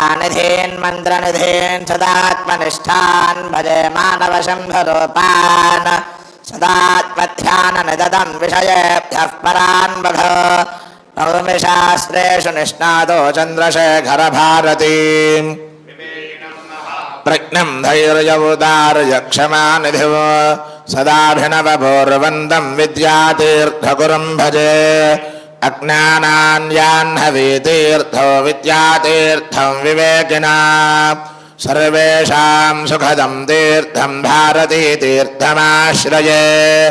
विद्यानिधीन् मन्त्रनिधीन् सदात्मनिष्ठान् भजे मानवशम्भरूपान् सदात्मध्याननिददन् विषयेभ्यः परान् बघ नवमिशास्त्रेषु निष्णातो चन्द्रशेखरभारतीम् प्रज्ञम् धैर्यवुदार्यक्षमानिधिव सदाभिनवपूर्वन्दम् विद्यातीर्थगुरुम् भजे अज्ञानान्याह्नवीतीर्थो विद्यातीर्थ विवेकिना। सर्वेषां सुखदं तीर्थं भारतीतीर्थमाश्रये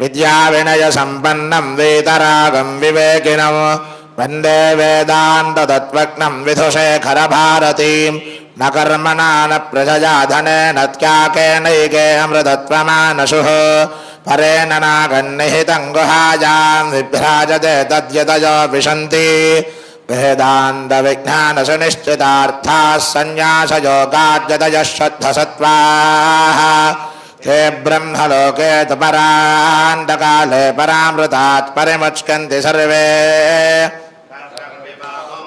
विद्याविनयसम्पन्नं वंदे विवेकिनं। तत्व विधुशेखर भारती न कर्मण न प्रजया धनेन त्याकेनैके अमृतत्वमानशुः परेण नागन्निहितम् गुहायाम् विभ्राजते तद्यतयो विशन्ति श्रद्धसत्त्वाः। ते ब्रह्मलोके तु परान्तकाले परामृतात् परिमुच्यन्ति सर्वे।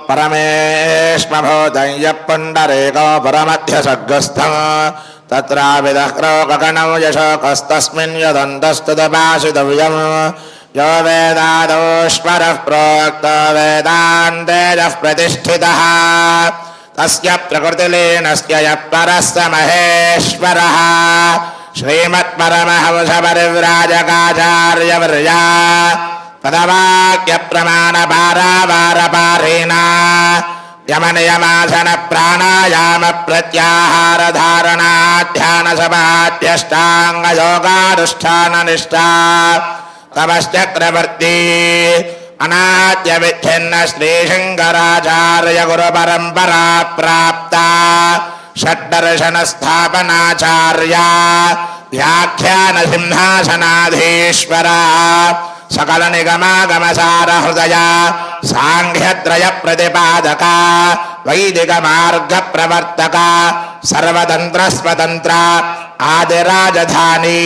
परमेष्मभूतं यः पुण्डरीको परमध्यसर्गस्थम् तत्राविदक्रोकगणौ यशोकस्तस्मिन् यदन्तस्तु तपासितव्यम् यो वेदादोष्मरः प्रोक्तो वेदान्तेजः प्रतिष्ठितः तस्य प्रकृतिलीनस्य यः परः स महेश्वरः श्रीमत्परमहंसपरिव्राजकाचार्यवर्या पदवाक्यप्रमाणपारावारपारेण యమనియమాసన ప్రాణాయామ ప్రత్యాహార ధారణా ధ్యాన సమాధ్యష్టాంగ యోగానుష్ఠాన నిష్ట తమశ్చక్రవర్తి అనాద్య విచ్ఛిన్న శ్రీశంకరాచార్య గురు పరంపరా ప్రాప్త షడ్దర్శన స్థాపనాచార్య వ్యాఖ్యాన సింహాసనాధీశ్వర सकल निगमागमसार हृदय सांघ्यत्रय प्रतिपादक वैदिक मार्ग प्रवर्तक सर्वतंत्र स्वतंत्र आदि राजधानी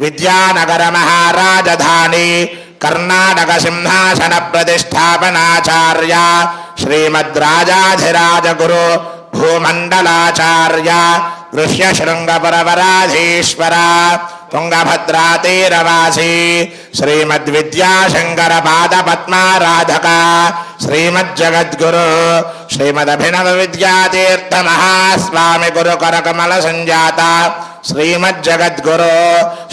विद्यानगर महाराजधानी कर्नाटक सिंहासन प्रतिष्ठापनाचार्य श्रीमद् राजाधिराज गुरु भूमंडलाचार्य दृश्य श्रृंगपरवराधीश्वर तुंगभद्रा तीरवासी भूमण्डलाचार्य गृह्यशृङ्गपरवराधीश्वर तुङ्गभद्रातीरवासी श्रीमद्विद्याशङ्कर पादपद्माराधक श्रीमज्जगद्गुरु श्रीमदभिनव विद्यातीर्थ महास्वामि गुरुकरकमल सञ्जाता श्रीमज्जगद्गुरु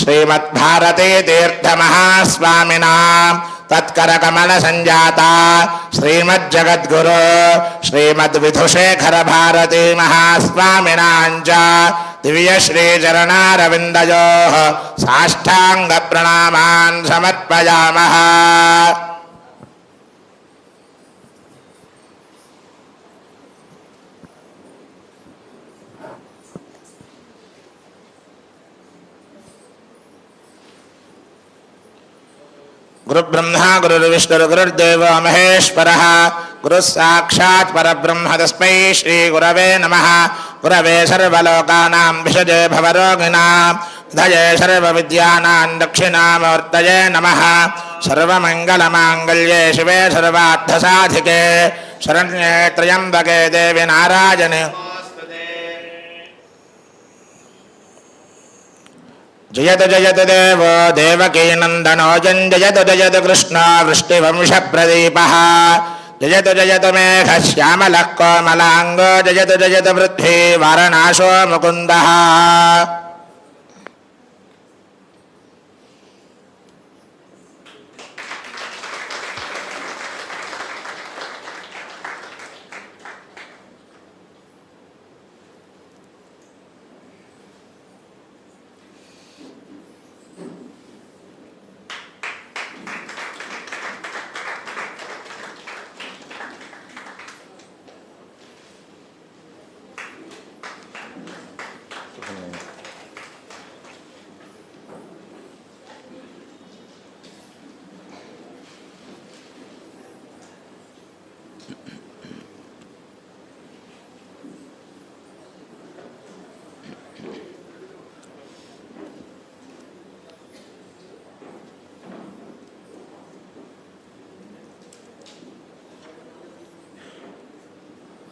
श्रीमद्भारती तीर्थ महास्वामिनाम् तत्करकमल सञ्जाता श्रीमज्जगद्गुरु श्रीमद्विधुशेखर भारती महास्वामिनाञ्च दिव्यश्रीचरणारविन्दयोः साष्टाङ्गप्रणामान् समर्पयामः। गुरुब्रह्मा गुरुर्विष्णुर्गुरुर्देवो महेश्वरः। गुरुः साक्षात् परब्रह्म तस्मै श्रीगुरवे नमः। गुरवे सर्वलोकानां विषजे भवरोगिणां धये सर्वविद्यानां दक्षिणामूर्तये नमः। सर्वमङ्गलमाङ्गल्ये शिवे सर्वार्थसाधिके, शरण्ये त्र्यम्बके देवि नारायणे। जयत जयत देव, देवकीनन्दनो जयत जयत कृष्ण, वृष्टिवंशप्रदीपः। जयत मेघ श्यामल कोमलाङ्गो जजत जजत वृद्धि वारणाशो मुकुन्दः।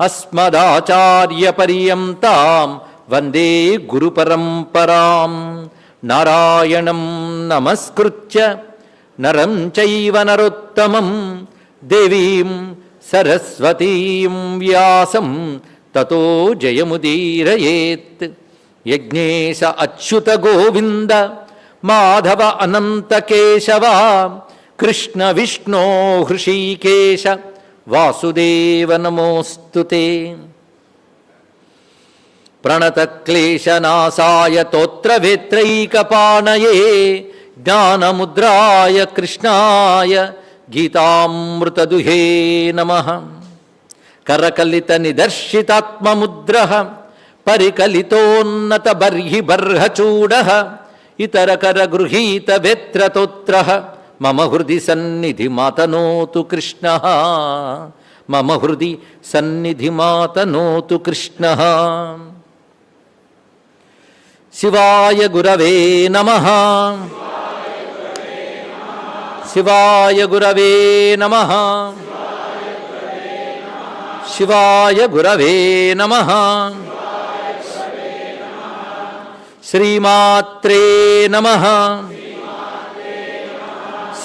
అస్మదాచార్యపర్యంతాం వందే గురుపరంపరాం నారాయణం నమస్కృత్య నరం చైవ నరోత్తమం దేవీం సరస్వతీం వ్యాసం తతో జయముదీరయేత్ యజ్ఞేశ అచ్యుత గోవింద మాధవ అనంత కేశవ కృష్ణ విష్ణో హృషీకేశ वासुदेवनमोऽस्तु ते प्रणतक्लेशनाशाय तोत्रवेत्रैकपाणये ज्ञानमुद्राय कृष्णाय गीतामृतदुहे नमः करकलितनिदर्शितात्ममुद्रः परिकलितोन्नतबर्हिबर्हचूडः इतरकरगृहीतवेत्रतोत्रः బర్హి బర్హచూడ ఇతరకర గృహీత వేత్రతోత్ర మమ హృది సన్నిధి మాతనోతు కృష్ణ మమ హృది సన్నిధి మాతనోతు కృష్ణ శివాయ గురవే నమ శివాయ గురవే నమ శివాయ గురవే నమ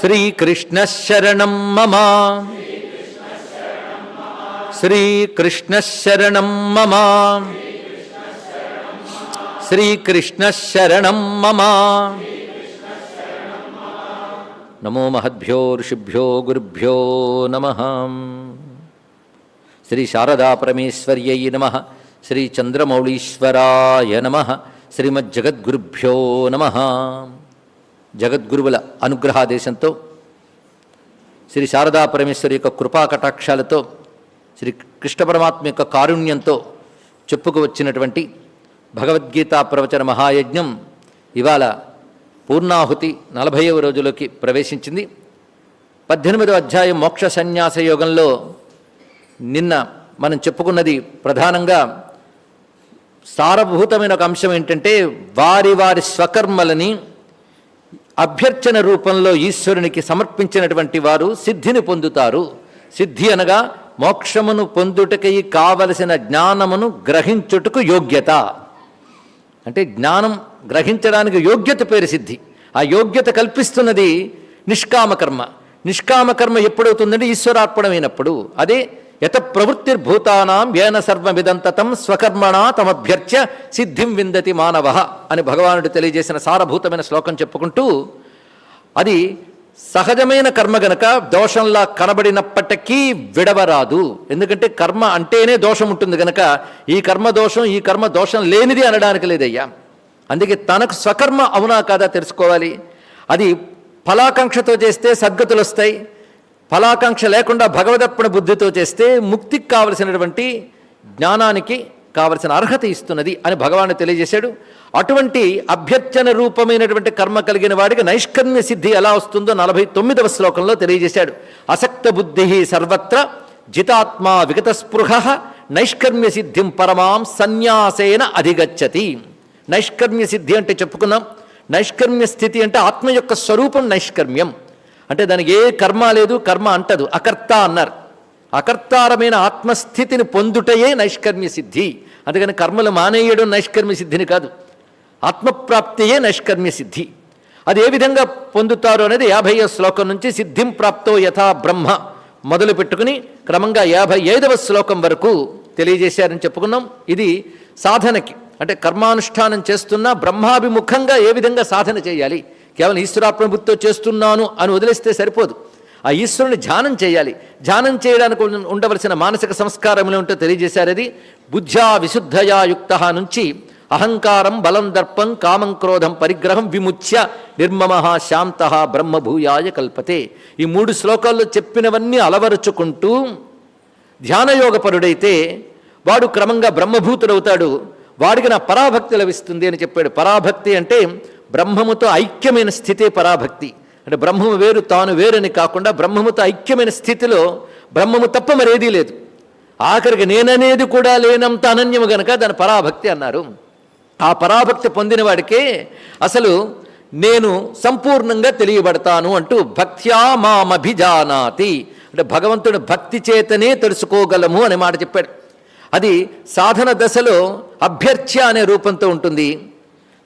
శ్రీకృష్ణశరణం మమ శ్రీకృష్ణశరణం మమ శ్రీకృష్ణశరణం మమ నమో మహద్భ్యో ఋషిభ్యో గురుభ్యో నమ శ్రీ శారదా పరమేశ్వర్యై నమ శ్రీ చంద్రమౌళీశ్వరాయ నమ శ్రీమజ్జగద్గురుభ్యో నమ జగద్గురువుల అనుగ్రహాదేశంతో శ్రీ శారదా పరమేశ్వరి యొక్క కృపా కటాక్షాలతో శ్రీ కృష్ణ పరమాత్మ యొక్క కారుణ్యంతో చెప్పుకు వచ్చినటువంటి భగవద్గీత ప్రవచన మహాయజ్ఞం ఇవాళ పూర్ణాహుతి నలభైవ రోజులోకి ప్రవేశించింది. పద్దెనిమిదవ అధ్యాయం మోక్ష సన్యాస యోగంలో నిన్న మనం చెప్పుకున్నది ప్రధానంగా సారభూతమైన ఒక అంశం ఏంటంటే వారి వారి స్వకర్మలని అభ్యర్చన రూపంలో ఈశ్వరునికి సమర్పించినటువంటి వారు సిద్ధిని పొందుతారు. సిద్ధి అనగా మోక్షమును పొందుటకై కావలసిన జ్ఞానమును గ్రహించుటకు యోగ్యత. అంటే జ్ఞానం గ్రహించడానికి యోగ్యత పేరు సిద్ధి. ఆ యోగ్యత కల్పిస్తున్నది నిష్కామకర్మ. నిష్కామకర్మ ఎప్పుడవుతుందంటే ఈశ్వరార్పణమైనప్పుడు. అదే యత ప్రవృత్తిర్భూతానాం ఏన సర్వమిదంతతం స్వకర్మణా తమభ్యర్చ్య సిద్ధిం విందతి మానవ అని భగవానుడు తెలియజేసిన సారభూతమైన శ్లోకం చెప్పుకుంటూ అది సహజమైన కర్మ గనక దోషంలా కనబడినప్పటికీ విడవరాదు. ఎందుకంటే కర్మ అంటేనే దోషం ఉంటుంది గనక ఈ కర్మ దోషం ఈ కర్మ దోషం లేనిది అనడానికి లేదయ్యా. అందుకే తనకు స్వకర్మ అవునా కాదా తెలుసుకోవాలి. అది ఫలాకాంక్షతో చేస్తే సద్గతులు వస్తాయి ఫలాకాంక్ష లేకుండా భగవదర్పణ బుద్ధితో చేస్తే ముక్తికి కావలసినటువంటి జ్ఞానానికి కావలసిన అర్హత ఇస్తున్నది అని భగవాను తెలియజేశాడు. అటువంటి అభ్యర్చన రూపమైనటువంటి కర్మ కలిగిన వాడికి నైష్కర్మ్య సిద్ధి ఎలా వస్తుందో నలభై తొమ్మిదవ శ్లోకంలో తెలియజేశాడు. అసక్త బుద్ధి సర్వత్ర జితాత్మా విగత స్పృహ నైష్కర్మ్య సిద్ధిం పరమాం సన్యాసేన అధిగచ్చతి. నైష్కర్మ్య సిద్ధి అంటే చెప్పుకున్నాం. నైష్కర్మ్య స్థితి అంటే ఆత్మ యొక్క స్వరూపం నైష్కర్మ్యం. అంటే దానికి ఏ కర్మ లేదు కర్మ అంటదు. అకర్త అన్నారు. అకర్తారమైన ఆత్మస్థితిని పొందుటయే నైష్కర్మ్య సిద్ధి. అందుకని కర్మలు మానేయడం నైష్కర్మ్య సిద్ధిని కాదు. ఆత్మప్రాప్తియే నైష్కర్మ్య సిద్ధి. అది ఏ విధంగా పొందుతారు అనేది యాభై శ్లోకం నుంచి సిద్ధిం ప్రాప్తో యథా బ్రహ్మ మొదలు పెట్టుకుని క్రమంగా యాభై ఐదవ శ్లోకం వరకు తెలియజేశారని చెప్పుకున్నాం. ఇది సాధనకి అంటే కర్మానుష్ఠానం చేస్తున్నా బ్రహ్మాభిముఖంగా ఏ విధంగా సాధన చేయాలి? కేవలం ఈశ్వరాప్రభుత్వం చేస్తున్నాను అని వదిలేస్తే సరిపోదు. ఆ ఈశ్వరుని ధ్యానం చేయాలి. ధ్యానం చేయడానికి ఉండవలసిన మానసిక సంస్కారములు ఉంటే తెలియజేశారు అది. బుద్ధ్యా విశుద్ధయా యుక్త నుంచి అహంకారం బలం దర్పం కామం క్రోధం పరిగ్రహం విముచ్య నిర్మమ శాంత బ్రహ్మభూయాయ కల్పతే. ఈ మూడు శ్లోకాల్లో చెప్పినవన్నీ అలవరుచుకుంటూ ధ్యానయోగపరుడైతే వాడు క్రమంగా బ్రహ్మభూతుడవుతాడు. వాడికి నా పరాభక్తి లభిస్తుంది అని చెప్పాడు. పరాభక్తి అంటే బ్రహ్మముతో ఐక్యమైన స్థితే పరాభక్తి. అంటే బ్రహ్మము వేరు తాను వేరని కాకుండా బ్రహ్మముతో ఐక్యమైన స్థితిలో బ్రహ్మము తప్ప మరేదీ లేదు. ఆఖరికి నేననేది కూడా లేనంత అనన్యము గనక దాని పరాభక్తి అన్నారు. ఆ పరాభక్తి పొందిన వాడికే అసలు నేను సంపూర్ణంగా తెలియబడతాను అంటూ భక్త్యా మామభిజానాతి. అంటే భగవంతుడు భక్తి చేతనే తెలుసుకోగలము అనే మాట చెప్పాడు. అది సాధన దశలో అభ్యర్చ్య అనే రూపంతో ఉంటుంది.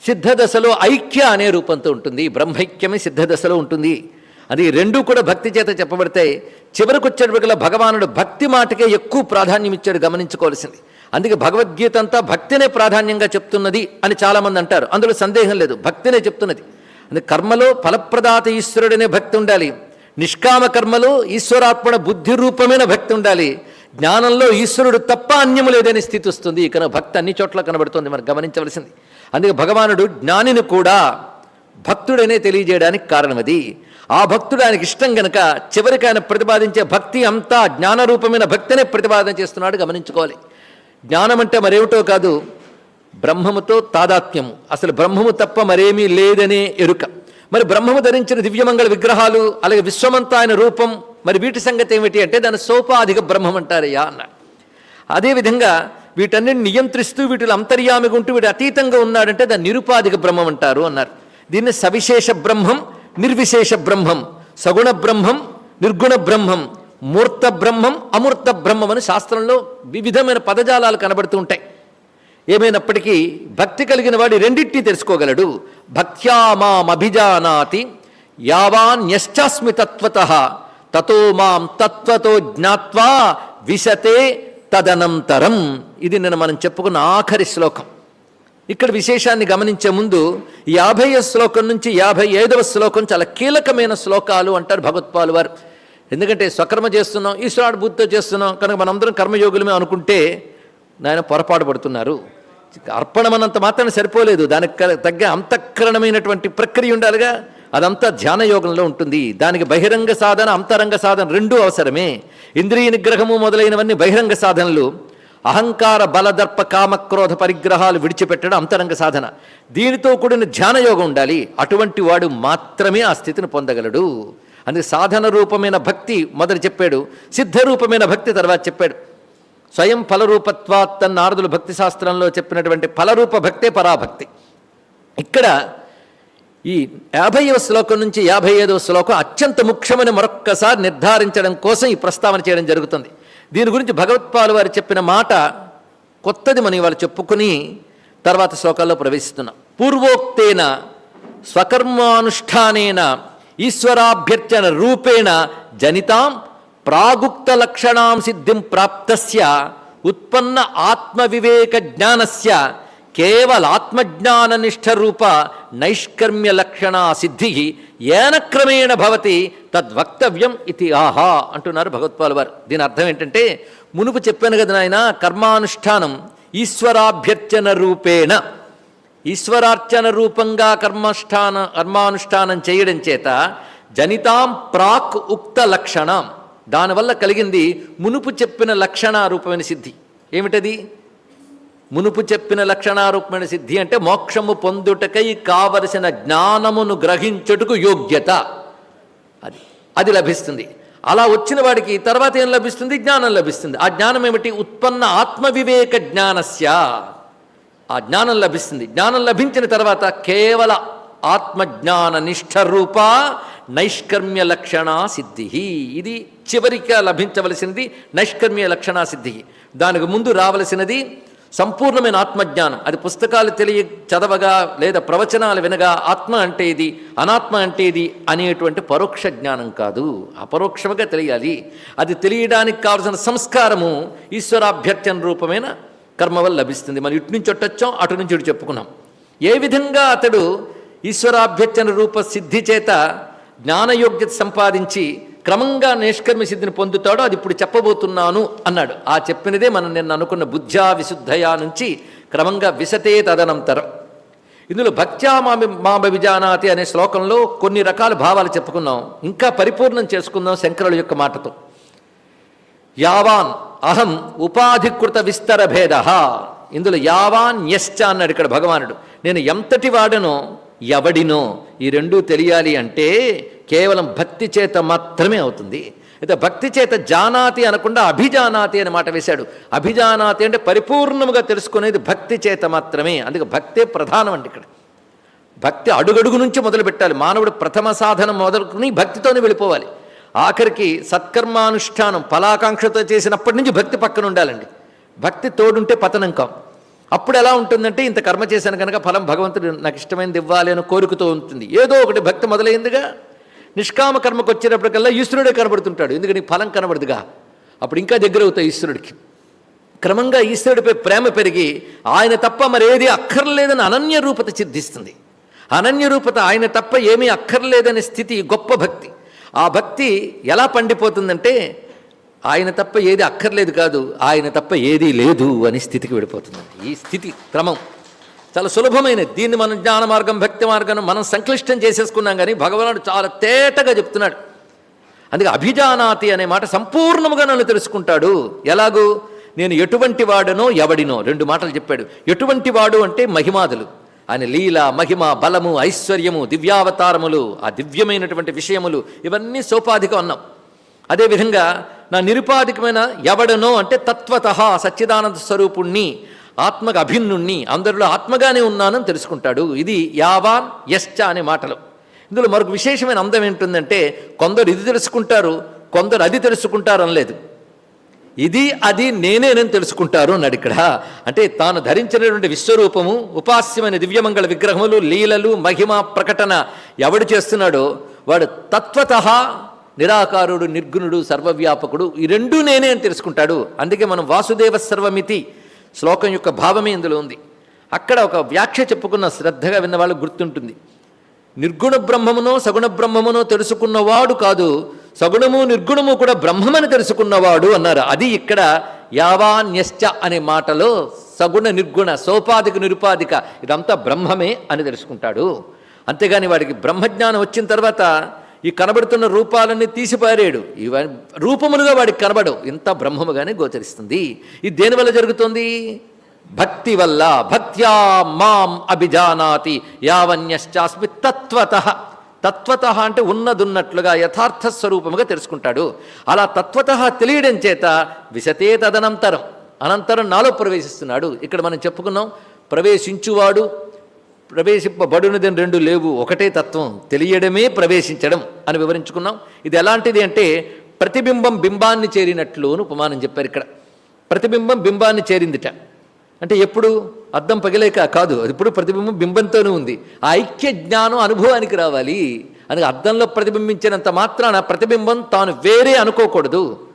సిద్ధ దశలో ఐక్య అనే రూపంతో ఉంటుంది. బ్రహ్మైక్యమే సిద్ధ దశలో ఉంటుంది. అది రెండూ కూడా భక్తి చేత చెప్పబడతాయి చివరికి వచ్చేటప్పటికల్లా భగవానుడు భక్తి మాటకే ఎక్కువ ప్రాధాన్యం ఇచ్చాడు గమనించుకోవాల్సింది. అందుకే భగవద్గీత అంతా భక్తినే ప్రాధాన్యంగా చెప్తున్నది అని చాలామంది అంటారు. అందులో సందేహం లేదు. భక్తినే చెప్తున్నది. అందుకే కర్మలో ఫలప్రదాత ఈశ్వరుడనే భక్తి ఉండాలి. నిష్కామ కర్మలో ఈశ్వరాత్మణ బుద్ధి రూపమైన భక్తి ఉండాలి. జ్ఞానంలో ఈశ్వరుడు తప్ప అన్యము లేదనే స్థితి వస్తుంది. ఇక్కడ భక్తి అన్ని చోట్ల కనబడుతుంది. మనం గమనించవలసింది. అందుకే భగవానుడు జ్ఞానిని కూడా భక్తుడనే తెలియజేయడానికి కారణం అది. ఆ భక్తుడు ఆయనకి ఇష్టం గనక చివరికి ఆయన ప్రతిపాదించే భక్తి అంతా జ్ఞానరూపమైన భక్తినే ప్రతిపాదన చేస్తున్నాడు గమనించుకోవాలి. జ్ఞానం అంటే మరేమిటో కాదు బ్రహ్మముతో తాదాత్మ్యము. అసలు బ్రహ్మము తప్ప మరేమీ లేదనే ఎరుక. మరి బ్రహ్మము ధరించిన దివ్యమంగళ విగ్రహాలు అలాగే విశ్వమంతా ఆయన రూపం మరి వీటి సంగతి ఏమిటి అంటే దాని సోపాధిక బ్రహ్మం అంటారయ్యా అన్నాడు. అదేవిధంగా వీటన్నిటిని నియంత్రిస్తూ వీటిలో అంతర్యామిగా ఉంటూ వీటి అతీతంగా ఉన్నాడంటే దాన్ని నిరుపాధిక బ్రహ్మం అంటారు అన్నారు. దీన్ని సవిశేష బ్రహ్మం నిర్విశేష బ్రహ్మం సగుణ బ్రహ్మం నిర్గుణ బ్రహ్మం మూర్త బ్రహ్మం అమూర్త బ్రహ్మం అని శాస్త్రంలో వివిధమైన పదజాలాలు కనబడుతూ ఉంటాయి. ఏమైనప్పటికీ భక్తి కలిగిన వాడి రెండింటినీ తెలుసుకోగలడు. భక్త్యా మాం అభిజానాతి యావాన్యశ్చాస్మి తత్వత తతో మాం తత్వతో జ్ఞాత్వా విశతే తదనంతరం ఇది నిన్న మనం చెప్పుకున్న ఆఖరి శ్లోకం. ఇక్కడ విశేషాన్ని గమనించే ముందు యాభై శ్లోకం నుంచి యాభై ఐదవ శ్లోకం చాలా కీలకమైన శ్లోకాలు అంటారు భగవత్పాలు వారు. ఎందుకంటే స్వకర్మ చేస్తున్నాం ఈశ్వరాడు బుద్ధితో చేస్తున్నాం కనుక మనందరం కర్మయోగులమే అనుకుంటే నాయన పొరపాటు పడుతున్నారు. అర్పణమనంత మాత్రం సరిపోలేదు. దానికి తగ్గ అంతఃకరణమైనటువంటి ప్రక్రియ ఉండాలిగా. అదంతా ధ్యాన యోగంలో ఉంటుంది. దానికి బహిరంగ సాధన అంతరంగ సాధన రెండూ అవసరమే. ఇంద్రియ నిగ్రహము మొదలైనవన్నీ బహిరంగ సాధనలు. అహంకార బలదర్ప కామక్రోధ పరిగ్రహాలు విడిచిపెట్టడం అంతరంగ సాధన. దీనితో కూడిన ధ్యాన యోగం ఉండాలి. అటువంటి వాడు మాత్రమే ఆ స్థితిని పొందగలడు. అందుకే సాధన రూపమైన భక్తి మొదలు చెప్పాడు. సిద్ధ రూపమైన భక్తి తర్వాత చెప్పాడు. స్వయం ఫలరూపత్వాత్ అన్న భక్తి శాస్త్రంలో చెప్పినటువంటి ఫలరూప భక్తే పరాభక్తి. ఇక్కడ ఈ యాభైవ శ్లోకం నుంచి యాభై ఐదవ శ్లోకం అత్యంత ముఖ్యమని మరొక్కసారి నిర్ధారించడం కోసం ఈ ప్రస్తావన చేయడం జరుగుతుంది. దీని గురించి భగవత్పాలు వారు చెప్పిన మాట కొత్తది మనం ఇవాళ చెప్పుకుని తర్వాత శ్లోకాల్లో ప్రవేశిస్తున్నాం. పూర్వోక్తేన స్వకర్మానుష్ఠానేన ఈశ్వరాభ్యర్చన రూపేణ జనితాం ప్రాగుక్త లక్షణాం సిద్ధిం ప్రాప్తస్య ఉత్పన్న ఆత్మవివేక జ్ఞానస్య కేవల ఆత్మజ్ఞాన నిష్ఠ నైష్కర్మ్య లక్షణ సిద్ధి ఏన క్రమేణ భవతి తద్వక్తవ్యం ఇది ఆహా అంటున్నారు భగవత్పాల్ వారు దీని అర్థం ఏంటంటే మునుపు చెప్పాను కదా నాయన కర్మానుష్ఠానం ఈశ్వరాభ్యర్చన రూపేణ. ఈశ్వరార్చన రూపంగా కర్మష్టాన కర్మానుష్ఠానం చేయడం చేత జనితాం ప్రాక్ ఉక్త లక్షణం. దానివల్ల కలిగింది మునుపు చెప్పిన లక్షణ రూపమైన సిద్ధి. ఏమిటది? మునుపు చెప్పిన లక్షణారూపమైన సిద్ధి అంటే మోక్షము పొందుటకై కావలసిన జ్ఞానమును గ్రహించుటకు యోగ్యత. అది అది లభిస్తుంది. అలా వచ్చిన వాడికి తర్వాత ఏం లభిస్తుంది? జ్ఞానం లభిస్తుంది. ఆ జ్ఞానం ఏమిటి? ఉత్పన్న ఆత్మవివేక జ్ఞానస్య. ఆ జ్ఞానం లభిస్తుంది. జ్ఞానం లభించిన తర్వాత కేవల ఆత్మజ్ఞాన నిష్ఠరూప నైష్కర్మ్య లక్షణా సిద్ధి. ఇది చివరిగా లభించవలసినది నైష్కర్మ్య లక్షణా సిద్ధి. దానికి ముందు రావలసినది సంపూర్ణమైన ఆత్మజ్ఞానం. అది పుస్తకాలు తెలియ చదవగా లేదా ప్రవచనాలు వినగా ఆత్మ అంటే ఇది అనాత్మ అంటే ఇది అనేటువంటి పరోక్ష జ్ఞానం కాదు. అపరోక్షముగా తెలియాలి. అది తెలియడానికి కావలసిన సంస్కారము ఈశ్వరాభ్యర్థన రూపమైన కర్మ వల్ల లభిస్తుంది. మనం ఇటు నుంచి ఒట్టొచ్చాం అటు నుంచి ఇటు చెప్పుకున్నాం. ఏ విధంగా అతడు ఈశ్వరాభ్యర్థన రూప సిద్ధి చేత జ్ఞానయోగ్యత సంపాదించి క్రమంగా నిష్కర్మ సిద్ధిని పొందుతాడో అది ఇప్పుడు చెప్పబోతున్నాను అన్నాడు. ఆ చెప్పినదే మనం నిన్న అనుకున్న బుద్ధ్యా విశుద్ధయా నుంచి క్రమంగా విశతే తదనంతరం. ఇందులో భక్త్యా మామి మామ విజానాతి అనే శ్లోకంలో కొన్ని రకాల భావాలు చెప్పుకున్నాం. ఇంకా పరిపూర్ణం చేసుకుందాం శంకరుల యొక్క మాటతో. యావాన్ అహం ఉపాధికృత విస్తర భేద ఇందులో యావాన్ యశ్చ అన్నాడు ఇక్కడ భగవానుడు. నేను ఎంతటి వాడనో ఎవడినో ఈ రెండూ తెలియాలి అంటే కేవలం భక్తి చేత మాత్రమే అవుతుంది. అయితే భక్తి చేత జానాతి అనకుండా అభిజానాతి అనే మాట వేశాడు. అభిజానాతి అంటే పరిపూర్ణముగా తెలుసుకునేది భక్తి చేత మాత్రమే. అందుకే భక్తే ప్రధానం అండి ఇక్కడ. భక్తి అడుగడుగు నుంచి మొదలు పెట్టాలి. మానవుడు ప్రథమ సాధనం మొదలుకుని భక్తితోనే వెళ్ళిపోవాలి. ఆఖరికి సత్కర్మానుష్ఠానం ఫలాకాంక్షతో చేసినప్పటి నుంచి భక్తి పక్కన ఉండాలండి. భక్తి తోడుంటే పతనం కాం. అప్పుడు ఎలా ఉంటుందంటే ఇంత కర్మ చేశాను కనుక ఫలం భగవంతుడు నాకు ఇష్టమైనది ఇవ్వాలి అని కోరికతో ఉంటుంది. ఏదో ఒకటి భక్తి మొదలైందిగా నిష్కామ కర్మకు వచ్చేటప్పటికల్లా ఈశ్వరుడే కనబడుతుంటాడు. ఎందుకని? ఫలం కనబడదుగా. అప్పుడు ఇంకా దగ్గర అవుతాయి ఈశ్వరుడికి. క్రమంగా ఈశ్వరుడిపై ప్రేమ పెరిగి ఆయన తప్ప మరేది అక్కర్లేదని అనన్య రూపత సిద్ధిస్తుంది. అనన్య రూపత ఆయన తప్ప ఏమీ అక్కర్లేదనే స్థితి గొప్ప భక్తి. ఆ భక్తి ఎలా పండిపోతుందంటే ఆయన తప్ప ఏది అక్కర్లేదు కాదు ఆయన తప్ప ఏదీ లేదు అని స్థితికి వెళ్ళిపోతుందండి. ఈ స్థితి క్రమం. చాలా సులభమైనది. దీన్ని మనం జ్ఞాన మార్గం భక్తి మార్గం మనం సంక్లిష్టం చేసేసుకున్నాం కానీ భగవానుడు చాలా తేటగా చెప్తున్నాడు. అందుకే అభిజానాతి అనే మాట సంపూర్ణముగా నన్ను తెలుసుకుంటాడు. ఎలాగూ? నేను ఎటువంటి వాడనో ఎవడినో రెండు మాటలు చెప్పాడు. ఎటువంటి వాడు అంటే మహిమాదులు. ఆయన లీల మహిమ బలము ఐశ్వర్యము దివ్యావతారములు ఆ దివ్యమైనటువంటి విషయములు ఇవన్నీ సోపాధిగా అన్నాం. అదేవిధంగా నా నిరుపాధికమైన ఎవడనో అంటే తత్వత సచ్చిదానంద స్వరూపుణ్ణి. ఆత్మకు అభిన్నుణ్ణి అందరిలో ఆత్మగానే ఉన్నానని తెలుసుకుంటాడు. ఇది యావాన్ యశ్చ అనే మాటలు. ఇందులో మరొక విశేషమైన అందం ఏంటుందంటే కొందరు ఇది తెలుసుకుంటారు కొందరు అది తెలుసుకుంటారు అనలేదు. ఇది అది నేనేనని తెలుసుకుంటారు అన్నాడు ఇక్కడ. అంటే తాను ధరించినటువంటి విశ్వరూపము ఉపాస్యమైన దివ్యమంగళ విగ్రహములు లీలలు మహిమ ప్రకటన ఎవడు చేస్తున్నాడో వాడు తత్వత నిరాకారుడు నిర్గుణుడు సర్వవ్యాపకుడు ఈ రెండూ నేనే అని తెలుసుకుంటాడు. అందుకే మనం వాసుదేవ సర్వమితి శ్లోకం యొక్క భావమే ఇందులో ఉంది. అక్కడ ఒక వ్యాఖ్య చెప్పుకున్న శ్రద్ధగా విన్నవాళ్ళు గుర్తుంటుంది. నిర్గుణ బ్రహ్మమునో సగుణ బ్రహ్మమునో తెలుసుకున్నవాడు కాదు సగుణము నిర్గుణము కూడా బ్రహ్మమని తెలుసుకున్నవాడు అన్నారు. అది ఇక్కడ యావాన్యశ్చ అనే మాటలో సగుణ నిర్గుణ సోపాధిక నిరుపాధిక ఇదంతా బ్రహ్మమే అని తెలుసుకుంటాడు. అంతేగాని వాడికి బ్రహ్మజ్ఞానం వచ్చిన తర్వాత ఈ కనబడుతున్న రూపాలన్నీ తీసిపారాడు. ఇవన్నీ రూపములుగా వాడికి కనబడవు. ఇంత బ్రహ్మముగానే గోచరిస్తుంది. ఇది దేనివల్ల జరుగుతుంది? భక్తి వల్ల. భక్త్యా మాం అభిజానాతి యావన్యశ్చాస్మి తత్వత. తత్వత అంటే ఉన్నదున్నట్లుగా యథార్థ స్వరూపముగా తెలుసుకుంటాడు. అలా తత్వత తెలియడం చేత విశతే తదనంతరం. అనంతరం నాలో ప్రవేశిస్తున్నాడు. ఇక్కడ మనం చెప్పుకున్నాం ప్రవేశించువాడు ప్రవేశింపబడినదని రెండు లేవు. ఒకటే తత్వం. తెలియడమే ప్రవేశించడం అని వివరించుకున్నాం. ఇది ఎలాంటిది అంటే ప్రతిబింబం బింబాన్ని చేరినట్లు అని ఉపమానం చెప్పారు ఇక్కడ. ప్రతిబింబం బింబాన్ని చేరిందిట. అంటే ఎప్పుడు? అద్దం పగిలేక కాదు. అది ఇప్పుడు ప్రతిబింబం బింబంతోనే ఉంది. ఆ ఐక్య జ్ఞానం అనుభవానికి రావాలి. అని అద్దంలో ప్రతిబింబించినంత మాత్రాన ప్రతిబింబం తాను వేరే అనుకోకూడదు.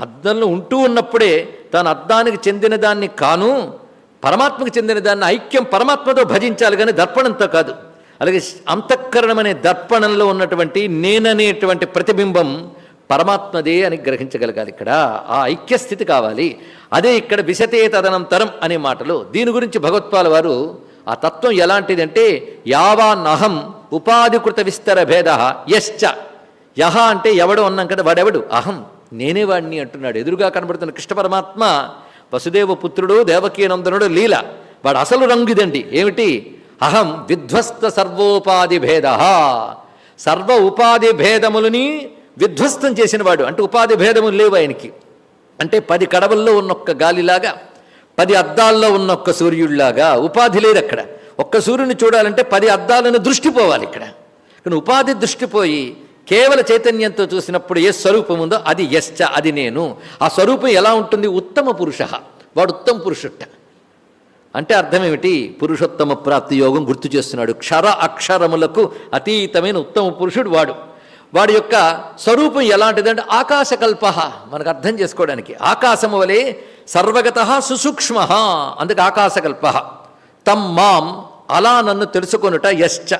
అద్దంలో ఉంటూ ఉన్నప్పుడే తాను అద్దానికి చెందిన దాన్ని కాను పరమాత్మకు చెందిన దాన్ని ఐక్యం పరమాత్మతో భజించాలి కానీ దర్పణంతో కాదు. అలాగే అంతఃకరణం అనే దర్పణంలో ఉన్నటువంటి నేననేటువంటి ప్రతిబింబం పరమాత్మదే అని గ్రహించగలగాలి ఇక్కడ. ఆ ఐక్యస్థితి కావాలి. అదే ఇక్కడ విశతే తదనంతరం అనే మాటలు. దీని గురించి భగవత్పాల వారు ఆ తత్వం ఎలాంటిదంటే యావాన్నహం ఉపాధికృత విస్తర భేద యశ్చ. యహ అంటే ఎవడు అన్నాం కదా వాడెవడు? అహం. నేనే వాడిని అంటున్నాడు. ఎదురుగా కనబడుతున్న కృష్ణ పరమాత్మ వసుదేవ పుత్రుడు దేవకీనందనుడు లీల. వాడు అసలు రంగు ఇదండి ఏమిటి? అహం విధ్వస్త సర్వోపాధి భేద. సర్వ ఉపాధి భేదములని విధ్వస్తం చేసినవాడు అంటే ఉపాధి భేదములు లేవు ఆయనకి. అంటే పది కడవల్లో ఉన్న ఒక్క గాలిలాగా పది అద్దాల్లో ఉన్న ఒక్క సూర్యుడిలాగా ఉపాధి లేదు అక్కడ ఒక్క సూర్యుని చూడాలంటే పది అద్దాలను దృష్టి పోవాలి ఇక్కడ. కానీ ఉపాధి దృష్టిపోయి కేవల చైతన్యంతో చూసినప్పుడు ఏ స్వరూపం ఉందో అది యశ్చ అది నేను. ఆ స్వరూపం ఎలా ఉంటుంది? ఉత్తమ పురుష. వాడు ఉత్తమ పురుషుట్ట. అంటే అర్థం ఏమిటి? పురుషోత్తమ ప్రాప్తి యోగం గుర్తు చేస్తున్నాడు. క్షర అక్షరములకు అతీతమైన ఉత్తమ పురుషుడు వాడు. వాడి యొక్క స్వరూపం ఎలాంటిదంటే ఆకాశకల్ప. మనకు అర్థం చేసుకోవడానికి. ఆకాశము వలె సర్వగత సుసూక్ష్మ. అందుకే ఆకాశకల్ప. తమ్ మాం అలా నన్ను తెలుసుకొనుట యశ్చ.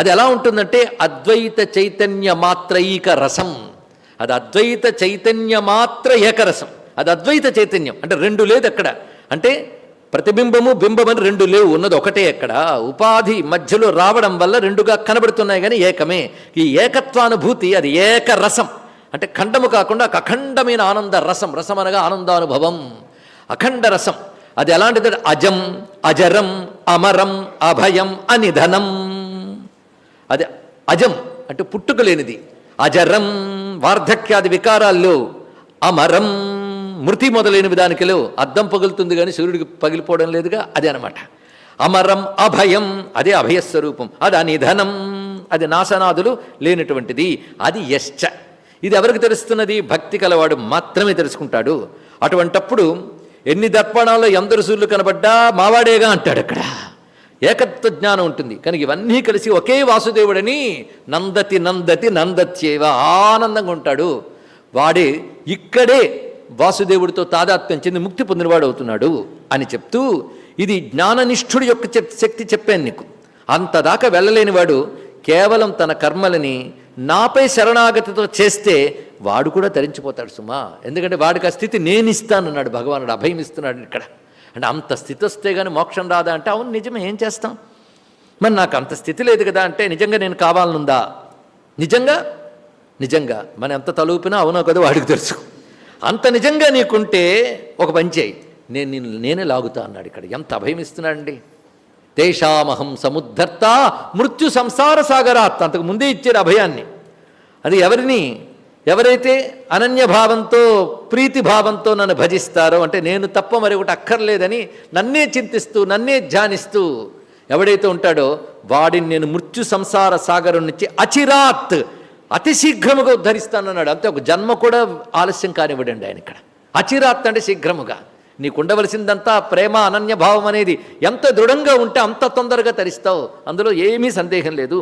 అది ఎలా ఉంటుందంటే అద్వైత చైతన్య మాత్రైక రసం. అది అద్వైత చైతన్య మాత్ర ఏకరసం. అది అద్వైత చైతన్యం. అంటే రెండు లేదు అక్కడ. అంటే ప్రతిబింబము బింబమని రెండు లేవు. ఉన్నది ఒకటే అక్కడ. ఉపాధి మధ్యలో రావడం వల్ల రెండుగా కనబడుతున్నాయి కానీ ఏకమే. ఈ ఏకత్వానుభూతి అది ఏకరసం. అంటే ఖండము కాకుండా ఒక అఖండమైన ఆనంద రసం. రసం అనగా ఆనందానుభవం. అఖండ రసం. అది ఎలాంటిది అజం అజరం అమరం అభయం అనిధనం. అది అజం అంటే పుట్టుక లేనిది. అజరం వార్ధక్యాది వికారాల్లో అమరం మృతి మొదలైనవి దానికిలో అద్దం పగులుతుంది కానీ సూర్యుడికి పగిలిపోవడం లేదుగా అదే అనమాట అమరం అభయం అదే అభయస్వరూపం. అది అనిధనం అది నాశనాదులు లేనటువంటిది. అది యశ్చ. ఇది ఎవరికి తెలుస్తున్నది? భక్తి కలవాడు మాత్రమే తెలుసుకుంటాడు. అటువంటప్పుడు ఎన్ని దర్పణాల్లో ఎందరు సూర్యులు కనబడ్డా? మావాడేగా అంటాడు అక్కడ. ఏకత్వ జ్ఞానం ఉంటుంది. కనుక ఇవన్నీ కలిసి ఒకే వాసుదేవుడని నందతి నందతి నందత్యేవ ఆనందంగా ఉంటాడు. వాడే ఇక్కడే వాసుదేవుడితో తాదాత్మ్యం చెంది ముక్తి పొందినవాడు అవుతున్నాడు అని చెప్తూ ఇది జ్ఞాననిష్ఠుడి యొక్క చెప్ శక్తి చెప్పాను నీకు. అంతదాకా వెళ్ళలేని వాడు కేవలం తన కర్మలని నాపై శరణాగతితో చేస్తే వాడు కూడా తరించిపోతాడు సుమా. ఎందుకంటే వాడికి ఆ స్థితి నేనిస్తానన్నాడు భగవానుడు అభయం ఇస్తున్నాడు ఇక్కడ. అంటే అంత స్థితి వస్తే కానీ మోక్షం రాదా అంటే అవును నిజమే ఏం చేస్తాం? మరి నాకు అంత స్థితి లేదు కదా అంటే నిజంగా నేను కావాలనుందా? నిజంగా? నిజంగా. మనం ఎంత తలూపినా అవునో కదా వాడికి తెలుసు. అంత నిజంగా నీకుంటే ఒక పని చేయి. నేను నేను నేనే లాగుతా అన్నాడు ఇక్కడ. ఎంత అభయం ఇస్తున్నాడండి తేషామహం సముద్ధర్త మృత్యు సంసార సాగరాత్ అంతకు ముందే ఇచ్చారు అభయాన్ని. అది ఎవరిని? ఎవరైతే అనన్యభావంతో ప్రీతి భావంతో నన్ను భజిస్తారో అంటే నేను తప్ప మరి ఒకటి అక్కర్లేదని నన్నే చింతిస్తూ నన్నే ధ్యానిస్తూ ఎవడైతే ఉంటాడో వాడిని నేను మృత్యు సంసార సాగరం నుంచి అచిరాత్ అతి శీఘ్రముగా ఉద్ధరిస్తానన్నాడు. అంతే ఒక జన్మ కూడా ఆలస్యం కానివ్వడండి ఆయన ఇక్కడ. అచిరాత్ అంటే శీఘ్రముగా. నీకు ఉండవలసిందంతా ప్రేమ అనన్యభావం అనేది ఎంత దృఢంగా ఉంటే అంత తొందరగా తరిస్తావు. అందులో ఏమీ సందేహం లేదు.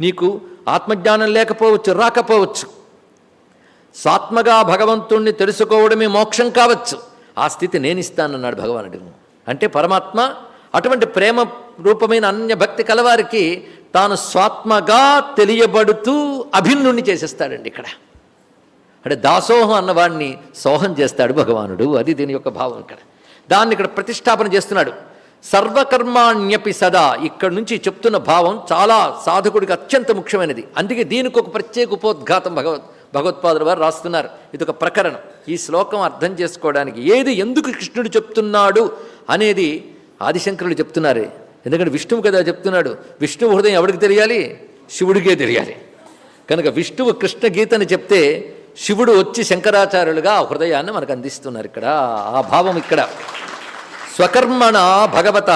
నీకు ఆత్మజ్ఞానం లేకపోవచ్చు రాకపోవచ్చు. స్వాత్మగా భగవంతుణ్ణి తెలుసుకోవడమే మోక్షం కావచ్చు. ఆ స్థితి నేనిస్తానన్నాడు భగవానుడు. అంటే పరమాత్మ అటువంటి ప్రేమ రూపమైన అన్య భక్తి కలవారికి తాను స్వాత్మగా తెలియబడుతూ అభిన్నుణ్ణి చేసేస్తాడండి ఇక్కడ. అంటే దాసోహం అన్నవాడిని సోహం చేస్తాడు భగవానుడు. అది దీని యొక్క భావం ఇక్కడ. దాన్ని ఇక్కడ ప్రతిష్టాపన చేస్తున్నాడు. సర్వకర్మాణ్యపి సదా ఇక్కడ నుంచి చెప్తున్న భావం చాలా సాధకుడికి అత్యంత ముఖ్యమైనది. అందుకే దీనికి ఒక ప్రత్యేక ఉపోద్ఘాతం భగవత్ భగవత్పాదుల వారు రాస్తున్నారు. ఇది ఒక ప్రకరణం. ఈ శ్లోకం అర్థం చేసుకోవడానికి ఏది ఎందుకు కృష్ణుడు చెప్తున్నాడు అనేది ఆదిశంకరుడు చెప్తున్నారు. ఎందుకంటే విష్ణువు కదా చెప్తున్నాడు. విష్ణువు హృదయం ఎవరికి తెలియాలి? శివుడికే తెలియాలి. కనుక విష్ణువు కృష్ణ గీతని చెప్తే శివుడు వచ్చి శంకరాచార్యులుగా ఆ హృదయాన్ని మనకు అందిస్తున్నారు ఇక్కడ. ఆ భావం ఇక్కడ. స్వకర్మణ భగవత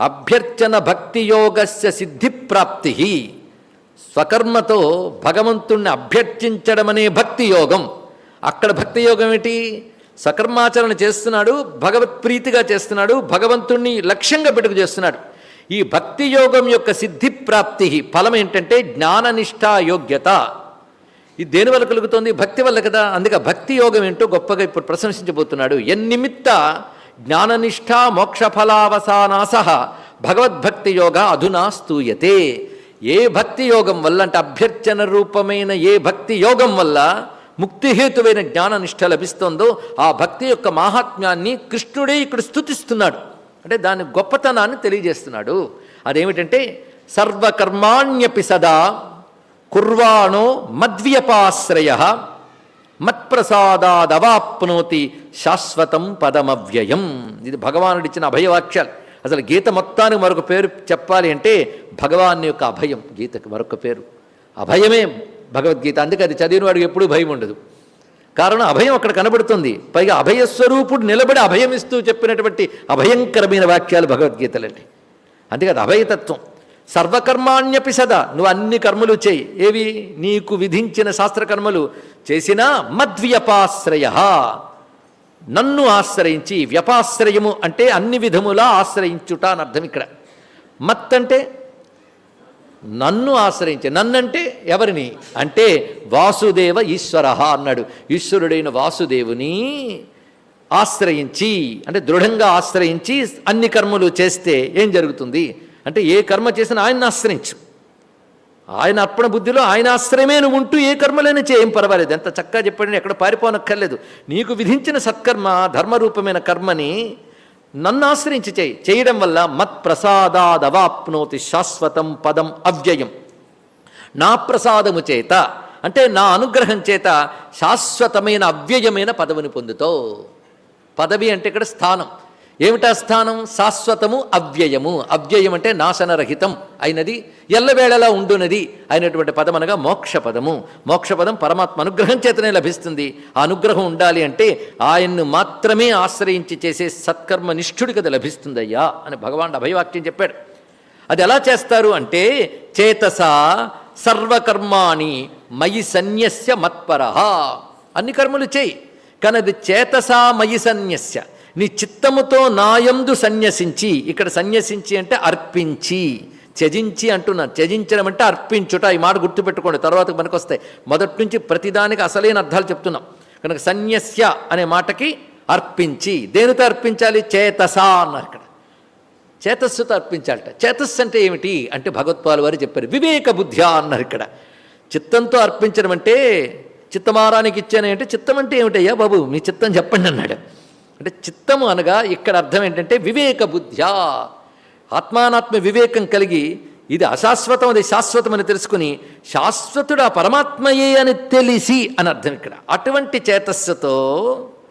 అభ్యర్చన భక్తియోగస్య సిద్ధిప్రాప్తి. స్వకర్మతో భగవంతుణ్ణి అభ్యర్థించడం అనే భక్తి యోగం. అక్కడ భక్తి యోగం ఏమిటి? సకర్మాచరణ చేస్తున్నాడు భగవత్ ప్రీతిగా చేస్తున్నాడు భగవంతుణ్ణి లక్ష్యంగా పెట్టుకు చేస్తున్నాడు. ఈ భక్తి యోగం యొక్క సిద్ధి ప్రాప్తి ఫలం ఏంటంటే జ్ఞాననిష్టా యోగ్యత. ఇది దేని వల్ల కలుగుతుంది? భక్తి వల్ల కదా. అందుకే భక్తి యోగం ఏంటో గొప్పగా ఇప్పుడు ప్రశంసించబోతున్నాడు. ఎన్నిమిత్త జ్ఞాననిష్ట మోక్షఫలావసానాస. భగవద్భక్తి యోగ అధునా స్తూయతే. ఏ భక్తి యోగం వల్ల అంటే అభ్యర్చన రూపమైన ఏ భక్తి యోగం వల్ల ముక్తిహేతువైన జ్ఞాననిష్ట లభిస్తోందో ఆ భక్తి యొక్క మాహాత్మ్యాన్ని కృష్ణుడే ఇక్కడ స్తుతిస్తున్నాడు అంటే దాని గొప్పతనాన్ని తెలియజేస్తున్నాడు. అదేమిటంటే సర్వకర్మాణ్యపి సదా కుర్వాణో మద్వ్యపాశ్రయ మత్ప్రసాదాదవాప్నోతి శాశ్వతం పదమవ్యయం. ఇది భగవానుడిచ్చిన అభయవాక్యాలు. అసలు గీత మొత్తానికి మరొక పేరు చెప్పాలి అంటే భగవాన్ యొక్క అభయం గీతకు మరొక పేరు. అభయమే భగవద్గీత అందుకే అది చదివిన వాడికి ఎప్పుడూ భయం ఉండదు. కారణం అభయం అక్కడ కనబడుతుంది. పైగా అభయస్వరూపుడు నిలబడి అభయమిస్తూ చెప్పినటువంటి అభయంకరమైన వాక్యాలు భగవద్గీతలండి. అందుకే అది అభయతత్వం. సర్వకర్మాణ్యపి సదా నువ్వు అన్ని కర్మలు చేయి. ఏవి? నీకు విధించిన శాస్త్రకర్మలు చేసినా మద్వ్యపాశ్రయ. నన్ను ఆశ్రయించి వ్యపాశ్రయము అంటే అన్ని విధములా ఆశ్రయించుట అని అర్థం ఇక్కడ. మత్ అంటే నన్ను ఆశ్రయించి నన్నంటే ఎవరిని? అంటే వాసుదేవ ఈశ్వర అన్నాడు. ఈశ్వరుడైన వాసుదేవుని ఆశ్రయించి అంటే దృఢంగా ఆశ్రయించి అన్ని కర్మలు చేస్తే ఏం జరుగుతుంది? అంటే ఏ కర్మ చేసినా ఆయన్ని ఆశ్రయించు. ఆయన అర్పణ బుద్ధిలో ఆయన ఆశ్రయమే నువ్వు ఉంటూ ఏ కర్మలైనా చేయం పర్వాలేదు. ఎంత చక్కగా చెప్పాడని ఎక్కడ పారిపోనక్కర్లేదు. నీకు విధించిన సత్కర్మ ధర్మరూపమైన కర్మని నన్ను ఆశ్రయించి చేయి. చేయడం వల్ల మత్ ప్రసాదాదవాప్నోతి శాశ్వతం పదం అవ్యయం. నా ప్రసాదము చేత అంటే నా అనుగ్రహం చేత శాశ్వతమైన అవ్యయమైన పదవిని పొందుతావు పదవి అంటే ఇక్కడ స్థానం. ఏమిటా స్థానం? శాశ్వతము అవ్యయము. అవ్యయం అంటే నాశనరహితం అయినది ఎల్లవేళలా ఉండునది అయినటువంటి పదం అనగా మోక్షపదము. మోక్షపదం పరమాత్మ అనుగ్రహం చేతనే లభిస్తుంది. ఆ అనుగ్రహం ఉండాలి అంటే ఆయన్ను మాత్రమే ఆశ్రయించి చేసే సత్కర్మ నిష్ఠుడి కదా లభిస్తుందయ్యా అని భగవాన్ అభయవాక్యం చెప్పాడు. అది ఎలా చేస్తారు అంటే చేతస సర్వకర్మాణి మయి సన్యస్య మత్పర. అన్ని కర్మలు చేయి. కానీ అది చేతసా మయి సన్యస్య. నీ చిత్తముతో నాయందు సన్యసించి ఇక్కడ సన్యసించి అంటే అర్పించి త్యజించి అంటున్నాను త్యజించడం అంటే అర్పించుట ఈ మాట గుర్తుపెట్టుకోండి తర్వాత మనకు వస్తాయి మొదటి నుంచి ప్రతిదానికి అసలైన అర్థాలు చెప్తున్నాం. కనుక సన్యస్య అనే మాటకి అర్పించి దేనితో అర్పించాలి? చేతసా అన్నారు ఇక్కడ. చేతస్సుతో అర్పించాలట. చేతస్సు అంటే ఏమిటి? అంటే భగవత్పాల్ వారు చెప్పారు వివేక బుద్ధ్యా అన్నారు ఇక్కడ. చిత్తంతో అర్పించడం అంటే చిత్తమారానికి ఇచ్చానంటే చిత్తం అంటే ఏమిటయ్యా బాబు? మీ చిత్తం చెప్పండి అన్నాడు. అంటే చిత్తము అనగా ఇక్కడ అర్థం ఏంటంటే వివేక బుద్ధ్యా. ఆత్మానాత్మ వివేకం కలిగి ఇది అశాశ్వతం అది శాశ్వతం అని తెలుసుకుని శాశ్వతుడు ఆ పరమాత్మయే అని తెలిసి అని అర్థం ఇక్కడ. అటువంటి చేతస్సుతో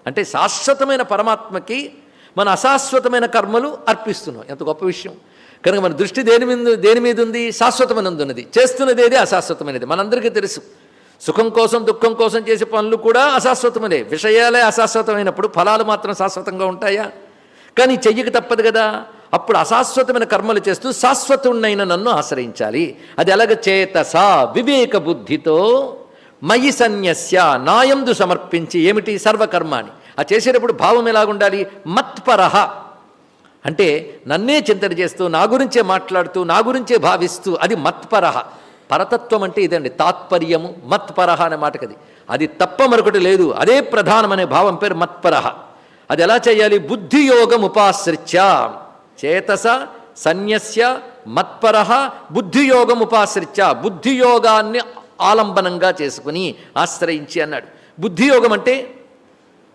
అంటే శాశ్వతమైన పరమాత్మకి మన అశాశ్వతమైన కర్మలు అర్పిస్తున్నాం. ఎంత గొప్ప విషయం. కనుక మన దృష్టి దేని మీద దేని మీద ఉంది? శాశ్వతమైనది ఉన్నది చేస్తున్నది ఏది? అశాశ్వతమైనది. మనందరికీ తెలుసు. సుఖం కోసం దుఃఖం కోసం చేసే పనులు కూడా అశాశ్వతములే. విషయాలే అశాశ్వతమైనప్పుడు ఫలాలు మాత్రం శాశ్వతంగా ఉంటాయా? కానీ చెయ్యక తప్పదు కదా. అప్పుడు అశాశ్వతమైన కర్మలు చేస్తూ శాశ్వతుణ్ణైన నన్ను ఆశ్రయించాలి. అది ఎలాగ? చేతసా వివేక బుద్ధితో మయి సన్యస్య నాయందు సమర్పించి ఏమిటి? సర్వకర్మాని ఆ చేసేటప్పుడు భావం ఎలాగుండాలి? మత్పరహ అంటే నన్నే చింతన చేస్తూ నా గురించే మాట్లాడుతూ నా గురించే భావిస్తూ అది మత్పరహ పరతత్వం అంటే ఇదండి తాత్పర్యము మత్పరహ అనే మాటకది. అది తప్ప మరొకటి లేదు. అదే ప్రధానమనే భావం పేరు మత్పరహ. అది ఎలా చేయాలి? బుద్ధియోగం ఉపాశ్రిత్య. చేతస సన్యస్య మత్పరహ బుద్ధియోగం ఉపాశ్రిత్య. బుద్ధియోగాన్ని ఆలంబనంగా చేసుకుని ఆశ్రయించి అన్నాడు. బుద్ధియోగం అంటే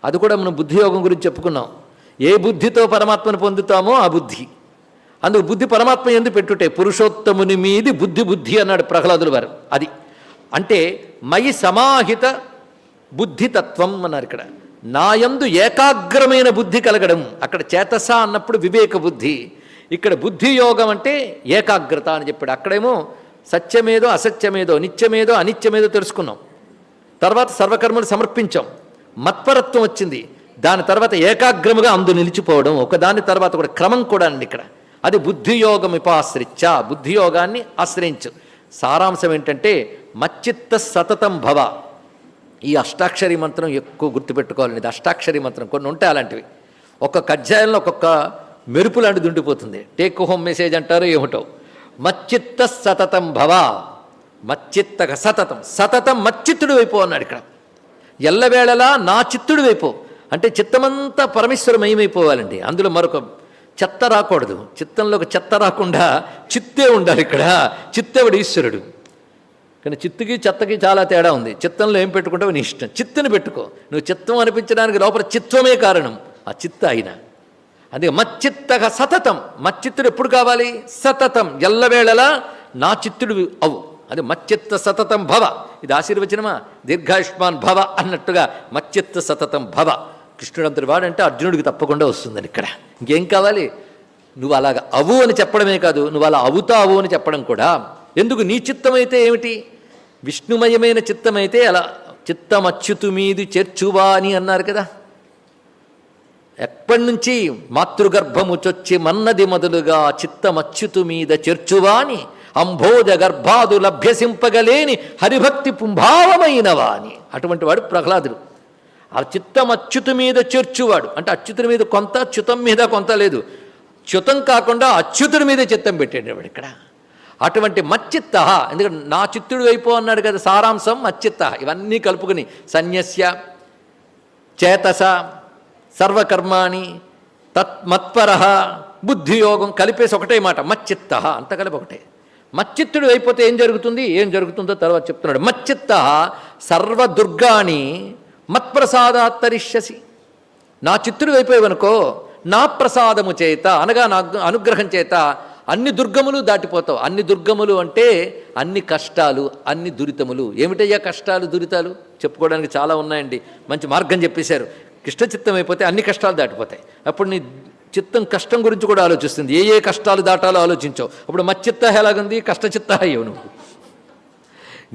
అది కూడా మనం బుద్ధియోగం గురించి చెప్పుకున్నాం. ఏ బుద్ధితో పరమాత్మను పొందుతామో ఆ బుద్ధి. అందుకు బుద్ధి పరమాత్మ ఎందు పెట్టుటే పురుషోత్తముని మీది బుద్ధి బుద్ధి అన్నాడు ప్రహ్లాదులు వారు. అది అంటే మయి సమాహిత బుద్ధితత్వం అన్నారు ఇక్కడ. నాయందు ఏకాగ్రమైన బుద్ధి కలగడం. అక్కడ చేతస అన్నప్పుడు వివేక బుద్ధి. ఇక్కడ బుద్ధి యోగం అంటే ఏకాగ్రత అని చెప్పాడు. అక్కడేమో సత్యమేదో అసత్యమేదో నిత్యమేదో అనిత్యమేదో తెలుసుకున్నాం. తర్వాత సర్వకర్మలు సమర్పించాం. మత్పరత్వం వచ్చింది. దాని తర్వాత ఏకాగ్రముగా అందు నిలిచిపోవడం. ఒకదాని తర్వాత కూడా క్రమం కూడా అండి ఇక్కడ. అది బుద్ధియోగం ఇపాశ్రిత్య బుద్ధియోగాన్ని ఆశ్రయించు. సారాంశం ఏంటంటే మచ్చిత్త సతతం భవ ఈ అష్టాక్షరి మంత్రం ఎక్కువ గుర్తుపెట్టుకోవాలండి. ఇది అష్టాక్షరి మంత్రం. కొన్ని ఉంటాయి అలాంటివి. ఒక్కొక్క అధ్యాయంలో ఒక్కొక్క మెరుపు లాంటిది ఉండిపోతుంది. టేక్ హోమ్ మెసేజ్ అంటారు ఏమిటో. మచ్చిత్త సతతం భవ మచ్చిత్తక సతతం. సతతం మచ్చిత్తుడు వైపు అన్నాడు ఇక్కడ. ఎల్లవేళలా నా చిత్తుడు వైపు. అంటే చిత్తమంతా పరమేశ్వరమయమైపోవాలండి అందులో మరొక చెత్త రాకూడదు. చిత్తంలోకి చెత్త రాకుండా చిత్తే ఉండాలి ఇక్కడ. చిత్తేవుడు ఈశ్వరుడు. కానీ చిత్తుకి చెత్తకి చాలా తేడా ఉంది. చిత్తంలో ఏం పెట్టుకుంటావు నీ ఇష్టం. చిత్తుని పెట్టుకో. నువ్వు చిత్తం అనిపించడానికి లోపల చిత్వమే కారణం. ఆ చిత్త అయిన. అందుకే మచ్చిత్తగా సతతం. మచ్చిత్తుడు ఎప్పుడు కావాలి? సతతం. ఎల్లవేళలా నా చిత్తుడు అవు. అది మచ్చిత్త సతతం భవ. ఇది ఆశీర్వచనమా? దీర్ఘాయుష్మాన్ భవ అన్నట్టుగా మచ్చిత్త సతతం భవ. కృష్ణుడు అంతటి వాడంటే అర్జునుడికి తప్పకుండా వస్తుందని ఇక్కడ. ఇంకేం కావాలి? నువ్వు అలాగ అవు అని చెప్పడమే కాదు నువ్వు అలా అవుతావు అని చెప్పడం కూడా. ఎందుకు? నీ చిత్తమైతే ఏమిటి? విష్ణుమయమైన చిత్తమైతే అలా చిత్తమచ్యుతు మీది చేర్చువా అని అన్నారు కదా. ఎప్పటి నుంచి మాతృగర్భము చొచ్చి మన్నది మొదలుగా చిత్తమచ్యుతు మీద చేర్చువా అని అంభోజ గర్భాదు లభ్యసింపగలేని హరిభక్తి పుంభావమైనవా అని. అటువంటి వాడు ప్రహ్లాదుడు. ఆ చిత్తం అచ్యుతు మీద చేర్చువాడు. అంటే అచ్యుతుడి మీద కొంత చ్యుతం మీద కొంత లేదు. చ్యుతం కాకుండా అచ్యుతుడి మీద చిత్తం పెట్టేటవాడు ఇక్కడ. అటువంటి మచ్చిత్త ఎందుకంటే నా చిత్తుడు వైపు అన్నాడు కదా సారాంశం మచ్చిత్త. ఇవన్నీ కలుపుకుని సన్యస్య చేతస సర్వకర్మాణి తత్ మత్పర బుద్ధియోగం కలిపేసి ఒకటే మాట మచ్చిత్త. అంత కలిపి ఒకటే. మచ్చిత్తుడు అయిపోతే ఏం జరుగుతుంది? ఏం జరుగుతుందో తర్వాత చెప్తున్నాడు. మచ్చిత్త సర్వదుర్గాని మత్ప్రసాదాత్తరిష్యసి. నా చిత్తుడు అయిపోయావనుకో నా ప్రసాదము చేత అనగా నా అనుగ్రహం చేత అన్ని దుర్గములు దాటిపోతావు. అన్ని దుర్గములు అంటే అన్ని కష్టాలు అన్ని దురితములు. ఏమిటయ్యా కష్టాలు దురితాలు? చెప్పుకోవడానికి చాలా ఉన్నాయండి. మంచి మార్గం చెప్పేశారు. కృష్ణ చిత్తం అయిపోతే అన్ని కష్టాలు దాటిపోతాయి. అప్పుడు నీ చిత్తం కష్టం గురించి కూడా ఆలోచిస్తుంది. ఏ ఏ కష్టాలు దాటాలో ఆలోచించావు. అప్పుడు మచ్చిత్త ఎలాగుంది? కష్టచిత్త అయ్యవు నువ్వు.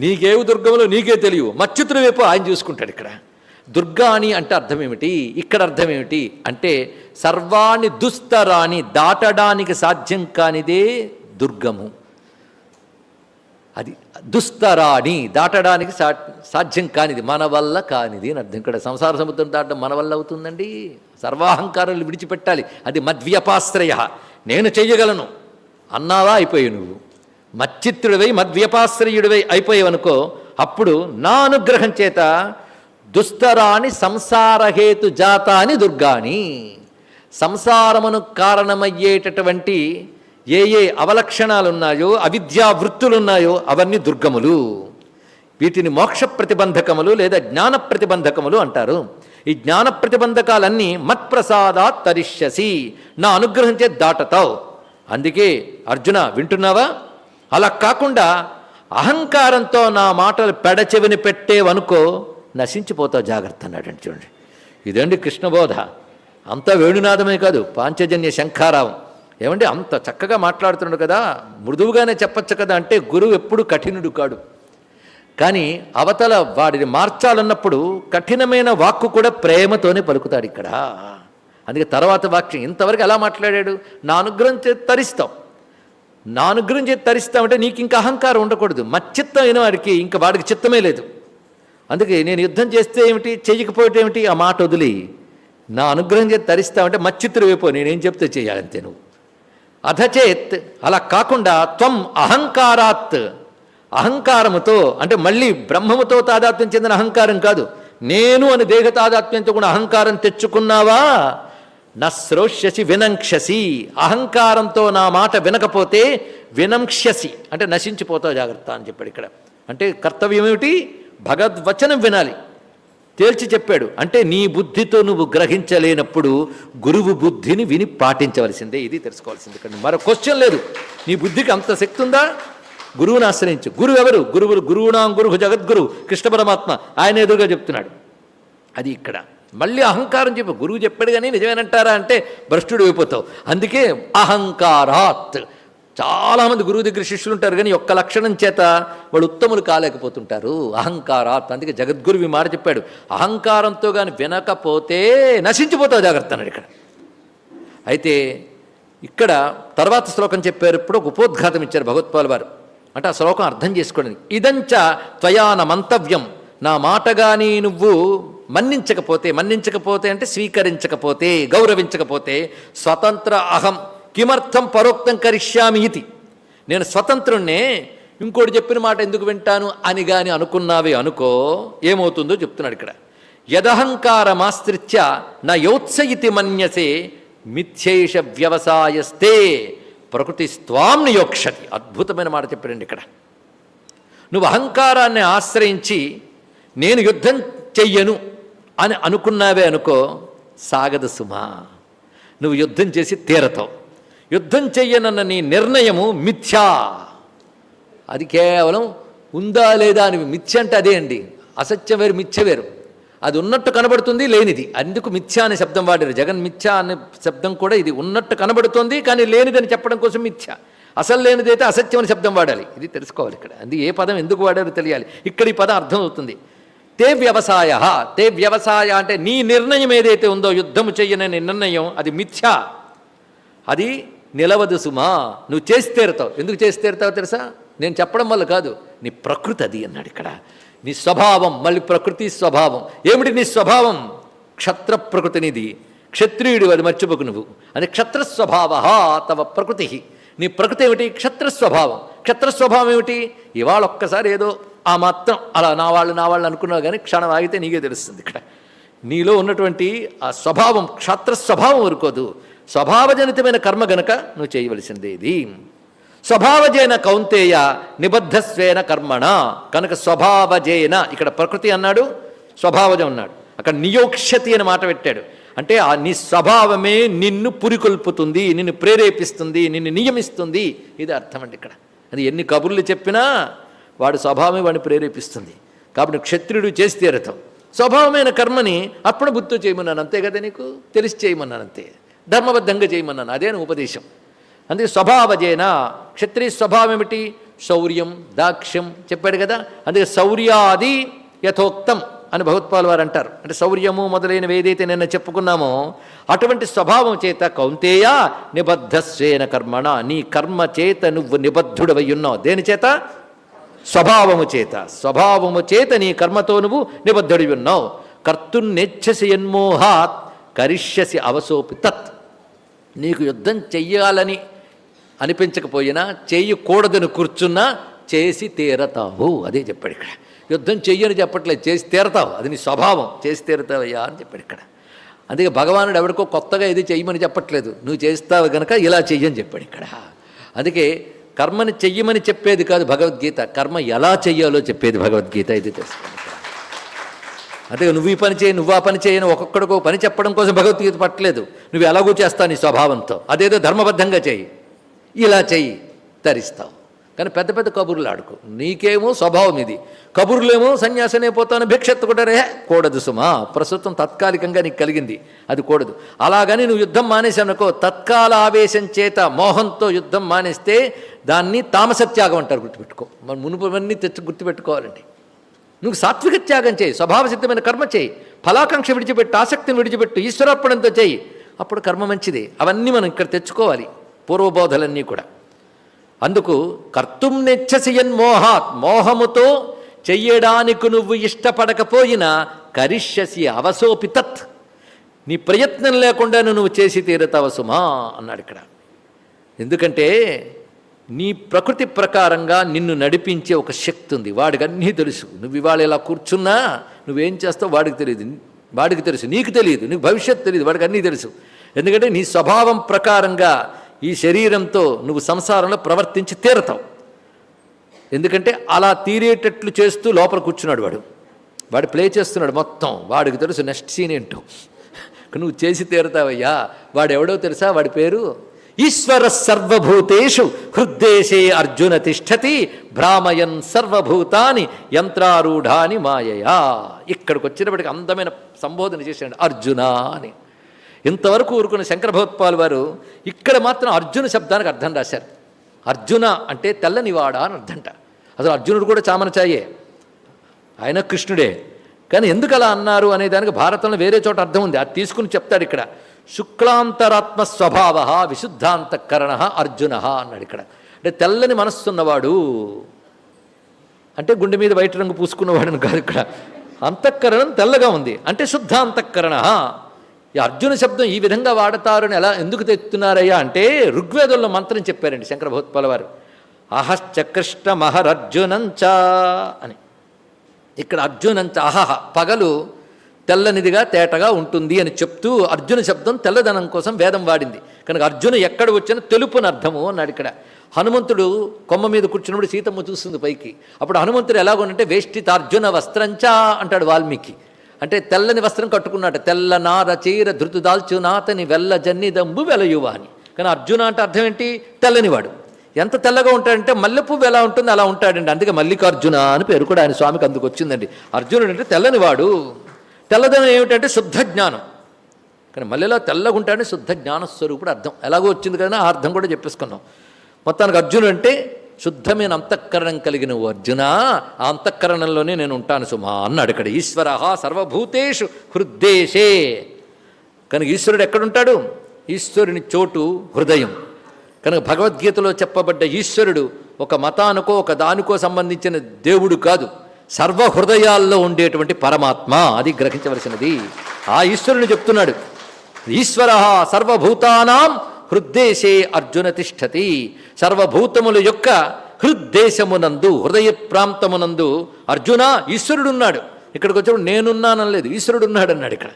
నీకేవి దుర్గములు నీకే తెలియవు. మచ్చిత్తుడు వైపు ఆయన చూసుకుంటాడు ఇక్కడ. దుర్గాణి అంటే అర్థం ఏమిటి ఇక్కడ అర్థం ఏమిటి అంటే సర్వాణి దుస్తరాని దాటడానికి సాధ్యం కానిదే దుర్గము. అది దుస్తరాణి దాటడానికి సా సాధ్యం కానిది మన వల్ల కానిది అని అర్థం. ఇక్కడ సంసార సముద్రం దాటడం మన వల్ల అవుతుందండి? సర్వాహంకారాలు విడిచిపెట్టాలి. అది మద్వ్యపాశ్రయ. నేను చెయ్యగలను. అన్నావా? అయిపోయావు నువ్వు. మచ్చిత్రుడివై మద్వ్యపాశ్రయుడివై అయిపోయావనుకో అప్పుడు నా అనుగ్రహం చేత దుస్తరాని సంసారహేతు జాతాని దుర్గాని. సంసారమును కారణమయ్యేటటువంటి ఏ ఏ అవలక్షణాలు ఉన్నాయో అవిద్యా వృత్తులున్నాయో అవన్నీ దుర్గములు. వీటిని మోక్ష ప్రతిబంధకములు లేదా జ్ఞాన ప్రతిబంధకములు అంటారు. ఈ జ్ఞాన ప్రతిబంధకాలన్నీ మత్ప్రసాదాత్ తరిష్యసి. నా అనుగ్రహం చేతి దాటతావు. అందుకే అర్జున వింటున్నావా? అలా కాకుండా అహంకారంతో నా మాటలు పెడచెవిని పెట్టేవనుకో నశించిపోతావు జాగ్రత్త అన్నాడండి చూడండి. ఇదండి కృష్ణబోధ? అంతా వేణునాదమే కాదు పాంచజన్య శంఖారావం. ఏమండి అంత చక్కగా మాట్లాడుతున్నాడు కదా మృదువుగానే చెప్పచ్చు కదా అంటే గురువు ఎప్పుడు కఠినుడు కాడు. కానీ అవతల వాడిని మార్చాలన్నప్పుడు కఠినమైన వాక్కు కూడా ప్రేమతోనే పలుకుతాడు ఇక్కడ. అందుకే తర్వాత వాక్యం ఇంతవరకు ఎలా మాట్లాడాడు? నా అనుగ్రహం చేతి తరిస్తాం నా అనుగ్రహం చేతి తరిస్తామంటే నీకు ఇంకా అహంకారం ఉండకూడదు. మచ్చిత్తం అయిన వాడికి ఇంకా వాడికి చిత్తమే లేదు. అందుకే నేను యుద్ధం చేస్తే ఏమిటి చేయకపోవటం ఏమిటి ఆ మాట వదిలి నా అనుగ్రహం చేతి తరిస్తామంటే మచ్చిత్తులు వైపు నేనేం చెప్తే చేయాలంతే నువ్వు. అధచేత్ అలా కాకుండా త్వం అహంకారాత్. అహంకారముతో అంటే మళ్ళీ బ్రహ్మముతో తాదాత్మ్యం చెందిన అహంకారం కాదు. నేను అని దేహ తాదాత్మ్యంతో కూడా అహంకారం తెచ్చుకున్నావా? నా శ్రోష్యసి వినంక్షసి. అహంకారంతో నా మాట వినకపోతే వినంక్ష్యసి అంటే నశించిపోతావు జాగ్రత్త అని చెప్పాడు ఇక్కడ. అంటే కర్తవ్యం ఏమిటి? భగవద్వచనం వినాలి. తేల్చి చెప్పాడు. అంటే నీ బుద్ధితో నువ్వు గ్రహించలేనప్పుడు గురువు బుద్ధిని విని పాటించవలసిందే. ఇది తెలుసుకోవాల్సింది. ఇక్కడ మరో క్వశ్చన్ లేదు. నీ బుద్ధికి అంత శక్తి ఉందా? గురువుని ఆశ్రయించు. గురువు ఎవరు? గురువులు గురువునాం గురువు జగద్గురు కృష్ణ పరమాత్మ. ఆయన ఎదురుగా చెప్తున్నాడు. అది ఇక్కడ. మళ్ళీ అహంకారం చెప్పు. గురువు చెప్పాడు కానీ నిజమేనంటారా అంటే భ్రష్టుడు అయిపోతావు. అందుకే అహంకారాత్. చాలామంది గురువు దగ్గర శిష్యులు ఉంటారు కానీ ఒక్క లక్షణం చేత వాళ్ళు ఉత్తములు కాలేకపోతుంటారు. అహంకారాత్ అందుకే జగద్గురు ఈ మాట చెప్పాడు. అహంకారంతో కానీ వినకపోతే నశించిపోతావు జాగ్రత్త అన్నాడు ఇక్కడ. అయితే ఇక్కడ తర్వాత శ్లోకం చెప్పేటప్పుడు ఒక ఉపోద్ఘాతం ఇచ్చారు భగవత్పాల్ వారు. అంటే ఆ శ్లోకం అర్థం చేసుకోండి. ఇదంచ త్వయాన మంతవ్యం. నా మాటగాని నువ్వు మన్నించకపోతే మన్నించకపోతే అంటే స్వీకరించకపోతే గౌరవించకపోతే స్వతంత్ర అహం. కిమర్థం పరోక్తం కరిష్యామి ఇది. నేను స్వతంత్రుణ్ణే ఇంకోటి చెప్పిన మాట ఎందుకు వింటాను అని కానీ అనుకున్నావే అనుకో ఏమవుతుందో చెప్తున్నాడు ఇక్కడ. యదహంకారమాశ్రిత్య న యోత్సయితి మన్యసే మిథ్యైష వ్యవసాయస్తే ప్రకృతి స్వాం నియోక్షతి అద్భుతమైన మాట చెప్పారండి ఇక్కడ. నువ్వు అహంకారాన్ని ఆశ్రయించి నేను యుద్ధం చెయ్యను అని అనుకున్నావే అనుకో సాగదు సుమా. నువ్వు యుద్ధం చేసి తీరతావు. యుద్ధం చెయ్యనన్న నీ నిర్ణయము మిథ్యా. అది కేవలం ఉందా లేదా అని మిథ్య అంటే అదే అండి. అసత్యం వేరు మిథ్య వేరు. అది ఉన్నట్టు కనబడుతుంది లేనిది. అందుకు మిథ్య అనే శబ్దం వాడారు. జగన్ మిథ్య అనే శబ్దం కూడా ఇది ఉన్నట్టు కనబడుతుంది కానీ లేనిదని చెప్పడం కోసం మిథ్య. అసలు లేనిదైతే అసత్యం అనే శబ్దం వాడాలి. ఇది తెలుసుకోవాలి ఇక్కడ. అది ఏ పదం ఎందుకు వాడారో తెలియాలి. ఇక్కడ ఈ పదం అర్థమవుతుంది తే వ్యవసాయ తే వ్యవసాయ అంటే నీ నిర్ణయం ఏదైతే ఉందో యుద్ధము చెయ్యనని నిర్ణయం అది మిథ్య. అది నిలవదు సుమా నువ్వు చేసి తీరుతావు. ఎందుకు చేసి తీరుతావు తెలుసా? నేను చెప్పడం వల్ల కాదు. నీ ప్రకృతి అది అన్నాడు ఇక్కడ. నీ స్వభావం మళ్ళీ ప్రకృతి స్వభావం. ఏమిటి నీ స్వభావం? క్షత్ర ప్రకృతినిది. క్షత్రియుడు అది మర్చిపోకు నువ్వు. అది క్షత్రస్వభావ తవ ప్రకృతి. నీ ప్రకృతి ఏమిటి? క్షత్ర స్వభావం. క్షత్ర స్వభావం ఏమిటి? ఇవాళ ఒక్కసారి ఏదో ఆ మాత్రం అలా నా వాళ్ళు నా వాళ్ళు అనుకున్నావు కానీ క్షణం ఆగితే నీకే తెలుస్తుంది ఇక్కడ. నీలో ఉన్నటువంటి ఆ స్వభావం క్షత్ర స్వభావం ఊరుకోదు. స్వభావజనితమైన కర్మ గనక నువ్వు చేయవలసిందే ఇది స్వభావజైన కౌంతేయ నిబద్ధస్వేన కర్మణ. కనుక స్వభావజైన ఇక్కడ ప్రకృతి అన్నాడు స్వభావజం అన్నాడు. అక్కడ నియోక్షతి అని మాట పెట్టాడు. అంటే ఆ నీ స్వభావమే నిన్ను పురికొల్పుతుంది నిన్ను ప్రేరేపిస్తుంది నిన్ను నియమిస్తుంది. ఇది అర్థం అండి ఇక్కడ. అది ఎన్ని కబుర్లు చెప్పినా వాడి స్వభావమే వాడిని ప్రేరేపిస్తుంది. కాబట్టి క్షత్రియుడు చేసి తీరతాం స్వభావమైన కర్మని అప్పుడు బుద్ధి చేయమన్నాను. అంతే కదా నీకు? తెలిసి చేయమన్నాను అంతే. ధర్మబద్ధంగా చేయమన్నాను. అదే ఉపదేశం. అందుకే స్వభావజేన. క్షత్రియ స్వభావం ఏమిటి? శౌర్యం దాక్ష్యం చెప్పాడు కదా. అందుకే శౌర్యాది యథోక్తం అని భగవత్పాల్ వారు అంటారు. అంటే శౌర్యము మొదలైనవి ఏదైతే నిన్న చెప్పుకున్నామో అటువంటి స్వభావం చేత కౌంతేయ నిబద్ధస్వేన కర్మణ. నీ కర్మ చేత నువ్వు నిబద్ధుడవై ఉన్నావు. దేని చేత? స్వభావము చేత. స్వభావము చేత నీ కర్మతో నువ్వు నిబద్ధుడి ఉన్నావు. కర్తున్నెచ్చసి యన్మోహాత్ కరిష్యసి అవసోపి. తత్. నీకు యుద్ధం చెయ్యాలని అనిపించకపోయినా చేయకూడదని కూర్చున్నా చేసి తీరతావు. అదే చెప్పాడు ఇక్కడ. యుద్ధం చెయ్యని చెప్పట్లేదు చేసి తీరతావు. అది నీ స్వభావం. చేసి తీరతావయ్యా అని చెప్పాడు ఇక్కడ. అందుకే భగవానుడు ఎవరికో కొత్తగా ఇది చెయ్యమని చెప్పట్లేదు. నువ్వు చేస్తావు గనక ఇలా చెయ్యని చెప్పాడు ఇక్కడ. అందుకే కర్మని చెయ్యమని చెప్పేది కాదు భగవద్గీత. కర్మ ఎలా చెయ్యాలో చెప్పేది భగవద్గీత. ఇది తెలుసుకోండి అదే నువ్వు ఈ పని చేయి నువ్వు ఆ పని చేయని ఒక్కొక్కడికో పని చెప్పడం కోసం భగవద్గీత పట్టలేదు. నువ్వు ఎలాగూ చేస్తావు నీ స్వభావంతో. అదేదో ధర్మబద్ధంగా చెయ్యి ఇలా చెయ్యి తరిస్తావు. కానీ పెద్ద పెద్ద కబుర్లు ఆడుకో. నీకేమో స్వభావం ఇది. కబుర్లేమో సన్యాసనే పోతాను భిక్షెత్తుకుంటారే కూడదు సుమా. ప్రస్తుతం తాత్కాలికంగా నీకు కలిగింది. అది కూడదు. అలాగని నువ్వు యుద్ధం మానేసానుకో తత్కాల ఆవేశం చేత మోహంతో యుద్ధం మానేస్తే దాన్ని తామసత్యాగం అంటారు గుర్తుపెట్టుకో. మన మునుపవన్నీ తెచ్చి గుర్తుపెట్టుకోవాలండి. నువ్వు సాత్విక త్యాగం చేయి స్వభావసిద్ధమైన కర్మ చేయి ఫలాకాంక్ష విడిచిపెట్టు ఆసక్తిని విడిచిపెట్టు ఈశ్వరార్పణంతో చేయి. అప్పుడు కర్మ మంచిది. అవన్నీ మనం ఇక్కడ తెచ్చుకోవాలి. పూర్వబోధలన్నీ కూడా. అందుకు కర్తుం నెచ్చసి మోహాత్ మోహముతో చెయ్యడానికి నువ్వు ఇష్టపడకపోయినా కరిష్యసి అవసోపి తత్. నీ ప్రయత్నం లేకుండా నువ్వు చేసి తీరుతావు సుమా? అన్నాడు ఇక్కడ. ఎందుకంటే నీ ప్రకృతి ప్రకారంగా నిన్ను నడిపించే ఒక శక్తి ఉంది. వాడికి అన్నీ తెలుసు. నువ్వు ఇవాళ ఇలా కూర్చున్నా నువ్వేం చేస్తావు వాడికి తెలియదు. వాడికి తెలుసు. నీకు తెలియదు. నీకు భవిష్యత్తు తెలియదు. వాడికి అన్నీ తెలుసు. ఎందుకంటే నీ స్వభావం ప్రకారంగా ఈ శరీరంతో నువ్వు సంసారంలో ప్రవర్తించి తీరతావు. ఎందుకంటే అలా తీరేటట్లు చేస్తూ లోపల కూర్చున్నాడు వాడు. వాడు ప్లే చేస్తున్నాడు మొత్తం. వాడికి తెలుసు నెక్స్ట్ సీన్ ఏంటో. నువ్వు చేసి తీరుతావయ్యా. వాడు ఎవడో తెలుసా? వాడి పేరు? ఈశ్వర సర్వభూతేషు హృద్దేశే అర్జున తిష్టతి భ్రామయన్ సర్వభూతాని యంత్రారూఢాని మాయయా. ఇక్కడికి వచ్చినప్పటికి అందమైన సంబోధన చేశాడు అర్జున అని. ఇంతవరకు ఊరుకున్న శంకర భగవత్పాల్ వారు ఇక్కడ మాత్రం అర్జున శబ్దానికి అర్థం రాశారు. అర్జున అంటే తెల్లనివాడ అని అర్థంట. అసలు అర్జునుడు కూడా చామనచాయే. ఆయన కృష్ణుడే. కానీ ఎందుకు అలా అన్నారు అనే దానికి భారతంలో వేరే చోట అర్థం ఉంది. అది తీసుకుని చెప్తాడు ఇక్కడ. శుక్లాంతరాత్మ స్వభావ విశుద్ధాంతఃకరణ అర్జున అన్నాడు ఇక్కడ. అంటే తెల్లని మనస్సున్నవాడు అంటే గుండె మీద వైట్ రంగు పూసుకున్నవాడని కాదు ఇక్కడ. అంతఃకరణం తెల్లగా ఉంది. అంటే శుద్ధ అంతఃకరణ ఈ అర్జున శబ్దం ఈ విధంగా వాడతారని ఎలా ఎందుకు తెస్తున్నారయ్యా అంటే ఋగ్వేదంలో మంత్రం చెప్పారండి శంకర భగవత్పాల వారు. అహశ్చకృష్ణ మహరర్జునంచ అని. ఇక్కడ అర్జునంచ అహహ పగలు తెల్లనిదిగా తేటగా ఉంటుంది అని చెప్తూ అర్జున శబ్దం తెల్లదనం కోసం వేదం వాడింది. కనుక అర్జున ఎక్కడ వచ్చినా తెలుపుని అర్థము అన్నాడు ఇక్కడ. హనుమంతుడు కొమ్మ మీద కూర్చున్నప్పుడు సీతమ్మ చూస్తుంది పైకి. అప్పుడు హనుమంతుడు ఎలాగోనంటే వేష్టితార్జున వస్త్రంచా అంటాడు వాల్మీకి. అంటే తెల్లని వస్త్రం కట్టుకున్నాడు. తెల్ల నార చీర ధృతు దాల్చు నాతని వెల్ల జన్నిదంబు వెలయువ అని కానీ అర్జున అంటే అర్థం ఏంటి? తెల్లనివాడు. ఎంత తెల్లగా ఉంటాడంటే మల్లెపువ్వు ఎలా ఉంటుంది అలా ఉంటాడండి. అందుకే మల్లికార్జున అని పేరు కూడా ఆయన స్వామికి అందుకు వచ్చిందండి. అర్జునుడు అంటే తెల్లనివాడు. తెల్లదనం ఏమిటంటే శుద్ధ జ్ఞానం. కానీ మల్లెలో తెల్లగా శుద్ధ జ్ఞానస్వరూపుడు అర్థం. ఎలాగో వచ్చింది కదా ఆ అర్థం కూడా చెప్పేసుకున్నాం. మొత్తానికి అర్జునుడు అంటే శుద్ధమైన అంతఃకరణం కలిగిన అర్జున ఆ అంతఃకరణంలోనే నేను ఉంటాను సుమా అన్నాడు ఇక్కడ. ఈశ్వర సర్వభూతేషు హృద్దేశే. కనుక ఈశ్వరుడు ఎక్కడుంటాడు? ఈశ్వరుని చోటు హృదయం. కనుక భగవద్గీతలో చెప్పబడ్డ ఈశ్వరుడు ఒక మతానికో ఒక దానికో సంబంధించిన దేవుడు కాదు. సర్వ హృదయాల్లో ఉండేటువంటి పరమాత్మ అది గ్రహించవలసినది. ఆ ఈశ్వరుని చెప్తున్నాడు ఈశ్వర సర్వభూతానాం హృద్దేశే అర్జున తిష్టతి. సర్వభూతముల యొక్క హృద్దేశమునందు హృదయ ప్రాంతమునందు అర్జున ఈశ్వరుడున్నాడు. ఇక్కడికి వచ్చినప్పుడు నేనున్నానలేదు ఈశ్వరుడున్నాడు అన్నాడు ఇక్కడ.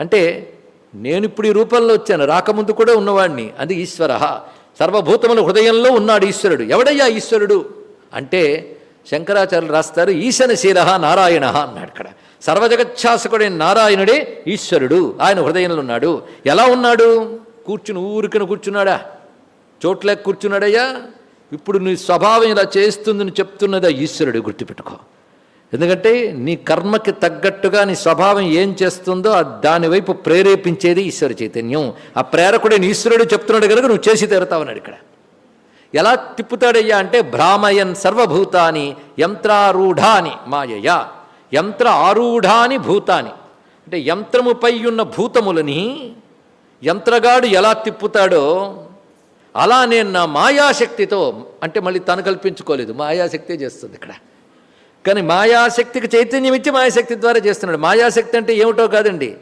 అంటే నేను ఇప్పుడు ఈ రూపంలో వచ్చాను రాకముందు కూడా ఉన్నవాడిని అది ఈశ్వర. సర్వభూతముల హృదయంలో ఉన్నాడు ఈశ్వరుడు. ఎవడయ్యా ఈశ్వరుడు? అంటే శంకరాచార్యులు రాస్తారు ఈశనశీల నారాయణ అన్నాడు ఇక్కడ. సర్వజగచ్ఛాసకుడైన నారాయణుడే ఈశ్వరుడు. ఆయన హృదయంలో ఉన్నాడు ఎలా ఉన్నాడు? కూర్చుని ఊరికన కూర్చున్నాడా? చోట్లే కూర్చున్నాడయ్యా? ఇప్పుడు నీ స్వభావం ఇలా చేస్తుందని చెప్తున్నదా ఈశ్వరుడు గుర్తుపెట్టుకో. ఎందుకంటే నీ కర్మకి తగ్గట్టుగా నీ స్వభావం ఏం చేస్తుందో దానివైపు దాని వైపు ప్రేరేపించేది ఈశ్వర చైతన్యం. ఆ ప్రేరకుడైన ఈశ్వరుడు చెప్తున్నాడు కనుక నువ్వు చేసి తీరుతావన్నాడు ఇక్కడ. ఎలా తిప్పుతాడయ్యా అంటే భ్రామయన్ సర్వభూతాని యంత్రారూఢాని మాయయ. యంత్ర ఆరూఢాని భూతాని. అంటే యంత్రముపై ఉన్న భూతములని యంత్రగాడు ఎలా తిప్పుతాడో అలా నేను నా మాయాశక్తితో అంటే మళ్ళీ తను కల్పించుకోలేదు మాయాశక్తే చేస్తుంది ఇక్కడ. కానీ మాయాశక్తికి చైతన్యం ఇచ్చి మాయాశక్తి ద్వారా చేస్తున్నాడు. మాయాశక్తి అంటే ఏమిటో కాదండి.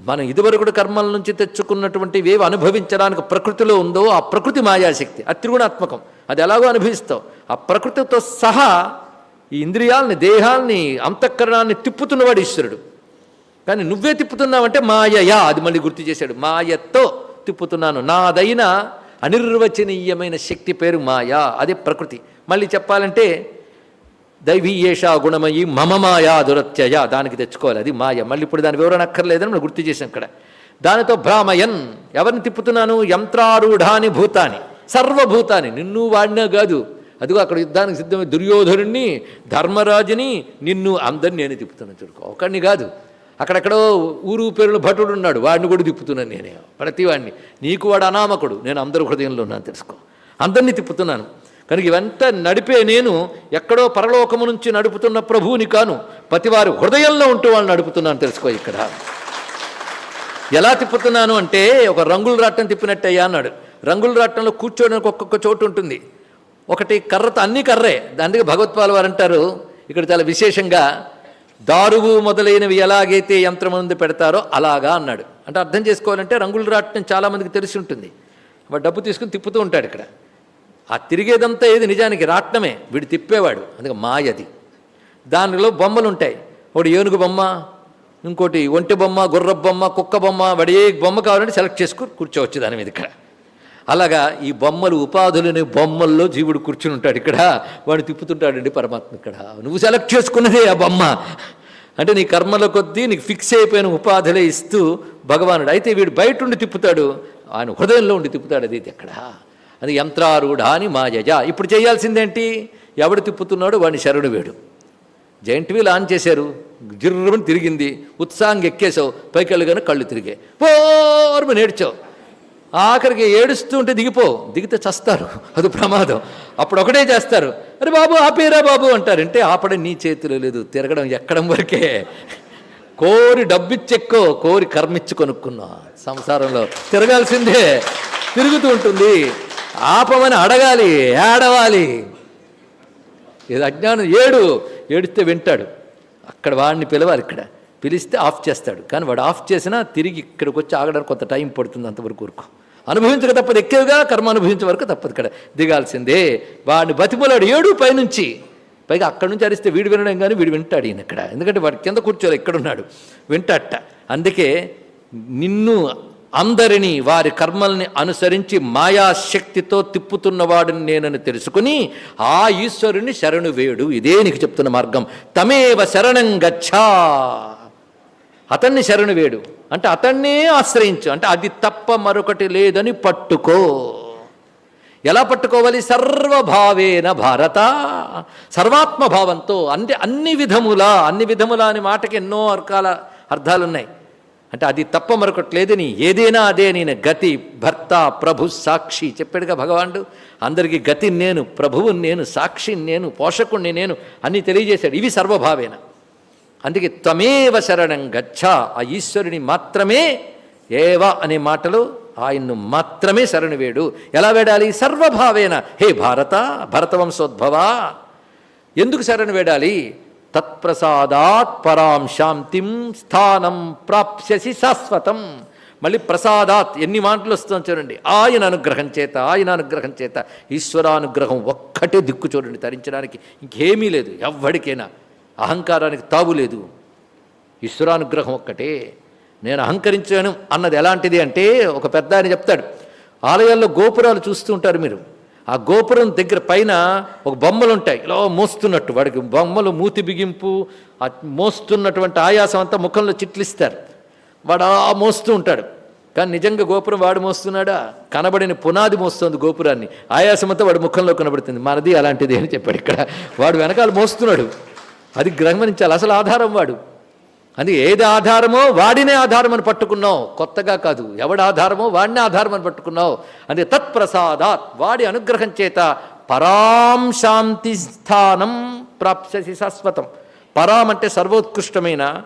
మనం ఇదివరకుడు కర్మల నుంచి తెచ్చుకున్నటువంటి ఏవి అనుభవించడానికి ప్రకృతిలో ఉందో ఆ ప్రకృతి మాయాశక్తి అది త్రిగుణాత్మకం అది ఎలాగో అనుభవిస్తావు. ఆ ప్రకృతితో సహా ఈ ఇంద్రియాలని దేహాల్ని అంతఃకరణాన్ని తిప్పుతున్నవాడు ఈశ్వరుడు. కానీ నువ్వే తిప్పుతున్నావంటే మాయయా అది మళ్ళీ గుర్తు చేశాడు. మాయతో తిప్పుతున్నాను. నాదైన అనిర్వచనీయమైన శక్తి పేరు మాయా అదే ప్రకృతి. మళ్ళీ చెప్పాలంటే దైవీయేషా గుణమయి మమ మాయా దురత్యయ. దానికి తెచ్చుకోవాలి అది మాయ. మళ్ళీ ఇప్పుడు దాని వివరణ అక్కర్లేదని మనం గుర్తు చేసాం ఇక్కడ. దానితో భ్రామయన్. ఎవరిని తిప్పుతున్నాను? యంత్రారూఢాని భూతాని. సర్వభూతాని. నిన్ను వాడినా కాదు. అదిగో అక్కడ యుద్ధానికి సిద్ధమై దుర్యోధనుణ్ణి ధర్మరాజుని నిన్ను అందరిని నేను తిప్పుతున్నాను చూడుకో. ఒకడిని కాదు. అక్కడెక్కడో ఊరు పేరులో భటుడు ఉన్నాడు. వాడిని కూడా తిప్పుతున్నాను నేనే. ప్రతివాడిని. నీకు వాడు అనామకుడు. నేను అందరి హృదయంలో ఉన్నాను తెలుసుకో. అందరినీ తిప్పుతున్నాను. కనుక ఇవంతా నడిపే నేను ఎక్కడో పరలోకము నుంచి నడుపుతున్న ప్రభువుని కాను. ప్రతివారు హృదయంలో ఉంటూ వాళ్ళు నడుపుతున్నాను తెలుసుకో ఇక్కడ. ఎలా తిప్పుతున్నాను అంటే ఒక రంగుల రాట్నం తిప్పినట్టయ్యా అన్నాడు. రంగుల రాట్నంలో కూర్చోడానికి ఒక్కొక్క చోటు ఉంటుంది. ఒకటి కర్రతో అన్ని కర్రే. దానికి భగవత్పాల్ వారు అంటారు ఇక్కడ చాలా విశేషంగా దారువు మొదలైనవి ఎలాగైతే యంత్రం ముందు పెడతారో అలాగా అన్నాడు. అంటే అర్థం చేసుకోవాలంటే రంగుల రాట్నం చాలామందికి తెలిసి ఉంటుంది. వాడు డబ్బు తీసుకుని తిప్పుతూ ఉంటాడు ఇక్కడ. ఆ తిరిగేదంతా ఏది నిజానికి రాట్నమే. వీడు తిప్పేవాడు అందుకే మాయది. దానిలో బొమ్మలు ఉంటాయి ఒకటి ఏనుగు బొమ్మ ఇంకోటి ఒంటి బొమ్మ గుర్ర బొమ్మ కుక్క బొమ్మ వాడు ఏ బొమ్మ కావాలంటే సెలెక్ట్ చేసుకుని కూర్చోవచ్చు దాని మీద ఇక్కడ. అలాగా ఈ బొమ్మలు ఉపాధులని బొమ్మల్లో జీవుడు కూర్చుని ఉంటాడు ఇక్కడ. వాడు తిప్పుతుంటాడండి పరమాత్మ ఇక్కడ. నువ్వు సెలెక్ట్ చేసుకున్నదే ఆ బొమ్మ. అంటే నీ కర్మల కొద్దీ నీకు ఫిక్స్ అయిపోయిన ఉపాధులే ఇస్తూ భగవానుడు. అయితే వీడు బయట ఉండి తిప్పుతాడు. ఆయన హృదయంలో ఉండి తిప్పుతాడు అది ఎక్కడ? అది యంత్రారూఢ అని మాయజ. ఇప్పుడు చేయాల్సిందేంటి? ఎవడు తిప్పుతున్నాడో? వాడిని శరణు వేడు. జైంట్ వీల్ ఆన్ చేశారు. జిర్రమని తిరిగింది. ఉత్సాహంగా ఎక్కేసావు పైకి వెళ్ళగానే కళ్ళు తిరిగాయి పోర్మ నేడ్చావు. ఆఖరికి ఏడుస్తూ ఉంటే దిగిపో. దిగితే చస్తారు. అది ప్రమాదం. అప్పుడు ఒకటే చేస్తారు. అరే బాబు ఆపేరా బాబు అంటారంటే ఆపడం నీ చేతిలో లేదు. తిరగడం ఎక్కడం వరకే. కోరి డబ్బిచ్చెక్కో కోరి కర్మిచ్చి కొనుక్కున్నా. సంసారంలో తిరగాల్సిందే. తిరుగుతూ ఉంటుంది. ఆపమని అడగాలి ఏడవాలి. ఇది అజ్ఞానం ఏడు ఏడిస్తే వింటాడు. అక్కడ వాడిని పిలవాలి ఇక్కడ. పిలిస్తే ఆఫ్ చేస్తాడు. కానీ వాడు ఆఫ్ చేసినా తిరిగి ఇక్కడికి వచ్చి ఆగడానికి కొంత టైం పడుతుంది అంతవరకు ఊరుకో. అనుభవించక తప్పదు. ఎక్కువగా కర్మ అనుభవించే వరకు తప్పదు ఇక్కడ. దిగాల్సిందే. వాడిని బతిమలాడు ఏడు పైనుంచి. పైగా అక్కడి నుంచి అరిస్తే వీడు వినడం కానీ వీడు వింటాడు ఈయన ఇక్కడ. ఎందుకంటే వాడు కింద కూర్చోవడో ఇక్కడ ఉన్నాడు వింటాట అందుకే నిన్ను అందరినీ వారి కర్మల్ని అనుసరించి మాయాశక్తితో తిప్పుతున్నవాడిని నేనని తెలుసుకుని ఆ ఈశ్వరుని శరణు వేడు. ఇదే నీకు చెప్తున్న మార్గం. తమేవ శరణం గచ్చా. అతన్ని శరణు వేడు. అంటే అతన్నే ఆశ్రయించు. అంటే అది తప్ప మరొకటి లేదని పట్టుకో. ఎలా పట్టుకోవాలి? సర్వభావేన భారత. సర్వాత్మభావంతో. అంటే అన్ని విధములా. అన్ని విధములా అనే మాటకి ఎన్నో రకాల అర్థాలున్నాయి. అంటే అది తప్ప మరొకటి లేదని ఏదైనా అదే నేను గతి భర్త ప్రభు సాక్షి చెప్పాడుగా భగవానుడు. అందరికీ గతి నేను ప్రభువుని నేను సాక్షిని నేను పోషకుణ్ణి నేను అన్నీ తెలియజేశాడు. ఇవి సర్వభావేన. అందుకే త్వమేవ శరణం గచ్చ ఆ ఈశ్వరుని మాత్రమే ఏవ అనే మాటలు ఆయన్ను మాత్రమే శరణు వేడు ఎలా వేడాలి? సర్వభావేన. హే భారత భరతవంశోద్భవ. ఎందుకు శరణు వేడాలి తత్ప్రసాదాత్ పరాం శాంతిం స్థానం ప్రాప్స్యసి శాశ్వతం. మళ్ళీ ప్రసాదాత్ ఎన్ని మాటలు వస్తుందో చూడండి. ఆయన అనుగ్రహం చేత ఆయన అనుగ్రహం చేత ఈశ్వరానుగ్రహం ఒక్కటే దిక్కు చూడండి తరించడానికి. ఇంకేమీ లేదు ఎవ్వడికైనా అహంకారానికి తావు లేదు. ఈశ్వరానుగ్రహం ఒక్కటే. నేను అహంకరించాను అన్నది ఎలాంటిది అంటే ఒక పెద్ద ఆయన చెప్తాడు. ఆలయాల్లో గోపురాలు చూస్తూ ఉంటారు మీరు. ఆ గోపురం దగ్గర పైన ఒక బొమ్మలు ఉంటాయి ఇలా మోస్తున్నట్టు వాడికి బొమ్మలు మూతి బిగింపు ఆ మోస్తున్నటువంటి ఆయాసం అంతా ముఖంలో చిట్లిస్తారు. వాడు ఆ మోస్తూ ఉంటాడు. కానీ నిజంగా గోపురం వాడు మోస్తున్నాడా? కనబడిన పునాది మోస్తుంది గోపురాన్ని. ఆయాసం అంతా వాడి ముఖంలో కనబడుతుంది. మనది అలాంటిది అని చెప్పాడు ఇక్కడ. వాడు వెనకాల మోస్తున్నాడు. అది గమనించాలి అసలు ఆధారం వాడు. అందుకే ఏది ఆధారమో వాడినే ఆధారం అని పట్టుకున్నావు. కొత్తగా కాదు ఎవడి ఆధారమో వాడినే ఆధారం అని పట్టుకున్నావు. అందుకే తత్ప్రసాదాత్ వాడి అనుగ్రహం చేత పరాం శాంతి స్థానం ప్రాప్స్యసి శాశ్వతం. పరాం అంటే సర్వోత్కృష్టమైన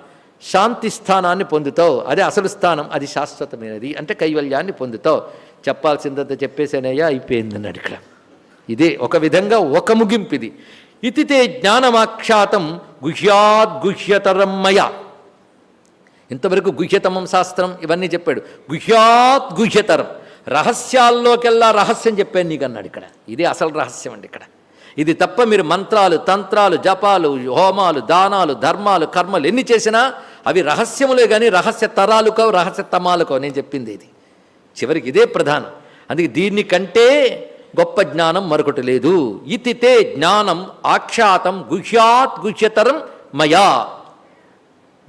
శాంతి స్థానాన్ని పొందుతావు. అదే అసలు స్థానం అది శాశ్వతమైనది అంటే కైవల్యాన్ని పొందుతావు. చెప్పాల్సిందంత చెప్పేసేనయ్యా అయిపోయిందన్నాడు ఇక్కడ. ఇదే ఒక విధంగా ఒక ముగింపు ఇది. ఇతితే జ్ఞానమాఖ్యాతం గుహ్యాద్గుహ్యతరం మయ ఇంతవరకు గుహ్యతమం శాస్త్రం ఇవన్నీ చెప్పాడు. గుహ్యాత్ గుహ్యతరం. రహస్యాల్లోకెల్లా రహస్యం చెప్పాను నీకు అన్నాడు ఇక్కడ. ఇది అసలు రహస్యం అండి ఇక్కడ. ఇది తప్ప మీరు మంత్రాలు తంత్రాలు జపాలు హోమాలు దానాలు ధర్మాలు కర్మలు ఎన్ని చేసినా అవి రహస్యములే కానీ రహస్య తరాలుకో రహస్య తమాలుకో నేను చెప్పింది ఇది. చివరికి ఇదే ప్రధానం. అందుకే దీన్ని కంటే గొప్ప జ్ఞానం మరొకటి లేదు. ఇతితే జ్ఞానం ఆఖ్యాతం గుహ్యాత్ గుహ్యతరం మయా.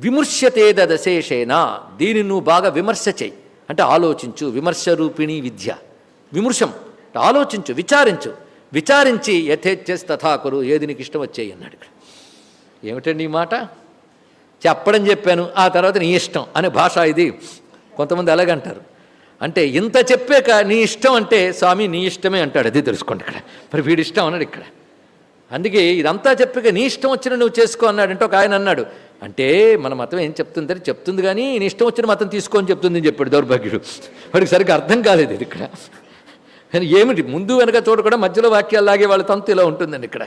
విమర్శతేదశేషేన దీన్ని నువ్వు బాగా విమర్శ చేయి అంటే ఆలోచించు విమర్శ రూపిణి విద్య. విమర్శం. అంటే ఆలోచించు విచారించు. విచారించి యథేచ్ఛస్ తథాకురు ఏది నీకు ఇష్టం వచ్చేయి అన్నాడు ఇక్కడ. ఏమిటండి ఈ మాట? చెప్పడం చెప్పాను ఆ తర్వాత నీ ఇష్టం అనే భాష ఇది. కొంతమంది అలాగంటారు. అంటే ఇంత చెప్పాక నీ ఇష్టం అంటే స్వామి నీ ఇష్టమే అంటాడు. అది తెలుసుకోండి ఇక్కడ. మరి వీడి ఇష్టం అన్నాడు ఇక్కడ. అందుకే ఇదంతా చెప్పాక నీ ఇష్టం వచ్చిన నువ్వు చేసుకో అన్నాడు. అంటే ఒక ఆయన అన్నాడు అంటే మన మతం ఏం చెప్తుందని చెప్తుంది కానీ నేను ఇష్టం వచ్చిన మతం తీసుకొని చెప్తుంది అని చెప్పాడు దౌర్భాగ్యుడు. వాడికి సరిగ్గా అర్థం కాలేదు ఇది ఇక్కడ. కానీ ఏమిటి? ముందు వెనక చూడకుండా మధ్యలో వాక్యాలు లాగే వాళ్ళ తంతు ఇలా ఉంటుందండి ఇక్కడ.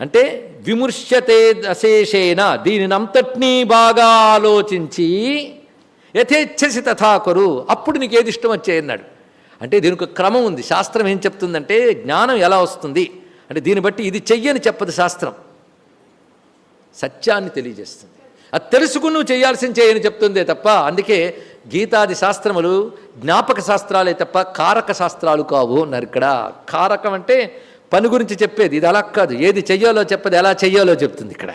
అంటే విమర్శతే అశేషేన దీనిని అంతటినీ బాగా ఆలోచించి యథేచ్ఛసి తథాకరు అప్పుడు నీకు ఏది ఇష్టం వచ్చేయన్నాడు అంటే దీనికి క్రమం ఉంది. శాస్త్రం ఏం చెప్తుందంటే జ్ఞానం ఎలా వస్తుంది? అంటే దీన్ని బట్టి ఇది చెయ్యని చెప్పదు శాస్త్రం. సత్యాన్ని తెలియజేస్తుంది. అది తెలుసుకుని నువ్వు చేయాల్సిన చేయని చెప్తుందే తప్ప అందుకే గీతాది శాస్త్రములు జ్ఞాపక శాస్త్రాలే తప్ప కారక శాస్త్రాలు కావు అన్నారు ఇక్కడ. కారకం అంటే పని గురించి చెప్పేది. ఇది అలా కాదు. ఏది చెయ్యాలో చెప్పదు ఎలా చెయ్యాలో చెప్తుంది ఇక్కడ.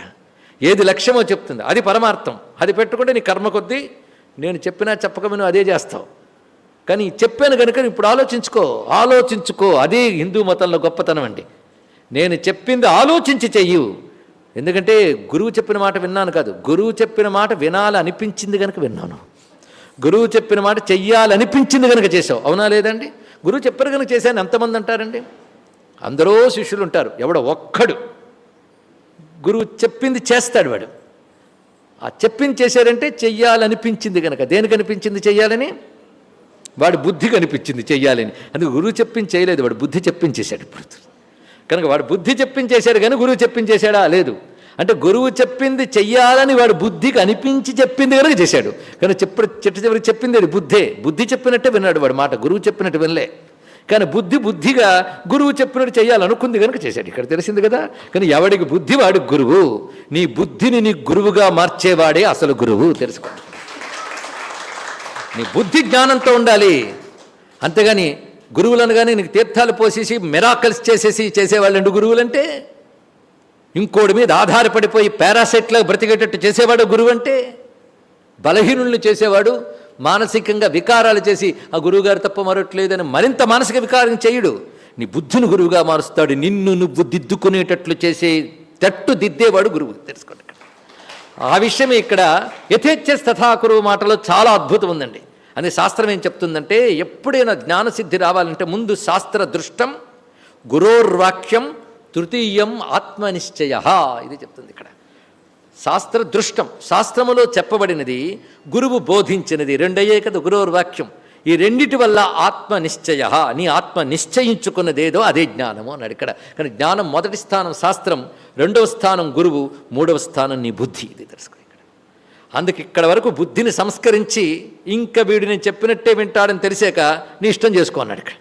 ఏది లక్ష్యమో చెప్తుంది. అది పరమార్థం. అది పెట్టుకుంటే నీ కర్మ కొద్దీ నేను చెప్పినా చెప్పకమే నువ్వు అదే చేస్తావు. కానీ చెప్పాను కనుక ఇప్పుడు ఆలోచించుకో. ఆలోచించుకో. అదే హిందూ మతంలో గొప్పతనం అండి. నేను చెప్పింది ఆలోచించి చెయ్యు. ఎందుకంటే గురువు చెప్పిన మాట విన్నాను కాదు. గురువు చెప్పిన మాట వినాలి అనిపించింది కనుక విన్నాను. గురువు చెప్పిన మాట చెయ్యాలనిపించింది కనుక చేసావు అవునా లేదండి? గురువు చెప్పారు కనుక చేశాను. ఎంతమంది అంటారండి? అందరూ శిష్యులు ఉంటారు. ఎవడో ఒక్కడు. గురువు చెప్పింది చేస్తాడు వాడు. ఆ చెప్పింది చేశారంటే చెయ్యాలనిపించింది కనుక దేనికి అనిపించింది చెయ్యాలని? వాడి బుద్ధి కనిపించింది చెయ్యాలని. అందుకు గురువు చెప్పింది చేయలేదు. వాడు బుద్ధి చెప్పించేశాడు ఇప్పుడు కనుక వాడు బుద్ధి చెప్పించేశాడు కానీ గురువు చెప్పించేశాడా? లేదు. అంటే గురువు చెప్పింది చెయ్యాలని వాడు బుద్ధికి అనిపించి చెప్పింది కనుక చేశాడు. కానీ చెప్ప చెట్టు చివరికి చెప్పింది అది బుద్ధే. బుద్ధి చెప్పినట్టే విన్నాడు వాడు మాట. గురువు చెప్పినట్టు వినలే. కానీ బుద్ధి బుద్ధిగా గురువు చెప్పినట్టు చేయాలనుకుంది కనుక చేశాడు. ఇక్కడ తెలిసింది కదా? కానీ ఎవడికి బుద్ధి వాడి గురువు. నీ బుద్ధిని నీ గురువుగా మార్చేవాడే అసలు గురువు. తెలుసుకో. నీ బుద్ధి జ్ఞానంతో ఉండాలి. అంతేగాని గురువులను కానీ నీకు తీర్థాలు పోసేసి మెరాకల్స్ చేసేసి చేసేవాళ్ళండి గురువులంటే? ఇంకోటి మీద ఆధారపడిపోయి పారాసైట్లో బ్రతికేటట్టు చేసేవాడు గురువు అంటే బలహీనుల్ని చేసేవాడు మానసికంగా వికారాలు చేసి ఆ గురువుగారు తప్ప మరొట్లేదని మరింత మానసిక వికారం చేయుడు. నీ బుద్ధిని గురువుగా మారుస్తాడు. నిన్ను నువ్వు దిద్దుకునేటట్లు చేసే తట్టు దిద్దేవాడు గురువు. తెలుసుకోండి ఆ విషయమే ఇక్కడ యథేచ్ఛ తథాకురువు మాటలో చాలా అద్భుతం ఉందండి. అని శాస్త్రం ఏం చెప్తుందంటే ఎప్పుడైనా జ్ఞానసిద్ధి రావాలంటే ముందు శాస్త్ర దృష్టం గురోర్వాక్యం తృతీయం ఆత్మనిశ్చయ ఇది చెప్తుంది ఇక్కడ. శాస్త్ర దృష్టం శాస్త్రములో చెప్పబడినది గురువు బోధించినది రెండయ్యే కదా గురోర్వాక్యం. ఈ రెండిటి వల్ల ఆత్మనిశ్చయ నీ ఆత్మ నిశ్చయించుకున్నదేదో అదే జ్ఞానము అన్నాడు ఇక్కడ. కానీ జ్ఞానం మొదటి స్థానం శాస్త్రం రెండవ స్థానం గురువు మూడవ స్థానం నీ బుద్ధి. ఇది తెలుసుకో. అందుకు ఇక్కడ వరకు బుద్ధిని సంస్కరించి ఇంకా వీడు నేను చెప్పినట్టే వింటాడని తెలిసాక నీ ఇష్టం చేసుకో అన్నాడు ఇక్కడ.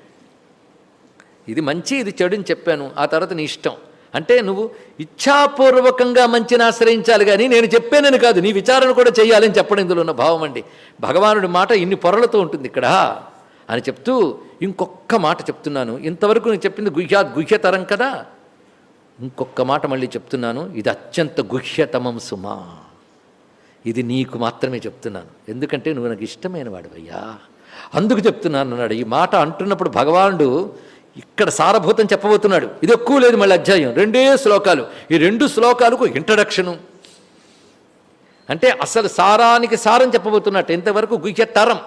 ఇది మంచి ఇది చెడు అని చెప్పాను. ఆ తర్వాత నీ ఇష్టం. అంటే నువ్వు ఇచ్ఛాపూర్వకంగా మంచిని ఆశ్రయించాలి కానీ నేను చెప్పానని కాదు నీ విచారణ కూడా చేయాలని చెప్పడం ఇందులో ఉన్న భావం అండి. భగవానుడి మాట ఇన్ని పొరలతో ఉంటుంది ఇక్కడ. అని చెప్తూ ఇంకొక్క మాట చెప్తున్నాను. ఇంతవరకు నేను చెప్పింది గుహ్యా గుహ్యతరం కదా? ఇంకొక మాట మళ్ళీ చెప్తున్నాను. ఇది అత్యంత గుహ్యతమం సుమా. ఇది నీకు మాత్రమే చెప్తున్నాను. ఎందుకంటే నువ్వు నాకు ఇష్టమైన వాడివయ్యా. అందుకు చెప్తున్నాను అన్నాడు. ఈ మాట అంటున్నప్పుడు భగవానుడు ఇక్కడ సారభూతం చెప్పబోతున్నాడు. ఇది ఎక్కువ లేదు మళ్ళీ అధ్యాయం. రెండే శ్లోకాలు. ఈ రెండు శ్లోకాలకు ఇంట్రడక్షను అంటే అసలు సారానికి సారం చెప్పబోతున్నట్టు ఇంతవరకు గుహ్యతరం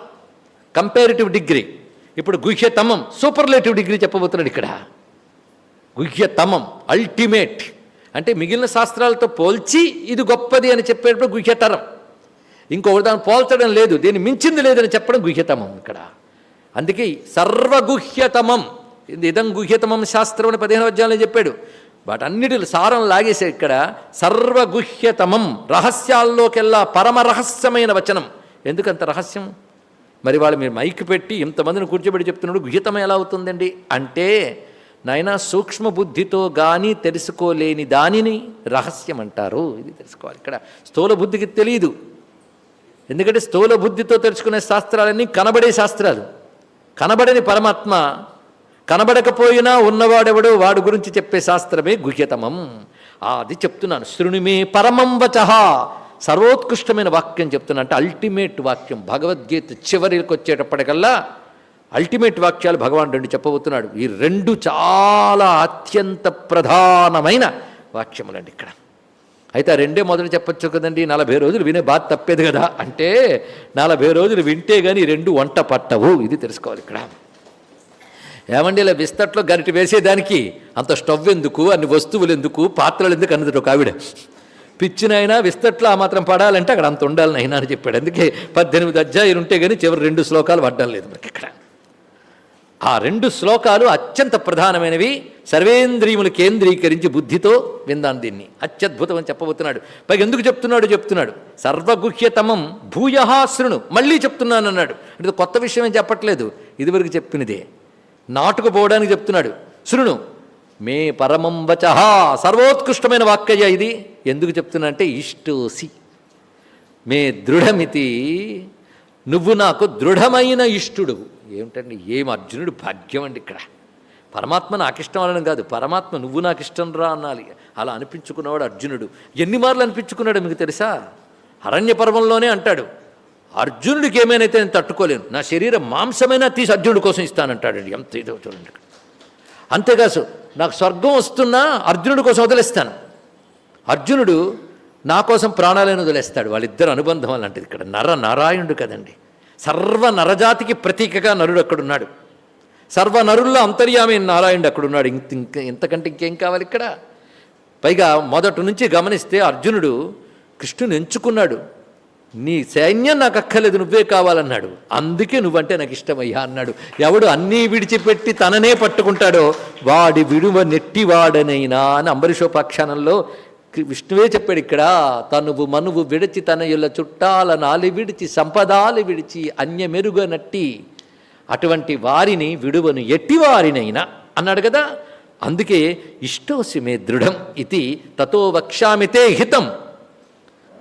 కంపారిటివ్ డిగ్రీ ఇప్పుడు గుహ్యతమం సూపర్లేటివ్ డిగ్రీ చెప్పబోతున్నాడు ఇక్కడ. గుహ్యతమం అల్టిమేట్ అంటే మిగిలిన శాస్త్రాలతో పోల్చి ఇది గొప్పది అని చెప్పేటప్పుడు గుహ్యతరం. ఇంకొకటి దాన్ని పోల్చడం లేదు దీన్ని మించింది లేదని చెప్పడం గుహ్యతమం ఇక్కడ. అందుకే సర్వగుహ్యతమం ఇది ఇదం గుహ్యతమం శాస్త్రం అని పదిహేను అధ్యాయంలో చెప్పాడు. వాటన్నిటిలో సారం లాగేసే ఇక్కడ. సర్వగుహ్యతమం రహస్యాల్లోకెల్లా పరమ రహస్యమైన వచనం. ఎందుకంత రహస్యం? మరి వాళ్ళు మీరు మైక్ పెట్టి ఇంతమందిని కూర్చోబెట్టి చెప్తున్నాడు గుహ్యతమం ఎలా అవుతుందండి? అంటే నాయన సూక్ష్మబుద్ధితో గాని కానీ తెలుసుకోలేని దానిని రహస్యం అంటారు. ఇది తెలుసుకోవాలి. ఇక్కడ స్థూల బుద్ధికి తెలియదు ఎందుకంటే స్థూల బుద్ధితో తెలుసుకునే శాస్త్రాలన్నీ కనబడే శాస్త్రాలు. కనబడని పరమాత్మ కనబడకపోయినా ఉన్నవాడెవడో వాడి గురించి చెప్పే శాస్త్రమే గుహ్యతమం. అది చెప్తున్నాను. శృణుమే పరమం వచ. సర్వోత్కృష్టమైన వాక్యం చెప్తున్నా. అంటే అల్టిమేట్ వాక్యం. భగవద్గీత చివరికి వచ్చేటప్పటికల్లా అల్టిమేట్ వాక్యాలు భగవాన్ రెండు చెప్పబోతున్నాడు. ఈ రెండు చాలా అత్యంత ప్రధానమైన వాక్యములండి ఇక్కడ. అయితే ఆ రెండే మొదలు చెప్పచ్చు కదండి నలభై రోజులు వినే బాధ తప్పేది కదా. అంటే నలభై రోజులు వింటే కానీ రెండు వంట పట్టవు ఇది తెలుసుకోవాలి ఇక్కడ. ఏమండి ఇలా విస్తట్లో గరిటి వేసేదానికి అంత స్టవ్ ఎందుకు అన్ని వస్తువులు ఎందుకు పాత్రలు ఎందుకు అన్నది ఒక ఆవిడ. పిచ్చినైనా విస్తట్లో ఆ మాత్రం పడాలంటే అక్కడ అంత ఉండాలని అయినా అని చెప్పాడు. అందుకే పద్దెనిమిది అధ్యాయులు ఉంటే కానీ చివరి రెండు శ్లోకాలు పడ్డం లేదు మనకి ఇక్కడ. ఆ రెండు శ్లోకాలు అత్యంత ప్రధానమైనవి. సర్వేంద్రియములు కేంద్రీకరించి బుద్ధితో విందాం దీన్ని. అత్యద్భుతం అని చెప్పబోతున్నాడు. పైగా ఎందుకు చెప్తున్నాడు? చెప్తున్నాడు. సర్వగుహ్యతమం భూయహాశ్రుణు. శృణు మళ్ళీ చెప్తున్నాను అన్నాడు అంటే కొత్త విషయం ఏం చెప్పట్లేదు. ఇదివరకు చెప్పినదే. నాటుకుపోవడానికి చెప్తున్నాడు. శృణు మే పరమం వచ. సర్వోత్కృష్టమైన వాక్య ఇది. ఎందుకు చెప్తున్నా అంటే ఇష్టోసి. మే దృఢమితి. నువ్వు నాకు దృఢమైన ఇష్టుడు ఏమిటండి? ఏం అర్జునుడు భాగ్యం అండి ఇక్కడ? పరమాత్మ నాకు ఇష్టం అనడం కాదు. పరమాత్మ నువ్వు నాకు ఇష్టం రా అనాలి. అలా అనిపించుకున్నవాడు అర్జునుడు. ఎన్ని మార్లు అనిపించుకున్నాడు మీకు తెలుసా? అరణ్య పర్వంలోనే అంటాడు. అర్జునుడికి ఏమైనా నేను తట్టుకోలేను. నా శరీరం మాంసమైనా తీసి అర్జునుడి కోసం ఇస్తానంటాడండి. ఎంత ఇదో చూడండి అంతేకాదు నాకు స్వర్గం వస్తున్నా అర్జునుడి కోసం వదిలేస్తాను. అర్జునుడు నా కోసం ప్రాణాలను వదిలేస్తాడు. వాళ్ళిద్దరు అనుబంధం అలాంటిది ఇక్కడ. నర నారాయణుడు కదండి. సర్వ నరజాతికి ప్రతీకగా నరుడు అక్కడున్నాడు. సర్వ నరుల్లో అంతర్యామి నారాయణుడు అక్కడున్నాడు. ఇంత ఇంక ఇంతకంటే ఇంకేం కావాలి ఇక్కడ? పైగా మొదటి నుంచి గమనిస్తే అర్జునుడు కృష్ణుని ఎంచుకున్నాడు. నీ సైన్యం నాకు అక్కర్లేదు నువ్వే కావాలన్నాడు. అందుకే నువ్వంటే నాకు ఇష్టమయ్యా అన్నాడు. ఎవడు అన్నీ విడిచిపెట్టి తననే పట్టుకుంటాడో వాడి విడువ నెట్టివాడనైనా అని అంబరీషోపాఖ్యానంలో విష్ణువే చెప్పాడు ఇక్కడ తనువు మనువు విడిచి తన ఇళ్ళ చుట్టాల నాలి విడిచి సంపదాలు విడిచి అన్యమెరుగ నట్టి అటువంటి వారిని విడువను ఎట్టి వారినైనా అన్నాడు కదా. అందుకే ఇష్టోసి మే దృఢం ఇది తతో వక్ష్యామితే హితం.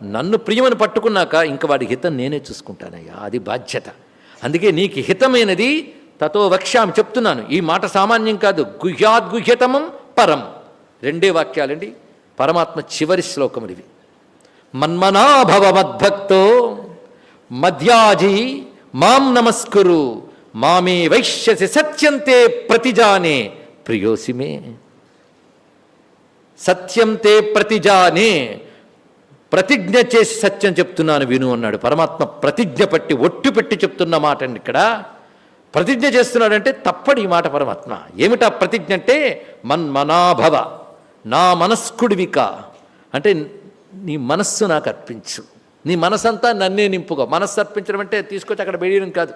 నన్ను ప్రియమని పట్టుకున్నాక ఇంక వాడి హితం నేనే చూసుకుంటానయ్యా అది బాధ్యత. అందుకే నీకు హితమైనది తతో వక్ష్యామి చెప్తున్నాను. ఈ మాట సామాన్యం కాదు గుహ్యాద్గుహ్యతమం పరం. రెండే వాక్యాలండి. పరమాత్మ చివరి శ్లోకములు ఇవి మన్మనాభవ మద్భక్తో మధ్యాజి మాం నమస్కురు మామే వైశ్యసి సత్యంతే ప్రతిజానే ప్రియోసిమే సత్యం తే ప్రతిజానే ప్రతిజ్ఞ చేసి సత్యం చెప్తున్నాను విను అన్నాడు. పరమాత్మ ప్రతిజ్ఞ పట్టి ఒట్టు పెట్టి చెప్తున్న మాట అండి ఇక్కడ. ప్రతిజ్ఞ చేస్తున్నాడంటే తప్పడు ఈ మాట పరమాత్మ. ఏమిటా ప్రతిజ్ఞ అంటే మన్మనాభవ. నా మనస్కుడివిక. అంటే నీ మనస్సు నాకు అర్పించు. నీ మనసంతా నన్నే నింపుకో. మనస్సు అర్పించడం అంటే తీసుకొచ్చి అక్కడ వేయడం కాదు.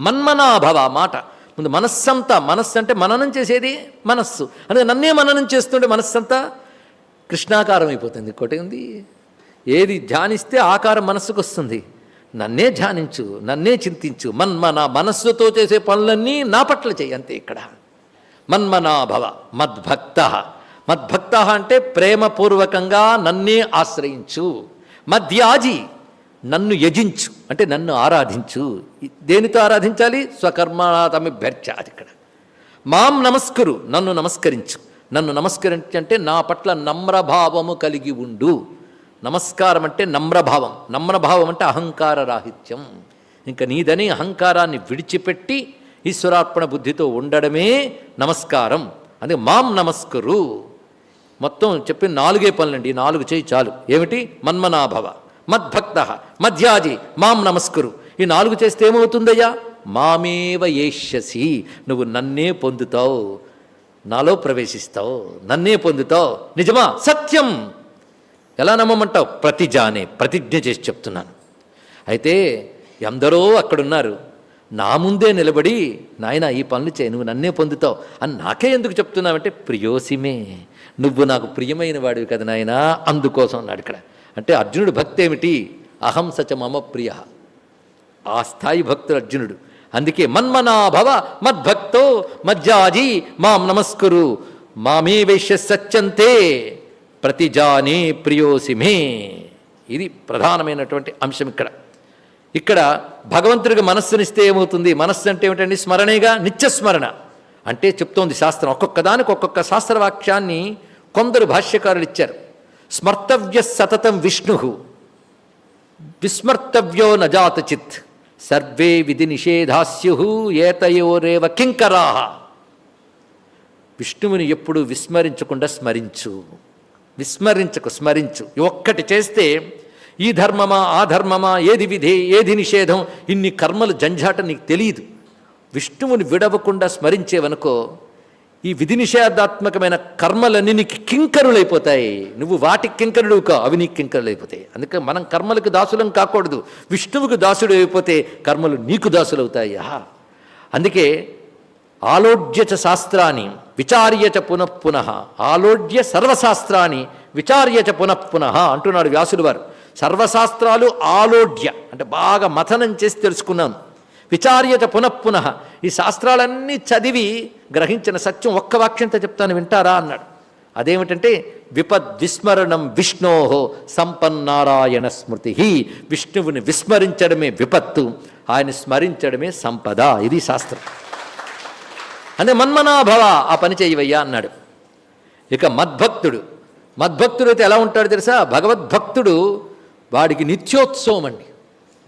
మన్మనాభవ మాట. ముందు మనస్సంతా మనస్సు అంటే మననం చేసేది మనస్సు. అంటే నన్నే మననం చేస్తుంటే మనస్సంతా కృష్ణాకారం అయిపోతుంది. ఇంకోటి ఉంది ఏది ధ్యానిస్తే ఆకారం మనస్సుకు వస్తుంది. నన్నే ధ్యానించు నన్నే చింతించు. మన్మన మనస్సుతో చేసే పనులన్నీ నా పట్ల చేయంతే ఇక్కడ. మన్మనాభవ మద్భక్త. మద్భక్త అంటే ప్రేమపూర్వకంగా నన్నే ఆశ్రయించు. మధ్యాజి నన్ను యజించు అంటే నన్ను ఆరాధించు. దేనితో ఆరాధించాలి? స్వకర్మాతమిభ్యర్చ అది ఇక్కడ. మాం నమస్కరు నన్ను నమస్కరించు. నన్ను నమస్కరించి అంటే నా పట్ల నమ్రభావము కలిగి ఉండు. నమస్కారం అంటే నమ్రభావం. నమ్రభావం అంటే అహంకార రాహిత్యం. ఇంకా నీదని అహంకారాన్ని విడిచిపెట్టి ఈశ్వరార్పణ బుద్ధితో ఉండడమే నమస్కారం. అందుకే మాం నమస్కరు. మొత్తం చెప్పిన నాలుగే పనులండి. ఈ నాలుగు చేయి చాలు. ఏమిటి? మన్మనాభవ మద్భక్త మధ్యాజి మాం నమస్కరు. ఈ నాలుగు చేస్తే ఏమవుతుందయ్యా? మామేవ ఏష్యసి నువ్వు నన్నే పొందుతావు నాలో ప్రవేశిస్తావు నన్నే పొందుతావు. నిజమా? సత్యం. ఎలా నమ్మమంటావు? ప్రతిజానే ప్రతిజ్ఞ చేసి చెప్తున్నాను. అయితే ఎందరో అక్కడున్నారు. నా ముందే నిలబడి నాయన ఈ పనులు చేయి నువ్వు నన్నే పొందుతావు అని నాకే ఎందుకు చెప్తున్నావంటే ప్రియోసిమే నువ్వు నాకు ప్రియమైన వాడివి కదా నాయన అందుకోసం అన్నాడు ఇక్కడ. అంటే అర్జునుడు భక్తి ఏమిటి? అహం సచ మమ ప్రియ. ఆ స్థాయి భక్తుడు అర్జునుడు. అందుకే మన్మనాభవ మద్భక్తో మజ్జాజి మాం నమస్కురు. మామే వైశ్య సత్యంతే ప్రతిజానే ప్రియోసిమే ఇది ప్రధానమైనటువంటి అంశం ఇక్కడ. ఇక్కడ భగవంతుడికి మనస్సునిస్తే ఏమవుతుంది? మనస్సు అంటే ఏమిటండి? స్మరణేగా? నిత్యస్మరణ. అంటే చెప్తోంది శాస్త్రం. ఒక్కొక్క దానికి ఒక్కొక్క శాస్త్రవాక్యాన్ని కొందరు భాష్యకారులు ఇచ్చారు. స్మర్తవ్య సతతం విష్ణు. విస్మర్తవ్యో నజాతచిత్ సర్వే విధి నిషేధాస్యు. ఏతయోరేవ కింకరాహ విష్ణువుని ఎప్పుడు విస్మరించకుండా స్మరించు. విస్మరించకు స్మరించు. ఒక్కటి చేస్తే ఈ ధర్మమా ఆ ధర్మమా ఏది విధి ఏది నిషేధం ఇన్ని కర్మలు జంజాట నీకు తెలియదు విష్ణువుని విడవకుండా స్మరించేవనుకో ఈ విధి నిషేధాత్మకమైన కర్మలన్నీ నీకు కింకరులైపోతాయి. నువ్వు వాటికి కింకరుడు కా అవి నీకు కింకరులు అయిపోతాయి అందుకే మనం కర్మలకు దాసులం కాకూడదు. విష్ణువుకు దాసుడు అయిపోతే కర్మలు నీకు దాసులవుతాయి. ఆహా. అందుకే ఆలోడ్యచ శాస్త్రాన్ని విచార్యచ పునఃపున ఆలోడ్య సర్వశాస్త్రాన్ని విచార్యచ పునఃపున అంటున్నాడు వ్యాసుడు వారు. సర్వశాస్త్రాలు ఆలోడ్య అంటే బాగా మథనం చేసి తెలుసుకున్నాను విచార్యత పునఃపునః ఈ శాస్త్రాలన్నీ చదివి గ్రహించిన సత్యం ఒక్క వాక్యంతో చెప్తాను వింటారా? అన్నాడు. అదేమిటంటే విపద్ విస్మరణం విష్ణోహో సంపన్నారాయణ స్మృతి. విష్ణువుని విస్మరించడమే విపత్తు ఆయన స్మరించడమే సంపద. ఇది శాస్త్రం. అంటే మన్మనాభవ ఆ పని చేయవయ్యా అన్నాడు. ఇక మద్భక్తుడు. మద్భక్తుడు అయితే ఎలా ఉంటాడు తెలుసా? భగవద్భక్తుడు వాడికి నిత్యోత్సవం అండి.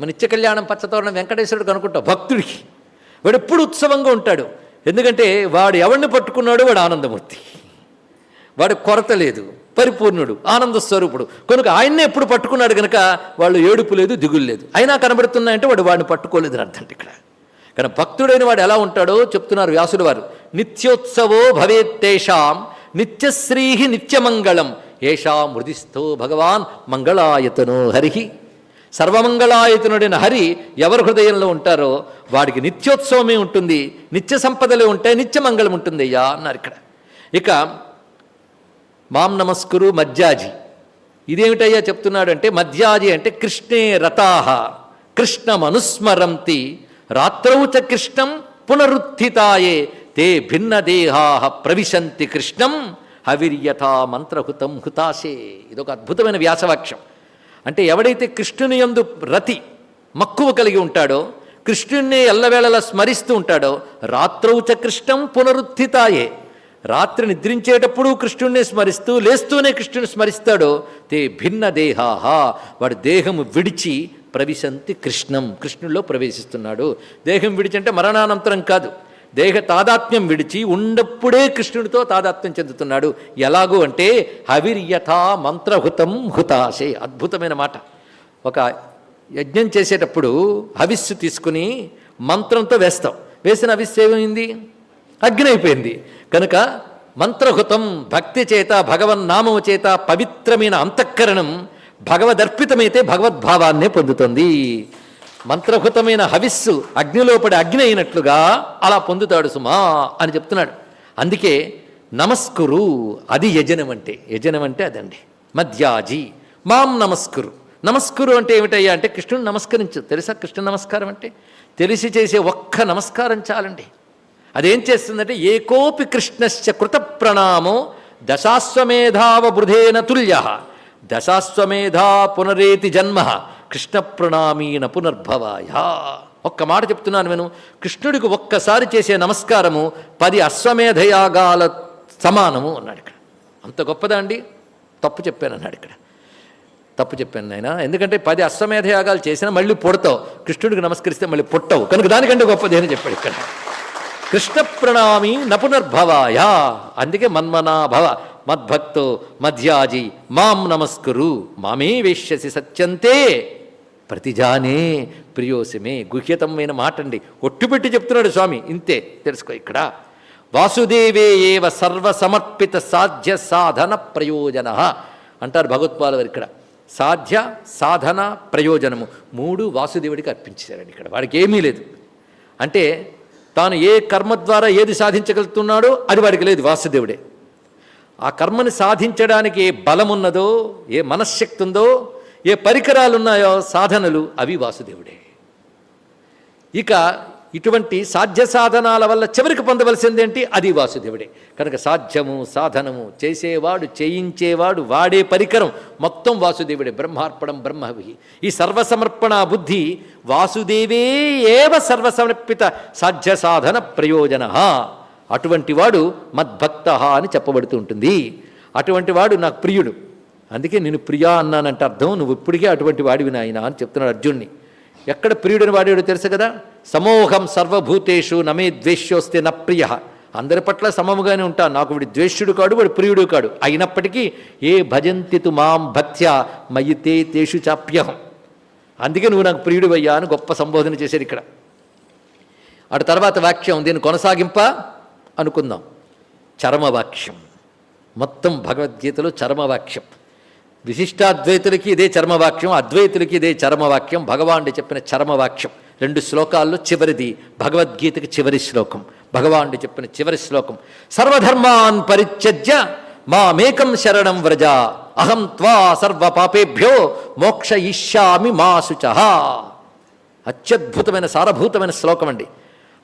మన నిత్య కళ్యాణం పచ్చతోరణం వెంకటేశ్వరుడు కనుక్కుంటాం భక్తుడికి. వాడు ఎప్పుడు ఉత్సవంగా ఉంటాడు. ఎందుకంటే వాడు ఎవరిని పట్టుకున్నాడు వాడు ఆనందమూర్తి. వాడు కొరత లేదు పరిపూర్ణుడు ఆనంద స్వరూపుడు. కనుక ఆయన్నే ఎప్పుడు పట్టుకున్నాడు కనుక వాళ్ళు ఏడుపు లేదు దిగులు లేదు. అయినా కనబడుతున్నాయంటే వాడు వాడిని పట్టుకోలేదు అర్థం ఇక్కడ. కానీ భక్తుడైన వాడు ఎలా ఉంటాడో చెప్తున్నారు వ్యాసుడు వారు. నిత్యోత్సవో భవేత్తేషాం నిత్యశ్రీ నిత్యమంగళం. ఏషా మృదిస్థో భగవాన్ మంగళాయతనో హరిహి సర్వమంగళాయతనుడైన హరి ఎవరి హృదయంలో ఉంటారో వాడికి నిత్యోత్సవమే ఉంటుంది నిత్య సంపదలే ఉంటాయి నిత్యమంగళం ఉంటుంది అయ్యా అన్నారు ఇక్కడ. ఇక మాం నమస్కురు మధ్యాజి. ఇదేమిటయ్యా చెప్తున్నాడు అంటే మధ్యాజి అంటే కృష్ణే రతాహ కృష్ణమనుస్మరంతి రాత్రౌచ కృష్ణం పునరుత్థితాయే తే భిన్నదేహా ప్రవిశంతి కృష్ణం హవిర్యథా మంత్రహుతం హుతాశే. ఇదొక అద్భుతమైన వ్యాసవాక్యం. అంటే ఎవడైతే కృష్ణుని యందు రతి మక్కువ కలిగి ఉంటాడో కృష్ణుణ్ణి ఎల్లవేళలా స్మరిస్తూ ఉంటాడో రాత్రౌచ కృష్ణం పునరుత్థితాయే. రాత్రి నిద్రించేటప్పుడు కృష్ణుణ్ణి స్మరిస్తూ లేస్తూనే కృష్ణుని స్మరిస్తాడో తే భిన్న దేహా వాడు దేహము విడిచి ప్రవిశంతి కృష్ణం కృష్ణుల్లో ప్రవేశిస్తున్నాడు. దేహం విడిచి అంటే మరణానంతరం కాదు. దేహ తాదాత్మ్యం విడిచి ఉండప్పుడే కృష్ణుడితో తాదాత్మ్యం చెందుతున్నాడు. ఎలాగూ అంటే హవిర్యథా మంత్రహుతం హుతాశే. అద్భుతమైన మాట. ఒక యజ్ఞం చేసేటప్పుడు హవిస్సు తీసుకుని మంత్రంతో వేస్తాం. వేసిన హవిస్సు ఏమైంది? అగ్ని అయిపోయింది కనుక మంత్రహుతం భక్తి చేత భగవన్నామము చేత పవిత్రమైన అంతఃకరణం భగవదర్పితమైతే భగవద్భావాన్నే పొందుతుంది. మంత్రహుతమైన హవిస్సు అగ్నిలో పడి అగ్ని అయినట్లుగా అలా పొందుతాడు సుమా అని చెప్తున్నాడు. అందుకే నమస్కురు అది యజనం అంటే యజనం అంటే అదండి. మధ్యాజీ మాం నమస్కురు. నమస్కురు అంటే ఏమిటయ్యా అంటే కృష్ణుని నమస్కరించు. తెలుసా కృష్ణ నమస్కారం అంటే? తెలిసి చేసే ఒక్క నమస్కారం చాలండి. అదేం చేస్తుందంటే ఏకోపి కృష్ణశ్చ కృత ప్రణామో దశాశ్వమేధావబృధేన తుల్య. దశాశ్వమేధా పునరేతి జన్మ. కృష్ణ ప్రణామీన పునర్భవాయ. ఒక్క మాట చెప్తున్నాను నేను కృష్ణుడికి ఒక్కసారి చేసే నమస్కారము పది అశ్వమేధయాగాల సమానము అన్నాడు ఇక్కడ. అంత గొప్పదా అండి? తప్పు చెప్పాను అన్నాడు ఇక్కడ. తప్పు చెప్పాను నాయన. ఎందుకంటే పది అశ్వమేధ యాగాలు చేసినా మళ్ళీ పుడతావు. కృష్ణుడికి నమస్కరిస్తే మళ్ళీ పుట్టవు. కనుక దానికంటే గొప్పది అని చెప్పాడు ఇక్కడ? కృష్ణ ప్రణామి నపునర్భవాయ అందుకే మన్మనాభవ మద్భక్తో మధ్యాజి మాం నమస్కరు మామే వేష్యసి సత్యంతే. ప్రతిజానే ప్రియోసిమే. గుహ్యతమైన మాట అండి ఒట్టుపెట్టి చెప్తున్నాడు స్వామి. ఇంతే. తెలుసుకో ఇక్కడ. వాసుదేవే ఏవ సర్వసమర్పిత సాధ్య సాధన ప్రయోజన. అంటారు భగవత్పాల్ వారు ఇక్కడ. సాధ్య సాధన ప్రయోజనము. మూడు వాసుదేవుడికి అర్పించారండి ఇక్కడ. వాడికి ఏమీ లేదు. అంటే తాను ఏ కర్మ ద్వారా ఏది సాధించగలుగుతున్నాడో అది వాడికి లేదు వాసుదేవుడే. ఆ కర్మని సాధించడానికి ఏ బలం ఉన్నదో ఏ మనశ్శక్తి ఉందో ఏ పరికరాలు ఉన్నాయో సాధనలు అవి వాసుదేవుడే. ఇక ఇటువంటి సాధ్య సాధనాల వల్ల చివరికి పొందవలసిందేంటి? అది వాసుదేవుడే. కనుక సాధ్యము సాధనము చేసేవాడు చేయించేవాడు వాడే పరికరం మొత్తం వాసుదేవుడే. బ్రహ్మార్పణం బ్రహ్మవి ఈ సర్వసమర్పణ బుద్ధి వాసుదేవే ఏవ సర్వసమర్పిత సాధ్య సాధన ప్రయోజన. అటువంటి వాడు మద్భక్త అని చెప్పబడుతూ ఉంటుంది. అటువంటి వాడు నాకు ప్రియుడు. అందుకే నేను ప్రియా అన్నానంటే అర్థం నువ్వు ఇప్పటికే అటువంటి వాడివి నాయన అని చెప్తున్నాడు అర్జున్ని. ఎక్కడ ప్రియుడిని వాడాడో తెలుసు కదా? సమోహం సర్వభూతేషు నమే ద్వేష్యోస్తే న ప్రియ. అందరి పట్ల సమముగానే ఉంటాను నాకు వీడు ద్వేష్యుడు కాడు వాడు ప్రియుడు కాడు. అయినప్పటికీ ఏ భజంతితు మాం భత్య మయితే తేషు చాప్యహం. అందుకే నువ్వు నాకు ప్రియుడు అయ్యా అని గొప్ప సంబోధన చేశారు ఇక్కడ. అటు తర్వాత వాక్యం దీన్ని కొనసాగింప అనుకుందాం. చరమవాక్యం. మొత్తం భగవద్గీతలో చరమవాక్యం. విశిష్టాద్వైతులకి ఇదే చర్మవాక్యం అద్వైతులకి ఇదే చర్మవాక్యం. భగవానుడు చెప్పిన చర్మవాక్యం రెండు శ్లోకాల్లో చివరిది భగవద్గీతకి చివరి శ్లోకం. భగవానుడు చెప్పిన చివరి శ్లోకం సర్వధర్మాన్ పరిత్యజ్య మామేకం శరణం వ్రజ అహం త్వా సర్వ పాపేభ్యో మోక్ష ఇష్యామి మా శుచ. అత్యద్భుతమైన సారభూతమైన శ్లోకం అండి.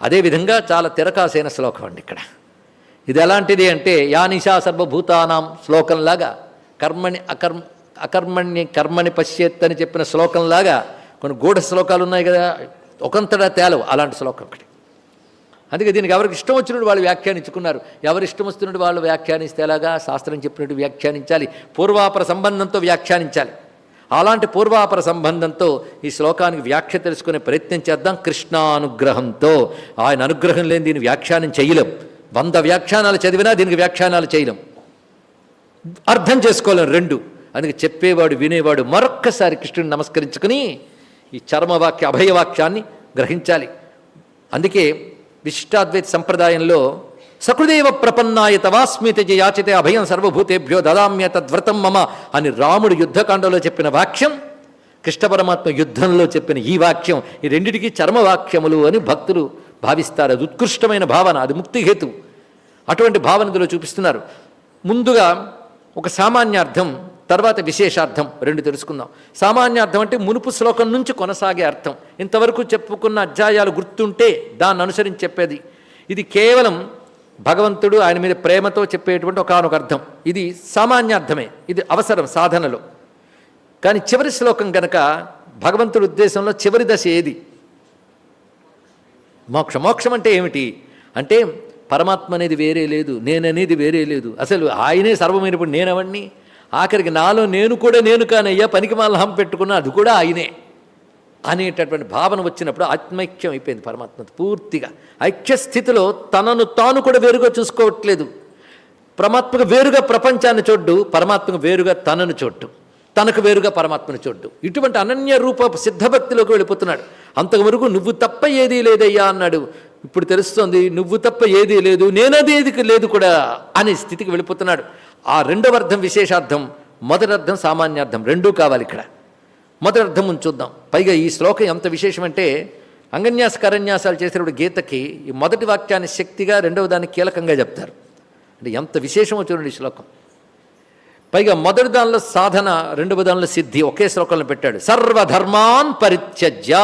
అదేవిధంగా చాలా తిరకాసైన శ్లోకం అండి ఇక్కడ. ఇది ఎలాంటిది అంటే యానిషా సర్వభూతానాం శ్లోకంలాగా కర్మని అకర్మ అకర్మణ్య కర్మని పశ్చేత్ అని చెప్పిన శ్లోకంలాగా కొన్ని గూఢ శ్లోకాలు ఉన్నాయి కదా ఒకంతటా తేలవు అలాంటి శ్లోకం ఒకటి. అందుకే దీనికి ఎవరికి ఇష్టం వచ్చినట్టు వాళ్ళు వ్యాఖ్యానించుకున్నారు. ఎవరు ఇష్టం వస్తున్నట్టు వాళ్ళు వ్యాఖ్యానిస్తే ఎలాగా? శాస్త్రం చెప్పినట్టు వ్యాఖ్యానించాలి. పూర్వాపర సంబంధంతో వ్యాఖ్యానించాలి. అలాంటి పూర్వాపర సంబంధంతో ఈ శ్లోకానికి వ్యాఖ్య తెలుసుకునే ప్రయత్నం చేద్దాం. కృష్ణానుగ్రహంతో. ఆయన అనుగ్రహం లేని దీన్ని వ్యాఖ్యానం చేయలేం. వంద వ్యాఖ్యానాలు చదివినా దీనికి వ్యాఖ్యానాలు చేయలేం. అర్థం చేసుకోలేం రెండు. అందుకే చెప్పేవాడు వినేవాడు మరొక్కసారి కృష్ణుని నమస్కరించుకుని ఈ చర్మవాక్య అభయవాక్యాన్ని గ్రహించాలి. అందుకే విశిష్టాద్వైత సంప్రదాయంలో సకృదేవ ప్రపన్నాయ తవాస్మిత యాచితే అభయం సర్వభూతేభ్యో దదామ్య తద్వ్రతం మమ అని రాముడు యుద్ధకాండంలో చెప్పిన వాక్యం కృష్ణ పరమాత్మ యుద్ధంలో చెప్పిన ఈ వాక్యం ఈ రెండిటికి చర్మవాక్యములు అని భక్తులు భావిస్తారు. అది ఉత్కృష్టమైన భావన అది ముక్తిహేతు అటువంటి భావన ఇందులో చూపిస్తున్నారు. ముందుగా ఒక సామాన్యార్థం తర్వాత విశేషార్థం రెండు తెలుసుకుందాం. సామాన్యార్థం అంటే మునుపు శ్లోకం నుంచి కొనసాగే అర్థం. ఇంతవరకు చెప్పుకున్న అధ్యాయాలు గుర్తుంటే దాన్ని అనుసరించి చెప్పేది. ఇది కేవలం భగవంతుడు ఆయన మీద ప్రేమతో చెప్పేటువంటి ఒకనొక అర్థం. ఇది సామాన్యార్థమే. ఇది అవసరం సాధనలో. కానీ చివరి శ్లోకం గనక భగవంతుడి ఉద్దేశంలో చివరి దశ ఏది? మోక్షం. మోక్షం అంటే ఏమిటి? అంటే పరమాత్మ అనేది వేరే లేదు నేననేది వేరే లేదు. అసలు ఆయనే సర్వమైనప్పుడు నేనవన్నీ ఆఖరికి నాలో నేను కూడా నేను కానయ్యా పనికి మాల హం పెట్టుకున్నా అది కూడా ఆయనే. అనేటటువంటి భావన వచ్చినప్పుడు ఆత్మైక్యం అయిపోయింది పరమాత్మ పూర్తిగా. ఐక్యస్థితిలో తనను తాను కూడా వేరుగా చూసుకోవట్లేదు. పరమాత్మకు వేరుగా ప్రపంచాన్ని చూడ్డు పరమాత్మకు వేరుగా తనను చూడ్డు. తనకు వేరుగా పరమాత్మను చూడ్డు. ఇటువంటి అనన్య రూప సిద్ధభక్తిలోకి వెళ్ళిపోతున్నాడు. అంతవరకు నువ్వు తప్ప ఏదీ లేదయ్యా అన్నాడు. ఇప్పుడు తెలుస్తోంది నువ్వు తప్ప ఏదీ లేదు నేనది ఏది లేదు కూడా అనే స్థితికి వెళ్ళిపోతున్నాడు. ఆ రెండవ అర్థం విశేషార్థం మొదటర్థం సామాన్యార్థం రెండూ కావాలి ఇక్కడ. మొదటర్థం ఉంచుద్దాం చూద్దాం. పైగా ఈ శ్లోకం ఎంత విశేషమంటే అంగన్యాస కరన్యాసాలు చేసినప్పుడు గీతకి ఈ మొదటి వాక్యాన్ని శక్తిగా రెండవ దాన్ని కీలకంగా చెప్తారు. అంటే ఎంత విశేషమో చూడండి ఈ శ్లోకం. పైగా మొదటి దానిలో సాధన రెండవ దానిలో సిద్ధి ఒకే శ్లోకంలో పెట్టాడు. సర్వధర్మాన్ పరిత్యజ్య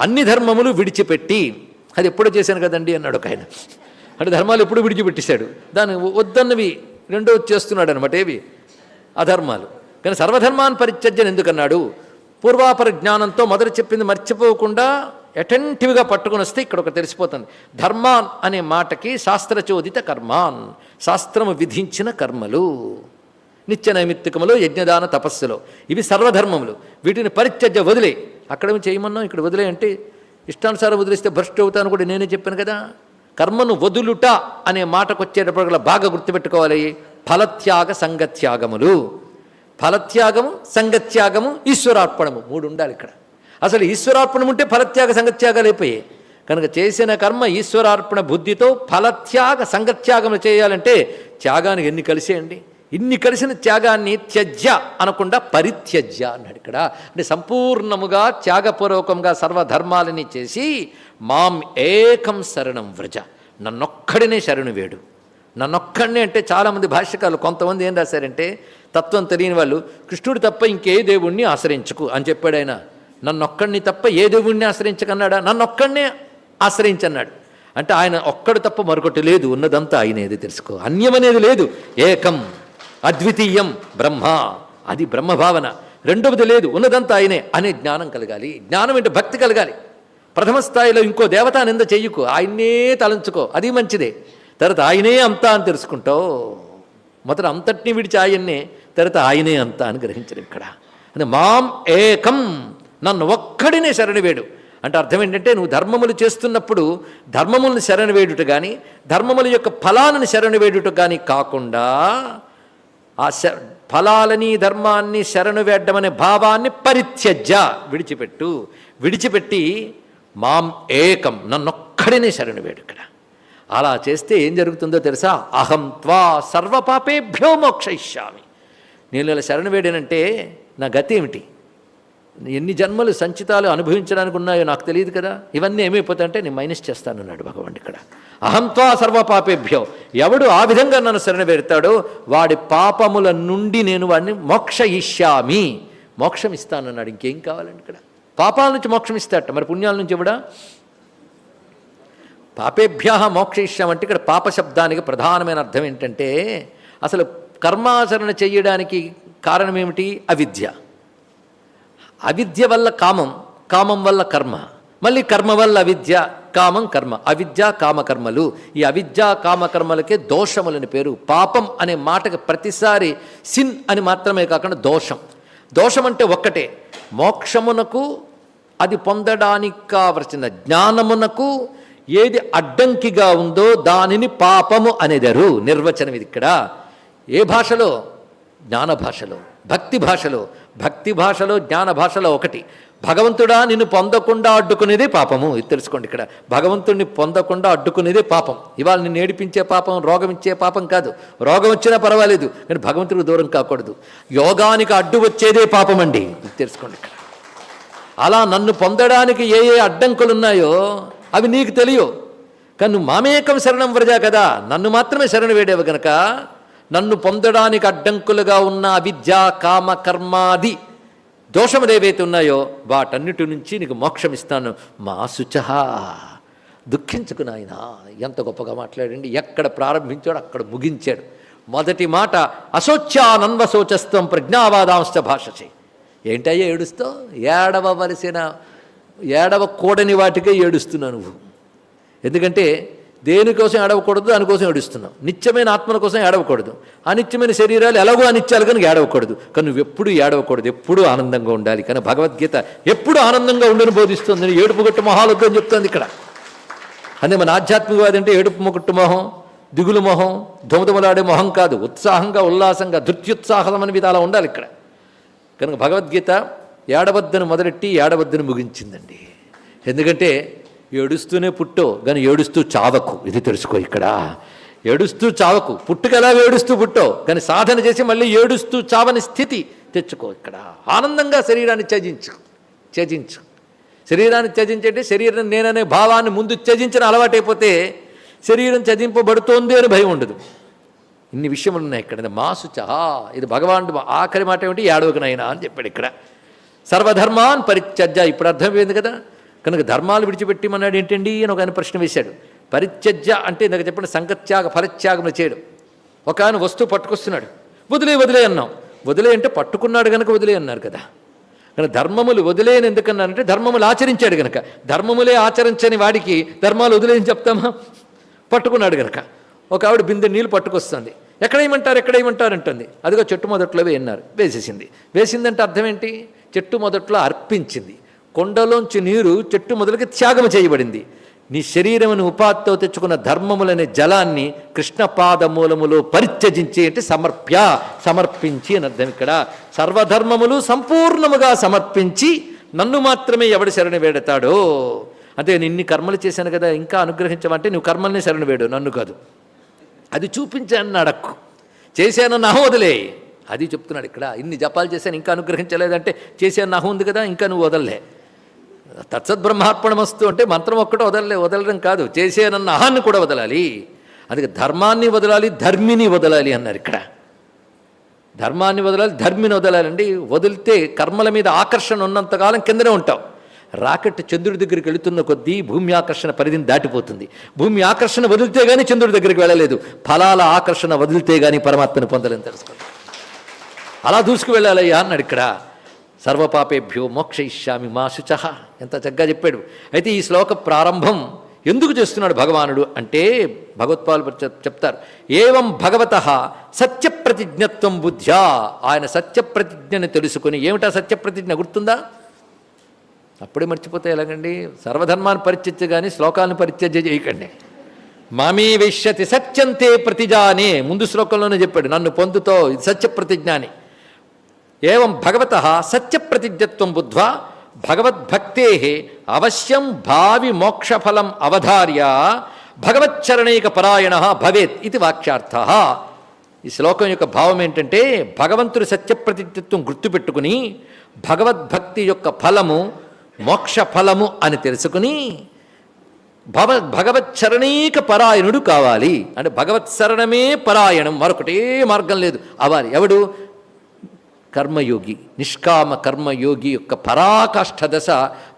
అన్ని ధర్మములు విడిచిపెట్టి. అది ఎప్పుడో చేశాను కదండి అన్నాడు ఒక ఆయన. అంటే ధర్మాలు ఎప్పుడు విడిచిపెట్టేశాడు. దాన్ని వద్దన్నవి రెండో చేస్తున్నాడు అనమాట ఏవి? అధర్మాలు. కానీ సర్వధర్మాన్ పరిత్యజ్యని ఎందుకన్నాడు? పూర్వాపర జ్ఞానంతో మొదలు చెప్పింది మర్చిపోకుండా అటెంటివ్గా పట్టుకుని వస్తే ఇక్కడ ఒక తెలిసిపోతుంది. ధర్మాన్ అనే మాటకి శాస్త్రచోదిత కర్మాన్. శాస్త్రము విధించిన కర్మలు. నిత్య నైమిత్తికములు యజ్ఞదాన తపస్సులో. ఇవి సర్వధర్మములు. వీటిని పరిత్యజ్య వదిలే. అక్కడ చేయమన్నాం ఇక్కడ వదిలే అంటే ఇష్టానుసారం వదిలేస్తే భ్రష్టు అవుతాను కూడా నేనే చెప్పాను కదా. కర్మను వదులుట అనే మాటకు వచ్చేటప్పుడు బాగా గుర్తుపెట్టుకోవాలి. ఫలత్యాగ సంగత్యాగములు. ఫలత్యాగము సంగత్యాగము ఈశ్వరార్పణము మూడు ఉండాలి ఇక్కడ. అసలు ఈశ్వరార్పణం ఉంటే ఫలత్యాగ సంగత్యాగాలు అయిపోయాయి. కనుక చేసిన కర్మ ఈశ్వరార్పణ బుద్ధితో ఫలత్యాగ సంగత్యాగములు చేయాలంటే త్యాగానికి ఎన్ని కలిసేయండి? ఇన్ని కలిసిన త్యాగాన్ని త్యజ్య అనకుండా పరిత్యజ్య అన్నాడు ఇక్కడ. అంటే సంపూర్ణముగా త్యాగపూర్వకంగా సర్వధర్మాలని చేసి మాం ఏకం శరణం వ్రజ. నన్నొక్కడినే శరణు వేడు. నన్నొక్కడినే అంటే చాలామంది భాష్యకారులు కొంతమంది ఏం రాశారంటే తత్వం తెలియని వాళ్ళు కృష్ణుడు తప్ప ఇంకే దేవుణ్ణి ఆశ్రయించుకు అని చెప్పాడు ఆయన. నన్నొక్కడిని తప్ప ఏ దేవుణ్ణి ఆశ్రయించకన్నాడా? నన్నొక్కడినే ఆశ్రయించన్నాడు. అంటే ఆయన ఒక్కడు తప్ప మరొకటి లేదు ఉన్నదంతా ఆయనేది తెలుసుకో. అన్యమనేది లేదు. ఏకం అద్వితీయం బ్రహ్మ. అది బ్రహ్మభావన. రెండవది లేదు ఉన్నదంతా ఆయనే అనే జ్ఞానం కలగాలి. జ్ఞానం అంటే భక్తి కలగాలి. ప్రథమ స్థాయిలో ఇంకో దేవతా నింద చెయ్యకు ఆయన్నే తలంచుకో అది మంచిదే. తర్వాత ఆయనే అంతా అని తెలుసుకుంటావు. మొదట అంతటిని విడిచి ఆయన్నే తర్వాత ఆయనే అంతా అని గ్రహించడం ఇక్కడ. అని మాం ఏకం నన్ను ఒక్కడినే శరణి వేడు అంటే అర్థం ఏంటంటే నువ్వు ధర్మములు చేస్తున్నప్పుడు ధర్మములను శరణివేడుట కానీ ధర్మముల యొక్క ఫలాలను శరణివేడుట కానీ కాకుండా ఆ ఫలాలని ధర్మాన్ని శరణు వేడ్డమనే భావాన్ని పరిత్యజ్య విడిచిపెట్టు. విడిచిపెట్టి మాం ఏకం నన్నొక్కడినే శరణు వేడు ఇక్కడ. అలా చేస్తే ఏం జరుగుతుందో తెలుసా? అహం త్వా సర్వపాపేభ్యో మోక్షయిష్యామి. నేను ఇలా శరణు వేడానంటే నా గతి ఏమిటి? ఎన్ని జన్మలు సంచితాలు అనుభవించడానికి ఉన్నాయో నాకు తెలియదు కదా. ఇవన్నీ ఏమైపోతాయంటే నేను మైనస్ చేస్తానన్నాడు భగవాన్ ఇక్కడ. అహంత్వా సర్వపాపేభ్యో. ఎవడు ఆ విధంగా నన్ను శరణ పెడతాడో వాడి పాపముల నుండి నేను వాడిని మోక్ష ఇష్యామి మోక్షం ఇస్తానన్నాడు ఇంకేం కావాలండి ఇక్కడ? పాపాల నుంచి మోక్షం ఇస్తాడట. మరి పుణ్యాల నుంచి ఇవ్వడా పాపేభ్య మోక్ష ఇష్యామంటే ఇక్కడ పాప శబ్దానికి ప్రధానమైన అర్థం ఏంటంటే అసలు కర్మాచరణ చేయడానికి కారణం ఏమిటి? అవిద్య. అవిద్య వల్ల కామం కామం వల్ల కర్మ. మళ్ళీ కర్మ వల్ల అవిద్య కామం కర్మ. అవిద్య కామకర్మలు. ఈ అవిద్య కామకర్మలకే దోషములని పేరు. పాపం అనే మాటకు ప్రతిసారి సిన్ అని మాత్రమే కాకుండా దోషం. దోషం అంటే ఒక్కటే. మోక్షమునకు అది పొందడానికి కావలసిన జ్ఞానమునకు ఏది అడ్డంకిగా ఉందో దానిని పాపము అనేదరు. నిర్వచనం ఇది ఇక్కడ. ఏ భాషలో? జ్ఞాన భాషలో. భక్తి భాషలో. భక్తి భాషలో జ్ఞాన భాషలో ఒకటి. భగవంతుడా నిన్ను పొందకుండా అడ్డుకునేదే పాపము. ఇది తెలుసుకోండి ఇక్కడ. భగవంతుడిని పొందకుండా అడ్డుకునేదే పాపం. ఇవాళ నిన్ను ఏడిపించే పాపం రోగం ఇచ్చే పాపం కాదు. రోగం వచ్చినా పర్వాలేదు కానీ భగవంతుడికి దూరం కాకూడదు. యోగానికి అడ్డు వచ్చేదే పాపం అండి ఇది తెలుసుకోండి ఇక్కడ. అలా నన్ను పొందడానికి ఏ ఏ అడ్డంకులు ఉన్నాయో అవి నీకు తెలియవు. కానీ నువ్వు మామేకం శరణం వ్రజా కదా. నన్ను మాత్రమే శరణ వేడేవు గనక నన్ను పొందడానికి అడ్డంకులుగా ఉన్న అవిద్య కామ కర్మాది దోషములు ఏవైతే ఉన్నాయో వాటన్నిటి నుంచి నీకు మోక్షం ఇస్తాను. మా శుచహ దుఃఖించుకు నాయన. ఎంత గొప్పగా మాట్లాడండి. ఎక్కడ ప్రారంభించాడు అక్కడ ముగించాడు. మొదటి మాట అశోచ్యానన్వశోచస్వం ప్రజ్ఞావాదాంశ భాషచే. ఏంటయ్యా ఏడుస్తావు? ఏడవవలసిన ఏడవకూడని వాటికే ఏడుస్తున్నావు నువ్వు. ఎందుకంటే దేనికోసం ఏడవకూడదు దానికోసం ఏడుస్తున్నావు నిత్యమైన ఆత్మల కోసం ఏడవకూడదు. అనిత్యమైన శరీరాలు ఎలాగో అనిత్యాలు కనుక ఏడవకూడదు. కానీ నువ్వు ఎప్పుడు ఏడవకూడదు ఎప్పుడూ ఆనందంగా ఉండాలి. కానీ భగవద్గీత ఎప్పుడు ఆనందంగా ఉండని బోధిస్తుంది ఏడుపు గట్టు మొహాలొద్దు అని చెప్తుంది ఇక్కడ. అదే మన ఆధ్యాత్మికవాది అంటే ఏడుపు మొగట్టు మొహం దిగులు మొహం ధుమధుమలాడే మొహం కాదు. ఉత్సాహంగా ఉల్లాసంగా ధృత్యుత్సాహం అనే విధాలా ఉండాలి ఇక్కడ. కనుక భగవద్గీత ఏడవద్దని మొదలెట్టి ఏడవద్దని ముగించిందండి. ఎందుకంటే ఏడుస్తూనే పుట్టో కానీ ఏడుస్తూ చావకు. ఇది తెలుసుకో ఇక్కడ. ఏడుస్తూ చావకు. పుట్టుక ఎలా ఏడుస్తూ పుట్టో కానీ సాధన చేసి మళ్ళీ ఏడుస్తూ చావని స్థితి తెచ్చుకో ఇక్కడ. ఆనందంగా శరీరాన్ని త్యజించు త్యజించు. శరీరాన్ని త్యజించంటే శరీరం నేననే భావాన్ని ముందు త్యజించిన అలవాటైపోతే శరీరం త్యజింపబడుతోంది అని భయం ఉండదు. ఇన్ని విషయములు ఉన్నాయి ఇక్కడ మాసు చహా ఇది భగవానుడు ఆఖరి మాట ఏమిటి? ఏడవకనైనా అని చెప్పాడు ఇక్కడ. సర్వధర్మాన్ పరిత్యజ్య. ఇప్పుడు అర్థమైంది కదా. కనుక ధర్మాలు విడిచిపెట్టిమన్నాడు ఏంటండి అని ఒక ఆయన ప్రశ్న వేశాడు. పరిత్యజ్య అంటే ఇందాక చెప్పిన సంగత్యాగ ఫలత్యాగములు చేయడం. ఒక ఆయన వస్తువు పట్టుకొస్తున్నాడు. వదిలే వదిలే అన్నాం. వదిలే అంటే పట్టుకున్నాడు కనుక వదిలే అన్నారు కదా. కానీ ధర్మములు వదిలేని ఎందుకన్నానంటే ధర్మములు ఆచరించాడు కనుక ధర్మములే ఆచరించని వాడికి ధర్మాలు వదిలేని చెప్తామా? పట్టుకున్నాడు కనుక ఒక ఆవిడ బిందె నీళ్ళు పట్టుకొస్తుంది. ఎక్కడేయమంటారు ఎక్కడేమంటారు అంటుంది. అదిగో చెట్టు మొదట్లో వేయన్నారు వేసేసింది. వేసిందంటే అర్థం ఏంటి? చెట్టు మొదట్లో అర్పించింది. కొండలోంచి నీరు చెట్టు మొదలకి త్యాగం చేయబడింది. నీ శరీరమును ఉపాధితో తెచ్చుకున్న ధర్మములనే జలాన్ని కృష్ణపాద మూలములో పరిత్యజించి అంటే సమర్ప్య సమర్పించి అని అర్థం ఇక్కడ. సర్వధర్మములు సంపూర్ణముగా సమర్పించి నన్ను మాత్రమే ఎవడు శరణి వేడతాడో. అంటే నిన్ని కర్మలు చేశాను కదా ఇంకా అనుగ్రహించమంటే నువ్వు కర్మల్ని శరణి వేడు నన్ను కాదు. అది చూపించాను అడక్కు. చేశాను నహం వదిలే. అది చెప్తున్నాడు ఇక్కడ. ఇన్ని జపాలు చేశాను ఇంకా అనుగ్రహించలేదంటే చేశాను నహం ఉంది కదా ఇంకా నువ్వు వదలలే. తత్సద్బ్రహ్మార్పణమస్తు అంటే మంత్రం ఒక్కటే వదలలే వదలడం కాదు. చేసేనన్న అహాన్ని కూడా వదలాలి. అందుకే ధర్మాన్ని వదలాలి ధర్మిని వదలాలి అన్నారు ఇక్కడ. ధర్మాన్ని వదలాలి ధర్మిని వదలాలండి. వదిలితే కర్మల మీద ఆకర్షణ ఉన్నంతకాలం కిందనే ఉంటాం రాకెట్ చంద్రుడి దగ్గరికి వెళుతున్న కొద్దీ భూమి ఆకర్షణ పరిధిని దాటిపోతుంది. భూమి ఆకర్షణ వదిలితే గానీ చంద్రుడి దగ్గరికి వెళ్ళలేదు. ఫలాల ఆకర్షణ వదిలితే గానీ పరమాత్మను పొందలేని తెలుసుకోండి. అలా దూసుకు వెళ్ళాలయ్యా అన్నాడు ఇక్కడ. సర్వపాపేభ్యో మోక్షయిష్యామి మా శుచ ఎంత చక్కగా చెప్పాడు. అయితే ఈ శ్లోక ప్రారంభం ఎందుకు చేస్తున్నాడు భగవానుడు అంటే భగవత్పాలు చెప్- చెప్తారు. ఏవం భగవత సత్యప్రతిజ్ఞత్వం బుద్ధ్యా ఆయన సత్యప్రతిజ్ఞని తెలుసుకుని ఏమిటా సత్యప్రతిజ్ఞ గుర్తుందా? అప్పుడే మర్చిపోతే ఎలాగండి? సర్వధర్మాన్ని పరిత్యజ్య కానీ శ్లోకాలను పరిత్యజ చేయకండి. మామీ విష్యతి సత్యంతే ప్రతిజానే. ముందు శ్లోకంలోనే చెప్పాడు నన్ను పొందుతో ఇది సత్యప్రతిజ్ఞాని ఏం భగవత సత్యప్రతిజ్ఞత్వం బుద్ధ్వా భగవద్భక్తే అవశ్యం భావి మోక్షఫలం అవధార్య భగవచ్చరణైక పరాయణ భవేత్ ఇది వాక్యార్థ. ఈ శ్లోకం యొక్క భావం ఏంటంటే భగవంతుడి సత్యప్రతిత్వం గుర్తుపెట్టుకుని భగవద్భక్తి యొక్క ఫలము మోక్ష ఫలము అని తెలుసుకుని భవ భగవచ్చరణీక పరాయణుడు కావాలి. అంటే భగవత్సరణమే పరాయణం. మరొకటే మార్గం లేదు. అవ్వాలి ఎవడు? కర్మయోగి నిష్కామ కర్మయోగి యొక్క పరాకాష్ఠ దశ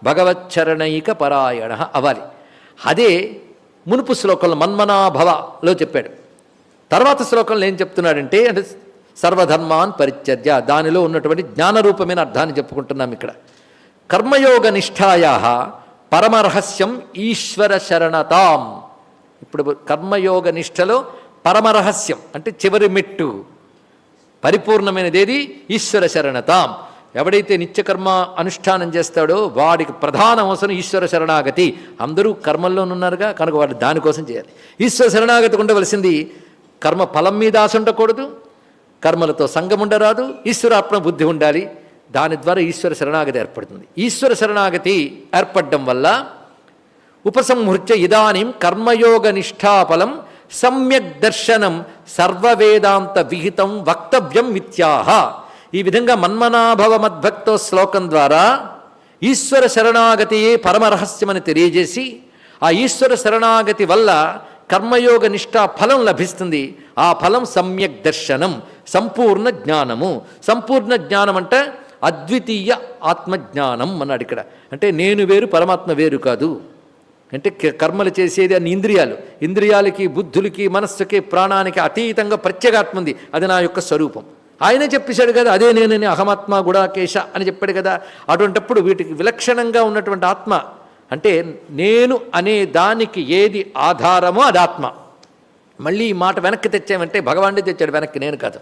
భగవచ్చరణైక పరాయణ అవ్వాలి. అదే మునుపు శ్లోకంలో మన్మనాభవలో చెప్పాడు. తర్వాత శ్లోకంలో ఏం చెప్తున్నాడంటే అంటే సర్వధర్మాన్ పరిత్యజ్య దానిలో ఉన్నటువంటి జ్ఞానరూపమైన అర్థాన్ని చెప్పుకుంటున్నాం ఇక్కడ. కర్మయోగ నిష్ఠాయా పరమరహస్యం ఈశ్వర శరణతాం ఇప్పుడు కర్మయోగ నిష్ఠలో పరమరహస్యం అంటే చివరి మెట్టు. పరిపూర్ణమైనది ఏది ఈశ్వర శరణతాం. ఎవడైతే నిత్యకర్మ అనుష్ఠానం చేస్తాడో వాడికి ప్రధాన అవసరం ఈశ్వర శరణాగతి. అందరూ కర్మల్లోనున్నారుగా కనుక వాడు దానికోసం చేయాలి. ఈశ్వర శరణాగతి ఉండవలసింది కర్మ ఫలం మీద ఆశ ఉండకూడదు కర్మలతో సంగం ఉండరాదు ఈశ్వరాత్మ బుద్ధి ఉండాలి. దాని ద్వారా ఈశ్వర శరణాగతి ఏర్పడుతుంది. ఈశ్వర శరణాగతి ఏర్పడడం వల్ల ఉపసంహృత్య ఇదానీం కర్మయోగ నిష్ఠాఫలం సమ్యక్ దర్శనం సర్వవేదాంత విహితం వక్తవ్యం మిథ్యాహ. ఈ విధంగా మన్మనాభవ మద్భక్తో శ్లోకం ద్వారా ఈశ్వర శరణాగతియే పరమరహస్యమని తెలియజేసి ఆ ఈశ్వర శరణాగతి వల్ల కర్మయోగ నిష్ఠా ఫలం లభిస్తుంది. ఆ ఫలం సమ్యక్ దర్శనం సంపూర్ణ జ్ఞానము. సంపూర్ణ జ్ఞానం అంటే అద్వితీయ ఆత్మజ్ఞానం అన్నాడు ఇక్కడ. అంటే నేను వేరు పరమాత్మ వేరు కాదు. అంటే క- కర్మలు చేసేది అన్ని ఇంద్రియాలు. ఇంద్రియాలకి బుద్ధులకి మనస్సుకి ప్రాణానికి అతీతంగా ప్రత్యేగాత్మ ఉంది. అది నా యొక్క స్వరూపం. ఆయనే చెప్పేశాడు కదా అదే నేనని అహమాత్మ గుడాకేశ అని చెప్పాడు కదా. అటువంటప్పుడు వీటికి విలక్షణంగా ఉన్నటువంటి ఆత్మ అంటే నేను అనే దానికి ఏది ఆధారమో అది ఆత్మ. మళ్ళీ ఈ మాట వెనక్కి తెచ్చామంటే భగవానుడే తెచ్చాడు వెనక్కి నేను కాదు.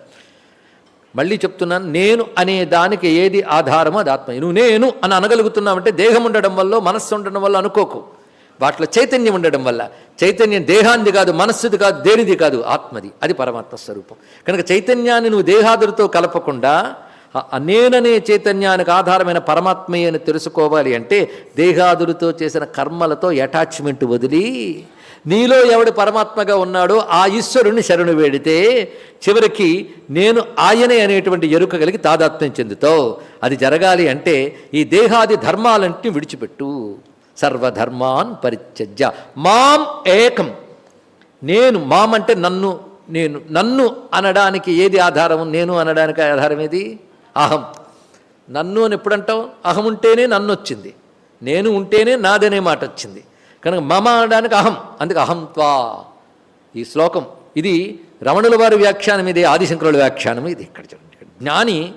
మళ్ళీ చెప్తున్నాను నేను అనే దానికి ఏది ఆధారమో అది ఆత్మ. నువ్వు నేను అని అనగలుగుతున్నావంటే దేహం ఉండడం వల్ల మనస్సు ఉండడం వల్ల అనుకోకు. వాటిలో చైతన్యం ఉండడం వల్ల చైతన్యం దేహాంది కాదు మనస్సుది కాదు దేనిది కాదు ఆత్మది. అది పరమాత్మ స్వరూపం. కనుక చైతన్యాన్ని నువ్వు దేహాదులతో కలపకుండా నేననే చైతన్యానికి ఆధారమైన పరమాత్మయ్య అని తెలుసుకోవాలి అంటే దేహాదులతో చేసిన కర్మలతో అటాచ్మెంట్ వదిలి నీలో ఎవడు పరమాత్మగా ఉన్నాడో ఆ ఈశ్వరుణ్ణి శరణు వేడితే చివరికి నేను ఆయనే అనేటువంటి ఎరుక కలిగి తాదాత్మ్యం చెందుతావు. అది జరగాలి అంటే ఈ దేహాది ధర్మాలంటి విడిచిపెట్టు. సర్వధర్మాన్ పరిత్యజ్య. మాం ఏకం. నేను మాం అంటే నన్ను నేను నన్ను అనడానికి ఏది ఆధారం నేను అనడానికి ఆధారం ఏది? అహం. నన్ను అని ఎప్పుడంటావు? అహం ఉంటేనే నన్ను వచ్చింది నేను ఉంటేనే నాదనే మాట వచ్చింది కనుక మమ అనడానికి అహం. అందుకే అహంత్వా ఈ శ్లోకం. ఇది రమణుల వారి వ్యాఖ్యానం ఇది ఆదిశంకరుల వ్యాఖ్యానం ఇది ఇక్కడ చూడండి. ఇక్కడ జ్ఞాని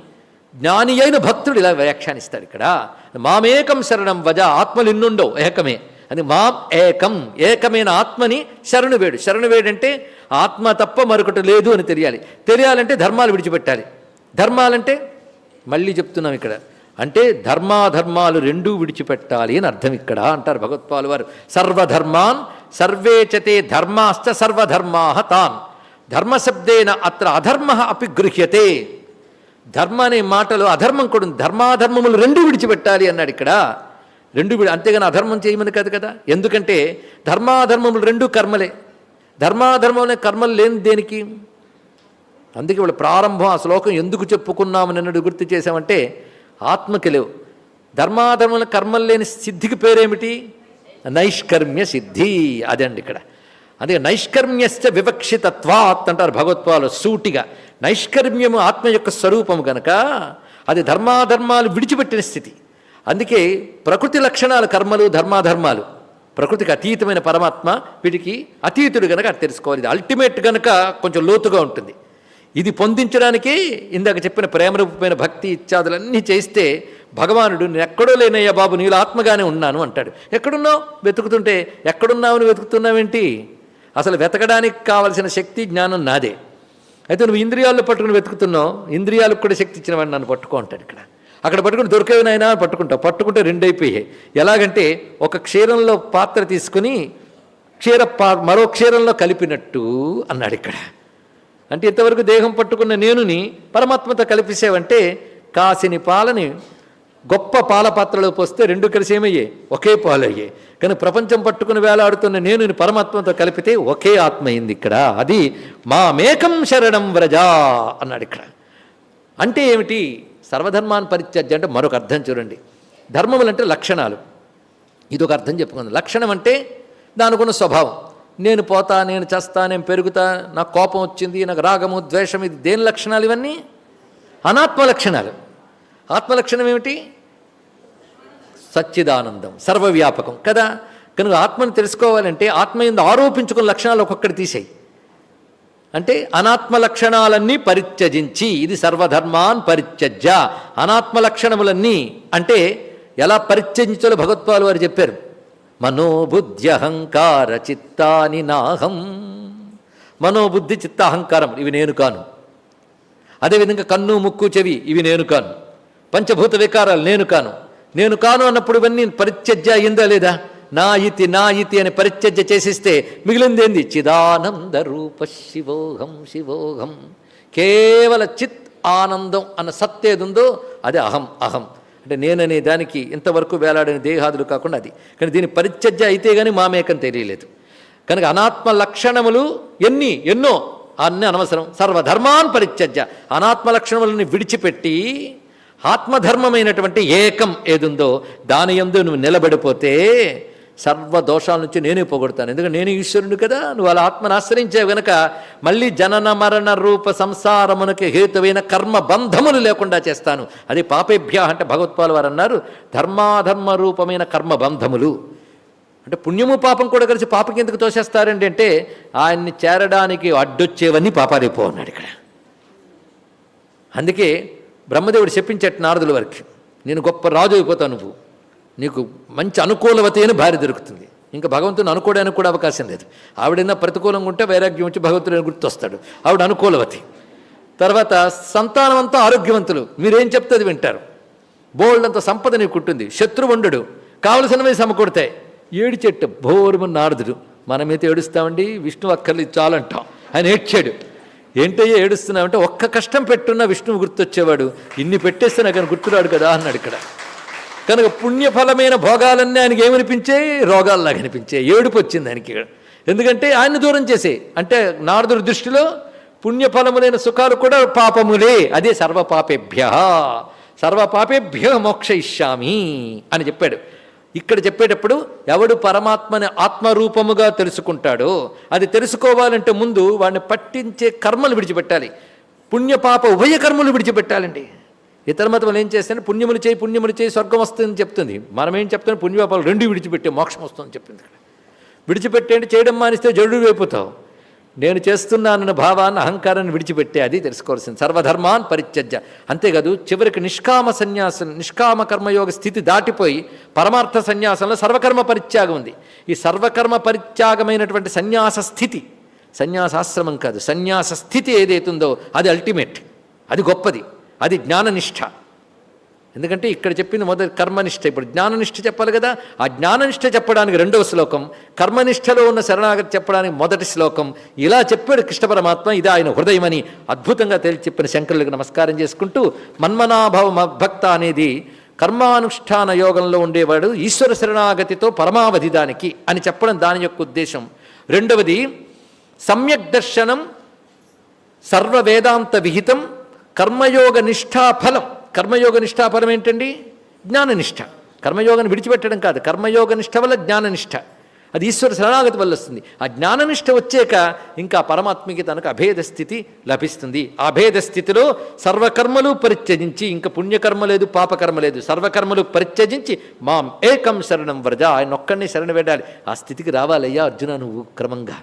జ్ఞాని అయిన భక్తుడు ఇలా వ్యాఖ్యానిస్తాడు ఇక్కడ. మామేకం శరణం వజ ఆత్మలు ఇన్నుండవు ఏకమే. అని మాం ఏకం ఏకమైన ఆత్మని శరణు వేడు శరణు వేడంటే ఆత్మ తప్ప మరొకటి లేదు అని తెలియాలి. తెలియాలంటే ధర్మాలు విడిచిపెట్టాలి. ధర్మాలంటే మళ్ళీ చెప్తున్నాం ఇక్కడ. అంటే ధర్మాధర్మాలు రెండూ విడిచిపెట్టాలి అని అర్థం ఇక్కడ అంటారు భగవత్పాలు వారు. సర్వధర్మాన్ సర్వేచతే ధర్మాశ్చ సర్వధర్మా తాన్ ధర్మశబ్దేన అత్ర అధర్మ అపి గృహ్యతే. ధర్మ అనే మాటలో అధర్మం కూడా ఉంది. ధర్మాధర్మములు రెండు విడిచిపెట్టాలి అన్నాడు ఇక్కడ. రెండు విడి అంతేగాని అధర్మం చేయమని కాదు కదా? ఎందుకంటే ధర్మాధర్మములు రెండు కర్మలే. ధర్మాధర్మములే కర్మలు లేని దేనికి? అందుకే వాళ్ళ ప్రారంభం ఆ శ్లోకం ఎందుకు చెప్పుకున్నామని అన్నట్టు గుర్తు చేశామంటే ఆత్మకి లేవు. ధర్మాధర్మంలో కర్మలు లేని సిద్ధికి పేరేమిటి? నైష్కర్మ్య సిద్ధి. అదండి ఇక్కడ. అదే నైష్కర్మ్యశ్చ వివక్షితత్వాత్ అంటారు భగవత్వాలు సూటిగా. నైష్కర్మ్యము ఆత్మ యొక్క స్వరూపము గనక అది ధర్మాధర్మాలు విడిచిపెట్టిన స్థితి. అందుకే ప్రకృతి లక్షణాలు కర్మలు ధర్మాధర్మాలు. ప్రకృతికి అతీతమైన పరమాత్మ వీటికి అతీతుడు గనక అది తెలుసుకోవాలి. ఇది అల్టిమేట్ గనక కొంచెం లోతుగా ఉంటుంది. ఇది పొందించడానికి ఇందాక చెప్పిన ప్రేమరూపమైన భక్తి ఇత్యాదులన్నీ చేస్తే భగవానుడు నేను ఎక్కడో లేనయ్యా బాబు నీలో ఆత్మగానే ఉన్నాను అంటాడు. ఎక్కడున్నావు? వెతుకుతుంటే ఎక్కడున్నావు? అని వెతుకుతున్నావేంటి? అసలు వెతకడానికి కావలసిన శక్తి జ్ఞానం నాదే. అయితే నువ్వు ఇంద్రియాల్లో పట్టుకుని వెతుకుతున్నావు ఇంద్రియాలకు కూడా శక్తి ఇచ్చిన వాడిని నన్ను పట్టుకో అంటాడు ఇక్కడ. అక్కడ పట్టుకుని దొరికేవినైనా పట్టుకుంటావు. పట్టుకుంటే రెండు అయిపోయాయి ఎలాగంటే ఒక క్షీరంలో పాత్ర తీసుకుని క్షీర మరో క్షీరంలో కలిపినట్టు అన్నాడు ఇక్కడ. అంటే ఇంతవరకు దేహం పట్టుకున్న నేనుని పరమాత్మతో కలిపేసావంటే కాసిని పాలని గొప్ప పాల పాత్రలోకి పోస్తే రెండు కలిసి ఏమయ్యాయి ఒకే పాలయ్యాయి కానీ ప్రపంచం పట్టుకుని వేలాడుతున్న నేను పరమాత్మతో కలిపితే ఒకే ఆత్మ అయింది ఇక్కడ. అది మా మేకం శరణం వ్రజా అన్నాడు ఇక్కడ. అంటే ఏమిటి? సర్వధర్మాన్ పరిత్యజ్య అంటే మరొక అర్థం చూడండి. ధర్మములు అంటే లక్షణాలు. ఇది ఒక అర్థం చెప్పుకుంది. లక్షణం అంటే దానికున్న స్వభావం. నేను పోతా నేను చేస్తా నేను పెరుగుతా నాకు కోపం వచ్చింది నాకు రాగము ద్వేషం ఇది దేని లక్షణాలు ఇవన్నీ? అనాత్మ లక్షణాలు. ఆత్మలక్షణం ఏమిటి? సచ్చిదానందం సర్వవ్యాపకం. కదా? కనుక ఆత్మను తెలుసుకోవాలంటే ఆత్మ ఎందు ఆరోపించుకున్న లక్షణాలు ఒక్కొక్కటి తీసేయి. అంటే అనాత్మ లక్షణాలన్నీ పరిత్యజించి ఇది సర్వధర్మాన్ పరిత్యజ్య. అనాత్మ లక్షణములన్నీ అంటే ఎలా పరిత్యజించాలో భగవత్వాలు వారు చెప్పారు. మనోబుద్ధ్యహంకార చిత్తాని నాహం. మనోబుద్ధి చిత్త అహంకారం ఇవి నేను కాను. అదేవిధంగా కన్ను ముక్కు చెవి ఇవి నేను కాను. పంచభూత వికారాలు నేను కాను. నేను కాను అన్నప్పుడు ఇవన్నీ పరిత్యజ్య అయిందా లేదా? నా ఇతి నా ఇతి అని పరిత్యజ్య చేసిస్తే మిగిలింది ఏంది చిదానంద రూప శివోహం శివోహం. కేవల చిత్ ఆనందం అన్న సత్తేదుందో అది అహం అహం. అంటే నేననే దానికి ఇంతవరకు వేలాడని దేహాదులు కాకుండా అది. కానీ దీని పరిత్యజ్య అయితే కానీ మామేకం తెలియలేదు. కనుక అనాత్మ లక్షణములు ఎన్ని? ఎన్నో? అన్నీ అనవసరం. సర్వధర్మాన్ పరిత్యజ్య. అనాత్మ లక్షణములను విడిచిపెట్టి ఆత్మధర్మమైనటువంటి ఏకం ఏదుందో దాని ఎందు నువ్వు నిలబడిపోతే సర్వ దోషాల నుంచి నేనే పోగొడతాను. ఎందుకంటే నేను ఈశ్వరుడు కదా నువ్వు అలా ఆత్మను ఆశ్రయించావు గనక మళ్ళీ జనన మరణ రూప సంసారమునకి హేతువైన కర్మ బంధములు లేకుండా చేస్తాను. అది పాపేభ్య అంటే భగవత్పాల్ వారు అన్నారు ధర్మాధర్మ రూపమైన కర్మ బంధములు. అంటే పుణ్యము పాపం కూడా కలిసి పాపకి ఎందుకు తోసేస్తారండి అంటే ఆయన్ని చేరడానికి అడ్డొచ్చేవన్నీ పాపాలైపో అన్నాడు ఇక్కడ. అందుకే బ్రహ్మదేవుడు చెప్పించట నారదుల వారికి నేను గొప్ప రాజు అయిపోతావు నువ్వు. నీకు మంచి అనుకూలవతి అని భార్య దొరుకుతుంది. ఇంకా భగవంతుని అనుకోవడానికి కూడా అవకాశం లేదు. ఆవిడైనా ప్రతికూలంగా ఉంటే వైరాగ్యం వచ్చి భగవంతుడు గుర్తొస్తాడు. ఆవిడ అనుకూలవతి. తర్వాత సంతానమంతా ఆరోగ్యవంతులు. మీరేం చెప్తే అది వింటారు. బోల్డంత సంపద నీకు ఉంటుంది. శత్రువుండడు. కావలసినవి సమకూడతాయి ఏడు చెట్టు భోరుమని నారదుడు. మనమైతే ఏడుస్తామండి విష్ణు అక్కర్లు చాలంటాం. ఆయన ఏడ్చాడు. ఏంటయ్యో ఏడుస్తున్నావంటే ఒక్క కష్టం పెట్టున్న విష్ణువు గుర్తొచ్చేవాడు. ఇన్ని పెట్టేస్తే నాకు గుర్తురాడు కదా అన్నాడు ఇక్కడ. కనుక పుణ్యఫలమైన భోగాలన్నీ ఆయనకి ఏమనిపించాయి రోగాల్లాగా అనిపించాయి ఏడుపు వచ్చింది ఆయనకి ఎందుకంటే ఆయన దూరం చేసే. అంటే నారదుడి దృష్టిలో పుణ్యఫలములైన సుఖాలు కూడా పాపములే. అదే సర్వపాపేభ్య. సర్వపాపేభ్య మోక్షయిష్యామి అని చెప్పాడు. ఇక్కడ చెప్పేటప్పుడు ఎవడు పరమాత్మని ఆత్మరూపముగా తెలుసుకుంటాడో అది తెలుసుకోవాలంటే ముందు వాడిని పట్టించే కర్మలు విడిచిపెట్టాలి. పుణ్యపాప ఉభయ కర్మలు విడిచిపెట్టాలండి. ఇతర మతములు ఏం చేస్తే పుణ్యములు చేయి పుణ్యములు చేయి స్వర్గం వస్తుందని చెప్తుంది. మనం ఏం చెప్తాం పుణ్యపాపాలు రెండు విడిచిపెట్టే మోక్షం వస్తుందని చెప్పింది ఇక్కడ. విడిచిపెట్టేంటి చేయడం మానిస్తే జడు అయిపోతావు. నేను చేస్తున్నానన్న భావాన్ని అహంకారాన్ని విడిచిపెట్టే అది తెలుసుకోవాల్సింది. సర్వధర్మాన్ పరిత్యజ్య. అంతేకాదు చివరికి నిష్కామ సన్యాసం నిష్కామ కర్మయోగ స్థితి దాటిపోయి పరమార్థ సన్యాసంలో సర్వకర్మ పరిత్యాగం ఉంది. ఈ సర్వకర్మ పరిత్యాగమైనటువంటి సన్యాస స్థితి సన్యాసాశ్రమం కాదు సన్యాస స్థితి ఏదైతుందో అది అల్టిమేట్ అది గొప్పది. అది జ్ఞాననిష్ట. ఎందుకంటే ఇక్కడ చెప్పింది మొదటి కర్మనిష్ట. ఇప్పుడు జ్ఞాననిష్ట చెప్పాలి కదా ఆ జ్ఞాననిష్ట చెప్పడానికి రెండవ శ్లోకం కర్మనిష్టలో ఉన్న శరణాగతి చెప్పడానికి మొదటి శ్లోకం. ఇలా చెప్పాడు కృష్ణ పరమాత్మ ఇది ఆయన హృదయమని అద్భుతంగా తేల్చి చెప్పిన శంకరులకు నమస్కారం చేసుకుంటూ మన్మనాభవ మద్భక్త అనేది కర్మానుష్ఠాన యోగంలో ఉండేవాడు ఈశ్వర శరణాగతితో పరమావధి దానికి అని చెప్పడం దాని యొక్క ఉద్దేశం. రెండవది సమ్యక్ దర్శనం సర్వ వేదాంత విహితం కర్మయోగ నిష్ఠాఫలం కర్మయోగ నిష్ఠాఫలం ఏంటండి జ్ఞాననిష్ట. కర్మయోగాన్ని విడిచిపెట్టడం కాదు. కర్మయోగ నిష్ట వల్ల జ్ఞాననిష్ట. అది ఈశ్వర శరణాగతి వల్ల వస్తుంది. ఆ జ్ఞాననిష్ట వచ్చాక ఇంకా పరమాత్మకి తనకు అభేద స్థితి లభిస్తుంది. ఆ అభేద స్థితిలో సర్వకర్మలు పరిత్యజించి ఇంకా పుణ్యకర్మ లేదు పాపకర్మ లేదు. సర్వకర్మలు పరిత్యజించి మాం ఏకం శరణం వ్రజ. ఆయన ఒక్కడిని శరణ పెట్టాలి. ఆ స్థితికి రావాలయ్యా అర్జున నువ్వు క్రమంగా.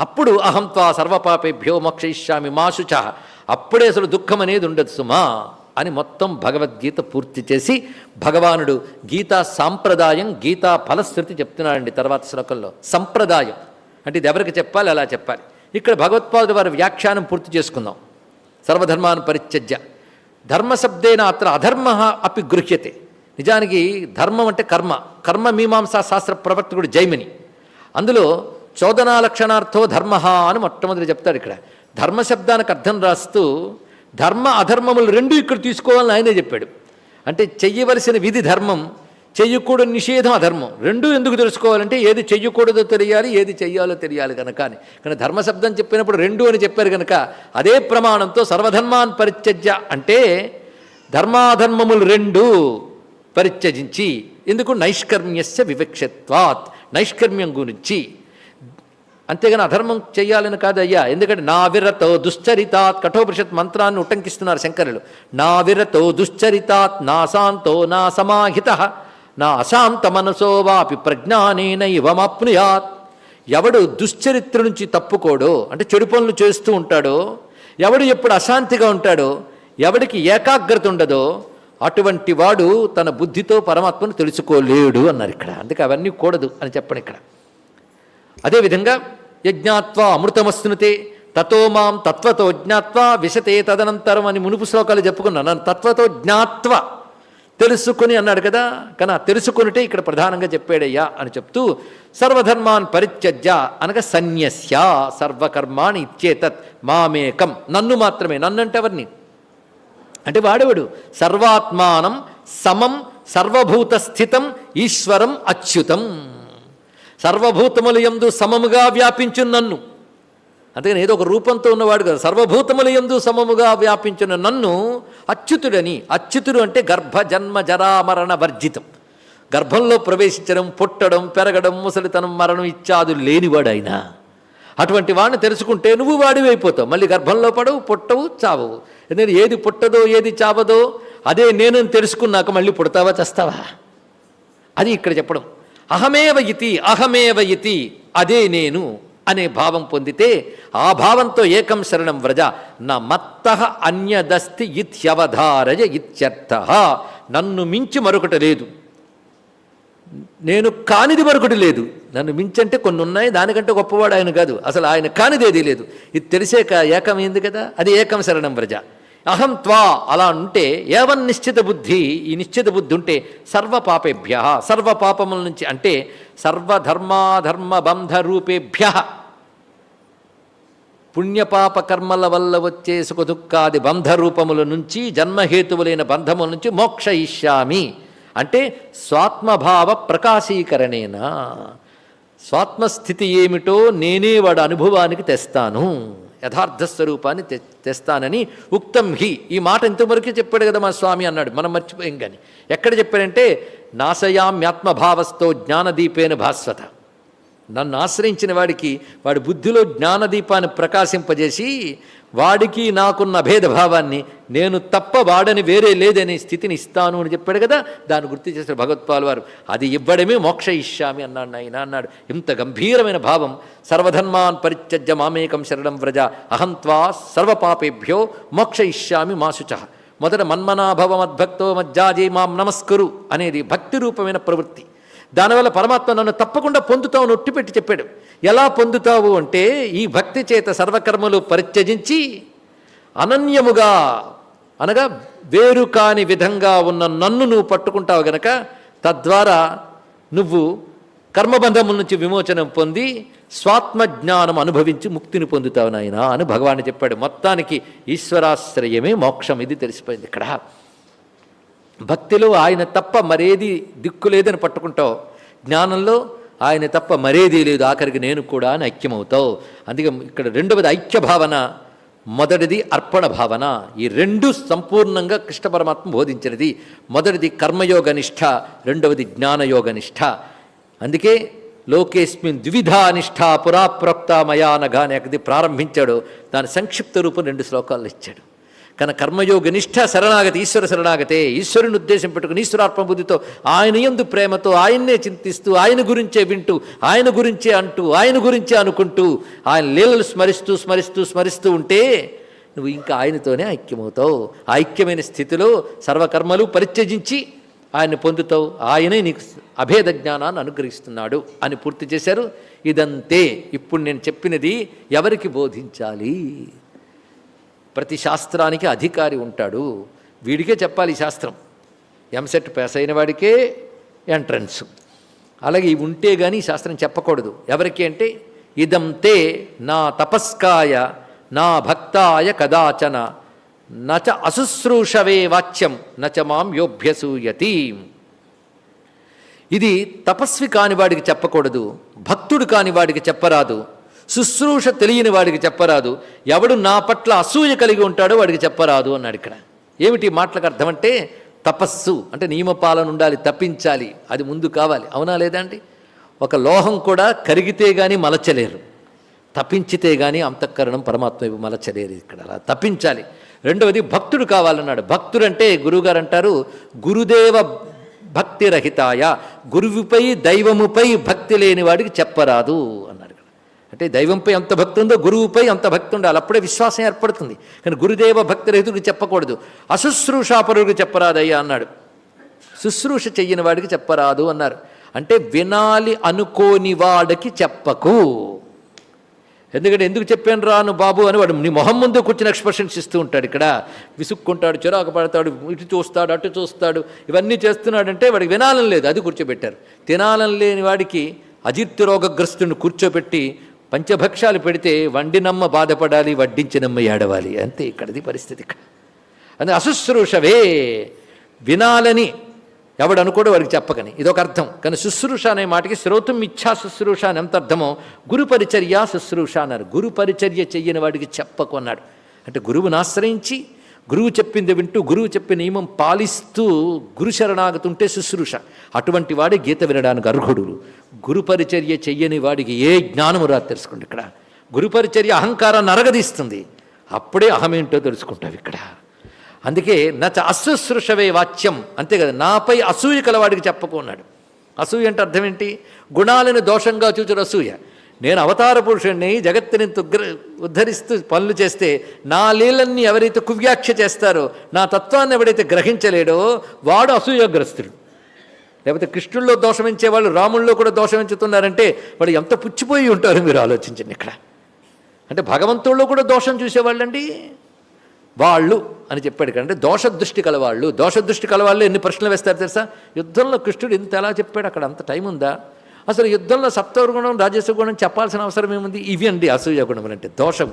అప్పుడు అహం త్వా సర్వపాపేభ్యో మోక్షయిష్యామి మాశుచ. అప్పుడే అసలు దుఃఖం అనేది ఉండదు సుమా అని మొత్తం భగవద్గీత పూర్తి చేసి భగవానుడు గీతా సాంప్రదాయం గీతా ఫలశ్రుతి చెప్తున్నాడండి తర్వాత శ్లోకంలో. సంప్రదాయం. అంటే ఇది ఎవరికి చెప్పాలి అలా చెప్పాలి. ఇక్కడ భగవత్పాదుడు వారి వ్యాఖ్యానం పూర్తి చేసుకుందాం. సర్వధర్మాను పరిత్యజ్య ధర్మశబ్దేన అత్ర అధర్మ అపి గృహ్యతే. నిజానికి ధర్మం అంటే కర్మ. కర్మ మీమాంసా శాస్త్ర ప్రవర్తకుడు జైమిని. అందులో చోదనా లక్షణార్థో ధర్మ అని మొట్టమొదటి చెప్తాడు ఇక్కడ. ధర్మశబ్దానికి అర్థం రాస్తూ ధర్మ అధర్మములు రెండు ఇక్కడ తీసుకోవాలని ఆయనే చెప్పాడు. అంటే చెయ్యవలసిన విధి ధర్మం చెయ్యకూడని నిషేధం అధర్మం. రెండు ఎందుకు తెలుసుకోవాలంటే ఏది చెయ్యకూడదో తెలియాలి ఏది చెయ్యాలో తెలియాలి కనుక అని. కానీ ధర్మశబ్దం చెప్పినప్పుడు రెండు అని చెప్పారు కనుక అదే ప్రమాణంతో సర్వధర్మాన్ పరిత్యజ్య అంటే ధర్మాధర్మములు రెండు పరిత్యజించి ఎందుకు నైష్కర్మ్యస్య వివక్షత్వాత్ నైష్కర్మ్యం గురించి అంతేగాని అధర్మం చేయాలని కాదయ్యా. ఎందుకంటే నా విరతో దుశ్చరితాత్ కఠోపనిషత్ మంత్రాన్ని ఉటంకిస్తున్నారు శంకరులు. నా విరతో దుశ్చరితాత్ నా శాంతో నా సమాహిత. నా అశాంత మనసో వాపి ప్రజ్ఞానేన ఇవమాప్నుయాత్. ఎవడు దుశ్చరిత్ర నుంచి తప్పుకోడో అంటే చెడు పనులు చేస్తూ ఉంటాడో ఎవడు ఎప్పుడు అశాంతిగా ఉంటాడో ఎవడికి ఏకాగ్రత ఉండదో అటువంటి వాడు తన బుద్ధితో పరమాత్మను తెలుసుకోలేడు అన్నారు ఇక్కడ. అందుకే అవన్నీ కూడదు అని చెప్పండి ఇక్కడ. అదేవిధంగా యజ్ఞాత్వా అమృతమస్తునుతే. తతో మాం తత్వతో జ్ఞాత్వా విశతే తదనంతరం అని మునుపు శ్లోకాలు చెప్పుకున్నాను. నన్ను తత్వతో జ్ఞాత్వ తెలుసుకుని అన్నాడు కదా. కానీ ఆ తెలుసుకునిటే ఇక్కడ ప్రధానంగా చెప్పాడయ్యా అని చెప్తూ సర్వధర్మాన్ పరిత్యజ్య అనగా సన్యస్య సర్వకర్మాణి ఇచ్చేతత్ మామేకం. నన్ను మాత్రమే నన్నంటే అంటే ఎవరిని? అంటే వాడేవాడు? సర్వాత్మానం సమం సర్వభూత స్థితం ఈశ్వరం అచ్యుతం. సర్వభూతముల యందు సమముగా వ్యాపించు నన్ను. అందుకని ఏదో ఒక రూపంతో ఉన్నవాడు కదా సర్వభూతముల యందు సమముగా వ్యాపించిన నన్ను అచ్యుతుడని. అచ్యుతుడు అంటే గర్భ జన్మ జరామరణ వర్జితం. గర్భంలో ప్రవేశించడం పుట్టడం పెరగడం ముసలితనం మరణం ఇచ్చాదు లేనివాడైనా అటువంటి వాడిని తెలుసుకుంటే నువ్వు వాడివి అయిపోతావు. మళ్ళీ గర్భంలో పడవు పుట్టవు చావవు. ఎందుకంటే ఏది పుట్టదో ఏది చావదో అదే నేనని తెలుసుకున్నాక మళ్ళీ పుడతావా చస్తావా? అది ఇక్కడ చెప్పడం. అహమేవ ఇతి అహమేవ ఇతి అదే నేను అనే భావం పొందితే ఆ భావంతో ఏకం శరణం వ్రజ నా మత్త అన్యదస్తి ఇత్యవధారయ ఇత్యర్థ. నన్ను మించి మరొకటి లేదు. నేను కానిది మరొకటి లేదు. నన్ను మించంటే కొన్ని ఉన్నాయి దానికంటే గొప్పవాడు ఆయన కాదు. అసలు ఆయన కానిదేది లేదు. ఇది తెలిసాక ఏకమైంది కదా? అది ఏకం శరణం వ్రజ. అహం త్వా అలా ఉంటే ఏవన్ నిశ్చిత బుద్ధి? ఈ నిశ్చిత బుద్ధి ఉంటే సర్వ పాపేభ్య సర్వ పాపముల నుంచి అంటే సర్వధర్మాధర్మ బంధ రూపేభ్య. పుణ్యపాప కర్మల వల్ల వచ్చే సుఖదుఖాది బంధరూపముల నుంచి జన్మహేతువులైన బంధముల నుంచి మోక్ష ఇష్యామి అంటే స్వాత్మభావ ప్రకాశీకరణేనా. స్వాత్మస్థితి ఏమిటో నేనే వాడు అనుభవానికి తెస్తాను. యథార్థ స్వరూపాన్ని తె తెస్తానని ఉక్తం హి. ఈ మాట ఇంతవరకే చెప్పాడు కదా మా స్వామి అన్నాడు. మనం మర్చిపోయాం కానీ ఎక్కడ చెప్పాడంటే నాశయామ్యాత్మభావస్థో జ్ఞానదీపేన భాస్వత. నన్ను ఆశ్రయించిన వాడికి వాడి బుద్ధిలో జ్ఞానదీపాన్ని ప్రకాశింపజేసి వాడికి నాకున్న భేదభావాన్ని నేను తప్ప వాడని వేరే లేదనే స్థితిని ఇస్తాను అని చెప్పాడు కదా దాన్ని గుర్తు చేసిన భగవత్పాల్ వారు. అది ఇవ్వడమే మోక్ష ఇష్యామి అన్నాడు ఆయన అన్నాడు. ఇంత గంభీరమైన భావం సర్వధర్మాన్ పరిత్యజ్య మామేకం శరణం వ్రజ అహంత్వా సర్వపాపేభ్యో మోక్ష ఇష్యామి మాసుచ మొదట మన్మనాభవ మద్భక్తో మజ్జాజీ మాం నమస్కరు అనేది భక్తి రూపమైన ప్రవృత్తి. దానివల్ల పరమాత్మ నన్ను తప్పకుండా పొందుతావు అని ఒట్టిపెట్టి చెప్పాడు. ఎలా పొందుతావు అంటే ఈ భక్తి చేత సర్వకర్మలు పరిత్యజించి అనన్యముగా అనగా వేరు కాని విధంగా ఉన్న నన్ను నువ్వు పట్టుకుంటావు గనక తద్వారా నువ్వు కర్మబంధముల నుంచి విమోచనం పొంది స్వాత్మజ్ఞానం అనుభవించి ముక్తిని పొందుతావు నాయన అని భగవాన్ చెప్పాడు. మొత్తానికి ఈశ్వరాశ్రయమే మోక్షం ఇది తెలిసిపోయింది ఇక్కడ. భక్తిలో ఆయన తప్ప మరేది దిక్కు లేదని పట్టుకుంటావు. జ్ఞానంలో ఆయన తప్ప మరేది లేదు. ఆఖరికి నేను కూడా అని ఐక్యమవుతావు. అందుకే ఇక్కడ రెండవది ఐక్య భావన మొదటిది అర్పణ భావన. ఈ రెండు సంపూర్ణంగా కృష్ణ పరమాత్మ బోధించినది. మొదటిది కర్మయోగనిష్ఠ రెండవది జ్ఞానయోగనిష్ఠ అందుకే లోకేస్మిన్ ద్విధా నిష్ఠ పురాప్రప్త మయానగానే అది ప్రారంభించాడు. దాని సంక్షిప్త రూపం రెండు శ్లోకాల్లో ఇచ్చాడు. కానీ కర్మయోగ నిష్ఠ శరణాగతి ఈశ్వర శరణాగతే ఈశ్వరుని ఉద్దేశం పెట్టుకుని ఈశ్వరార్పణ బుద్ధితో ఆయన ఎందు ప్రేమతో ఆయన్నే చింతిస్తూ ఆయన గురించే వింటూ ఆయన గురించే అంటూ ఆయన గురించే అనుకుంటూ ఆయన లీలలు స్మరిస్తూ స్మరిస్తూ స్మరిస్తూ ఉంటే నువ్వు ఇంకా ఆయనతోనే ఐక్యమవుతావు. ఐక్యమైన స్థితిలో సర్వకర్మలు పరిత్యజించి ఆయన్ని పొందుతావు. ఆయనే నీకు అభేద జ్ఞానాన్ని అనుగ్రహిస్తున్నాడు అని పూర్తి చేశారు. ఇదంతే. ఇప్పుడు నేను చెప్పినది ఎవరికి బోధించాలి? ప్రతి శాస్త్రానికి అధికారి ఉంటాడు. వీడికే చెప్పాలి శాస్త్రం. ఎంసెట్ పాస్ అయిన వాడికే ఎంట్రన్స్. అలాగే ఇవి ఉంటే కానీ శాస్త్రం చెప్పకూడదు. ఎవరికి అంటే ఇదంతే నా తపస్కాయ నా భక్తాయ కదాచన నచ అశుశ్రూషవే వాచ్యం నచ మాం యోభ్యసూయతి. ఇది తపస్వి కాని వాడికి చెప్పకూడదు. భక్తుడు కాని వాడికి చెప్పరాదు. శుశ్రూష తెలియని వాడికి చెప్పరాదు. ఎవడు నా పట్ల అసూయ కలిగి ఉంటాడో వాడికి చెప్పరాదు అన్నాడు ఇక్కడ. ఏమిటి మాటలకు అర్థం అంటే తపస్సు అంటే నియమపాలన ఉండాలి తప్పించాలి. అది ముందు కావాలి. అవునా లేదా అండి? ఒక లోహం కూడా కరిగితే కానీ మలచలేరు. తప్పించితే కానీ అంతఃకరణం పరమాత్మ వైపు మలచలేరు ఇక్కడ. అలా తప్పించాలి. రెండవది భక్తుడు కావాలన్నాడు. భక్తుడు అంటే గురువుగారు అంటారు గురుదేవ భక్తి రహితాయ గురువుపై దైవముపై భక్తి లేని వాడికి చెప్పరాదు అన్నాడు. అంటే దైవంపై ఎంత భక్తి ఉందో గురువుపై అంత భక్తి ఉండాలి. అప్పుడే విశ్వాసం ఏర్పడుతుంది. కానీ గురుదేవ భక్తి రహితుడికి చెప్పకూడదు. అశుశ్రూషాపరుడికి చెప్పరాదయ్యా అన్నాడు. శుశ్రూష చెయ్యని వాడికి చెప్పరాదు అన్నారు. అంటే వినాలి అనుకోని వాడికి చెప్పకు. ఎందుకంటే ఎందుకు చెప్పాను రాను బాబు అని వాడు నీ మొహం ముందు కూర్చుని ఎక్స్ప్రెషన్స్ ఇస్తూ ఉంటాడు ఇక్కడ. విసుక్కుంటాడు చిరాకు పడతాడు ఇటు చూస్తాడు అటు చూస్తాడు ఇవన్నీ చేస్తున్నాడంటే వాడికి వినాలని లేదు. అది కూర్చోబెట్టారు. తినాలని లేని వాడికి అజీర్తి రోగగ్రస్తుని కూర్చోబెట్టి పంచభక్షాలు పెడితే వండినమ్మ బాధపడాలి వడ్డించినమ్మ ఏడవాలి. అంతే ఇక్కడది పరిస్థితి ఇక్కడ. అందుకే అశుశ్రూషవే వినాలని ఎవడు అనుకోడు వాడికి చెప్పకని. ఇదొక అర్థం. కానీ శుశ్రూష అనే మాటకి శ్రోతం ఇచ్చా శుశ్రూష అని ఎంత అర్థమో గురు పరిచర్య శుశ్రూష అన్నారు. గురు పరిచర్య చెయ్యని వాడికి చెప్పకు అన్నాడు. అంటే గురువుని ఆశ్రయించి గురువు చెప్పింది వింటూ గురువు చెప్పిన నియమం పాలిస్తూ గురు శరణాగతుంటే శుశ్రూష. అటువంటి వాడే గీత వినడానికి అర్హుడు. గురుపరిచర్య చెయ్యని వాడికి ఏ జ్ఞానము రాదు తెలుసుకోండి ఇక్కడ. గురుపరిచర్య అహంకారాన్ని అరగదీస్తుంది. అప్పుడే అహమేంటో తెలుసుకుంటావు ఇక్కడ. అందుకే నచ అశుశ్రూషవే వాచ్యం. అంతే కదా నాపై అసూయ కలవాడికి చెప్పకున్నాడు అసూయ అంటే అర్థం ఏంటి? గుణాలను దోషంగా చూచుడు అసూయ. నేను అవతార పురుషుణ్ణి జగత్తుని తుగ్ర ఉద్ధరిస్తూ పనులు చేస్తే నా లీలన్నీ ఎవరైతే కువ్యాఖ్య చేస్తారో నా తత్వాన్ని ఎవడైతే గ్రహించలేడో వాడు అసూయగ్రస్తుడు. లేకపోతే కృష్ణుల్లో దోషమించే వాళ్ళు రాముల్లో కూడా దోషం ఎంచుతున్నారంటే వాడు ఎంత పుచ్చిపోయి ఉంటారు మీరు ఆలోచించండి ఇక్కడ. అంటే భగవంతుల్లో కూడా దోషం చూసేవాళ్ళండి? వాళ్ళు అని చెప్పాడు ఇక్కడ. అంటే దోషదృష్టి కలవాళ్ళు. దోషదృష్టి కలవాళ్ళు ఎన్ని ప్రశ్నలు వేస్తారు తెలుసా? యుద్ధంలో కృష్ణుడు ఇంత ఎలా చెప్పాడు? అక్కడ అంత టైం ఉందా? అసలు యుద్ధంలో సప్తగుణం రాజస్వ గుణం చెప్పాల్సిన అవసరం ఏముంది? ఇవి అండి అసూయ గుణం అంటే దోషం.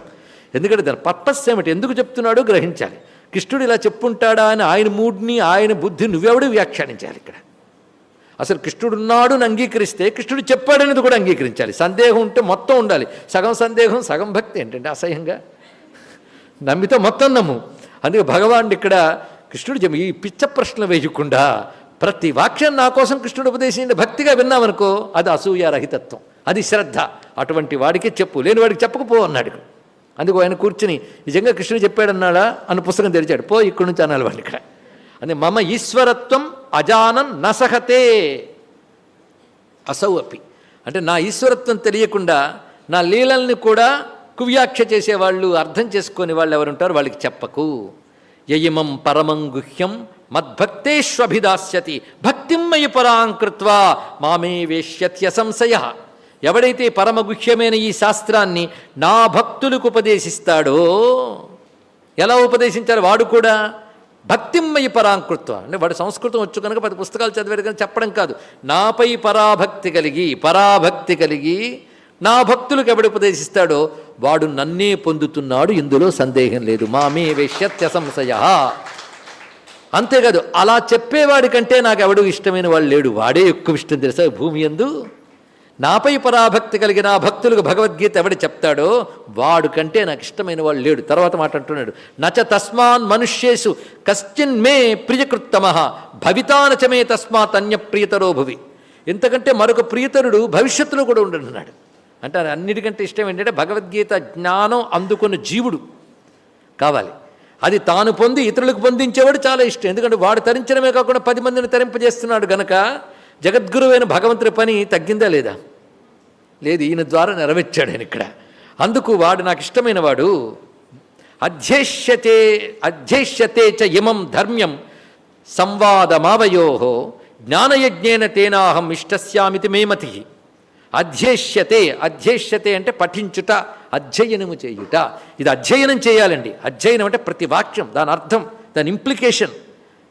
ఎందుకంటే దాని పర్పస్ ఏమిటి? ఎందుకు చెప్తున్నాడో గ్రహించాలి. కృష్ణుడు ఇలా చెప్పుంటాడా అని ఆయన మూడ్ని ఆయన బుద్ధి నువ్వెవడు వ్యాఖ్యానించాలి ఇక్కడ? అసలు కృష్ణుడున్నాడు అని అంగీకరిస్తే కృష్ణుడు చెప్పాడనేది కూడా అంగీకరించాలి. సందేహం ఉంటే మొత్తం ఉండాలి. సగం సందేహం సగం భక్తి ఏంటంటే అసహ్యంగా? నమ్మితే మొత్తం నమ్ము. అందుకే భగవానుడు ఇక్కడ కృష్ణుడు చెప్పి ఈ పిచ్చ ప్రశ్నలు వేయకుండా ప్రతి వాక్యం నా కోసం కృష్ణుడు ఉపదేశించిన భక్తిగా విన్నామనుకో అది అసూయ రహితత్వం అది శ్రద్ధ. అటువంటి వాడికి చెప్పు లేని వాడికి చెప్పకపో అన్నాడు అందుకు ఆయన కూర్చుని నిజంగా కృష్ణుడు చెప్పాడన్నాడా? అని పుస్తకం తెరిచాడు. పో ఇక్కడి నుంచి అనాలి వాడిని ఇక్కడ. అని మమ ఈశ్వరత్వం అజానన్ నసహతే అసౌ అపి. అంటే నా ఈశ్వరత్వం తెలియకుండా నా లీలల్ని కూడా కువ్యాఖ్య చేసేవాళ్ళు అర్థం చేసుకునే వాళ్ళు ఎవరుంటారు వాళ్ళకి చెప్పకు. యయిమం పరమం గుహ్యం మద్భక్తేష్వభిదాస్యతి భక్తిమ్మయ పరాంకృత్వ మామే వేష్యత్య సంశయ. ఎవడైతే పరమగుహ్యమైన ఈ శాస్త్రాన్ని నా భక్తులకు ఉపదేశిస్తాడో ఎలా ఉపదేశించారు వాడు కూడా? భక్తిమ్మయి పరాంకృత్వ అంటే వాడు సంస్కృతం వచ్చు కనుక పది పుస్తకాలు చదివాడు కనుక చెప్పడం కాదు. నాపై పరాభక్తి కలిగి పరాభక్తి కలిగి నా భక్తులకు ఎవడు ఉపదేశిస్తాడో వాడు నన్నే పొందుతున్నాడు. ఇందులో సందేహం లేదు. మామే వేష్యత్య సంశయ. అంతేకాదు అలా చెప్పేవాడి కంటే నాకు ఎవడు ఇష్టమైన వాడు లేడు. వాడే ఎక్కువ ఇష్టం తెలుసా? భూమి ఎందు? నాపై పరాభక్తి కలిగిన భక్తులకు భగవద్గీత ఎవడు చెప్తాడో వాడు కంటే నాకు ఇష్టమైన వాడు లేడు. తర్వాత మాట అంటున్నాడు నచ తస్మాన్ మనుష్యేషు కశ్చిన్ మే ప్రియకృత్తమ భవితానచమే తస్మాత్ అన్య ప్రియతరో భువి. ఎంతకంటే మరొక ప్రియతరుడు భవిష్యత్తులో కూడా ఉండనున్నాడు. అంటే అన్నిటికంటే ఇష్టం ఏంటంటే భగవద్గీత జ్ఞానం అందుకున్న జీవుడు కావాలి. అది తాను పొంది ఇతరులకు పొందించేవాడు చాలా ఇష్టం. ఎందుకంటే వాడు తరించడమే కాకుండా పది మందిని తరింపజేస్తున్నాడు గనక జగద్గురువైన భగవంతుడి పని తగ్గిందా లేదా? లేదు ఈయన ద్వారా నెరవేర్చాడు ఆయన ఇక్కడ. అందుకు వాడు నాకు ఇష్టమైన వాడు అధ్యేష్యతే అధ్యేష్యతే చ ఇమం ధర్మ్యం సంవాదమావయోహో జ్ఞానయజ్ఞేన తేనాహం ఇష్టస్యామితి మేమతి అధ్యేష్యతే అధ్యేష్యతే అంటే పఠించుట అధ్యయనము చేయుట. ఇది అధ్యయనం చేయాలండి. అధ్యయనం అంటే ప్రతి వాక్యం దాని అర్థం దాని ఇంప్లికేషన్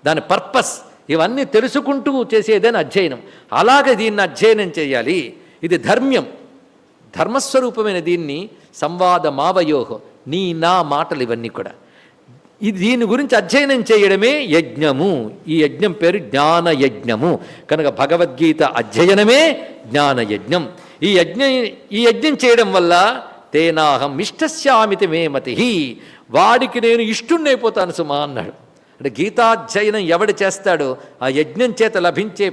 దాని పర్పస్ ఇవన్నీ తెలుసుకుంటూ చేసేదని అధ్యయనం. అలాగే దీన్ని అధ్యయనం చేయాలి. ఇది ధర్మ్యం. ధర్మస్వరూపమైన దీన్ని సంవాద మావయోహో నీ నా మాటలు ఇవన్నీ కూడా. ఇది దీని గురించి అధ్యయనం చేయడమే యజ్ఞము. ఈ యజ్ఞం పేరు జ్ఞాన యజ్ఞము. కనుక భగవద్గీత అధ్యయనమే జ్ఞాన యజ్ఞం. ఈ యజ్ఞ ఈ యజ్ఞం చేయడం వల్ల తేనాహం ఇష్టస్యామితి మే మతి వాడికి నేను ఇష్టున్నైపోతాను సుమా అన్నాడు. అంటే గీతాధ్యయనం ఎవడు చేస్తాడో ఆ యజ్ఞం చేత లభించే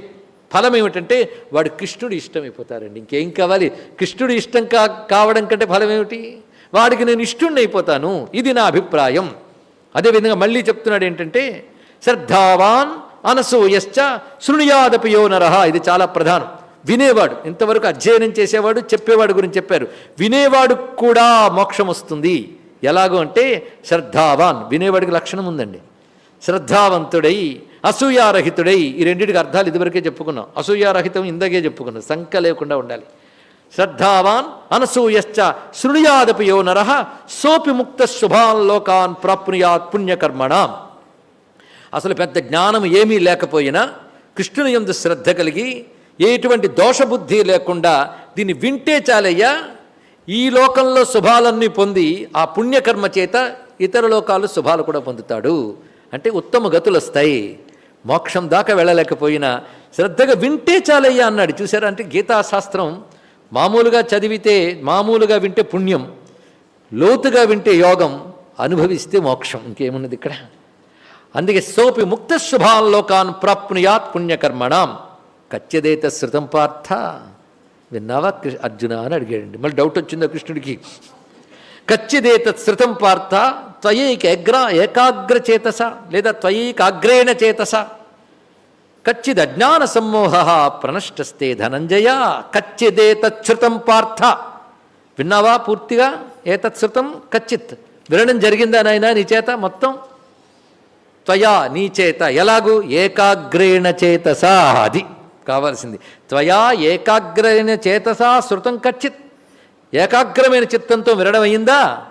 ఫలం ఏమిటంటే వాడు కృష్ణుడు ఇష్టమైపోతారండి ఇంకేం కావాలి? కృష్ణుడు ఇష్టం కా కావడం కంటే ఫలం ఏమిటి వాడికి నేను ఇష్టుణ్ణి అయిపోతాను ఇది నా అభిప్రాయం. అదేవిధంగా మళ్ళీ చెప్తున్నాడు ఏంటంటే శ్రద్ధావాన్ అనసూయశ్చ శృణుయాదపి యో నరహ ఇది చాలా ప్రధానం. వినేవాడు ఇంతవరకు అధ్యయనం చేసేవాడు చెప్పేవాడు గురించి చెప్పారు. వినేవాడు కూడా మోక్షం వస్తుంది. ఎలాగో అంటే శ్రద్ధావాన్ వినేవాడికి లక్షణం ఉందండి. శ్రద్ధావంతుడై అసూయారహితుడై ఈ రెండింటికి అర్థాలు ఇదివరకే చెప్పుకున్నాం. అసూయారహితం ఇందకే చెప్పుకున్నాం. శంక లేకుండా ఉండాలి. శ్రద్ధావాన్ అనసూయశ్చ శృణుయాదపి యో నర సోపి ముక్త శుభాన్ లోకాన్ ప్రాప్నుయాత్ పుణ్యకర్మణాం. అసలు పెద్ద జ్ఞానం ఏమీ లేకపోయినా కృష్ణుని ఎందు శ్రద్ధ కలిగి ఎటువంటి దోషబుద్ధి లేకుండా దీన్ని వింటే చాలయ్యా. ఈ లోకంలో శుభాలన్నీ పొంది ఆ పుణ్యకర్మ చేత ఇతర లోకాలు శుభాలు కూడా పొందుతాడు. అంటే ఉత్తమ గతులు వస్తాయి మోక్షం దాకా వెళ్ళలేకపోయినా శ్రద్ధగా వింటే చాలయ్యా అన్నాడు. చూసారా అంటే గీతాశాస్త్రం మామూలుగా చదివితే మామూలుగా వింటే పుణ్యం లోతుగా వింటే యోగం అనుభవిస్తే మోక్షం. ఇంకేమున్నది ఇక్కడ? అందుకే సోపి ముక్త శుభాన్ లోకాన్ ప్రాప్నుయాత్ పుణ్యకర్మణం. కచ్చదేత శృతం పార్థ. విన్నావా అర్జున అని అడిగాడండి. మళ్ళీ డౌట్ వచ్చిందా కృష్ణుడికి? కచ్చిదేత శృతం పార్థ త్వయైక ఏగ్ర ఏకాగ్రచేతస లేదా త్వయైకాగ్రేణ చేతస. కచ్చిద్ అజ్ఞాన సమ్మోహ ప్రణష్టస్తే ధనంజయ కచ్చిదేతచ్యుతం పార్థ. విన్నావా పూర్తిగా? ఏతత్శ్రుతం కచ్చిత్. వినడం జరిగిందా నాయన నీ చేత మొత్తం? త్వయా నీ చేత ఎలాగూ? ఏకాగ్రేణ చేతసా అది కావాల్సింది. త్వయా ఏకాగ్రేణ చేతసా శృతం కచ్చిత్. ఏకాగ్రమైన చిత్తంతో వినడం అయిందా?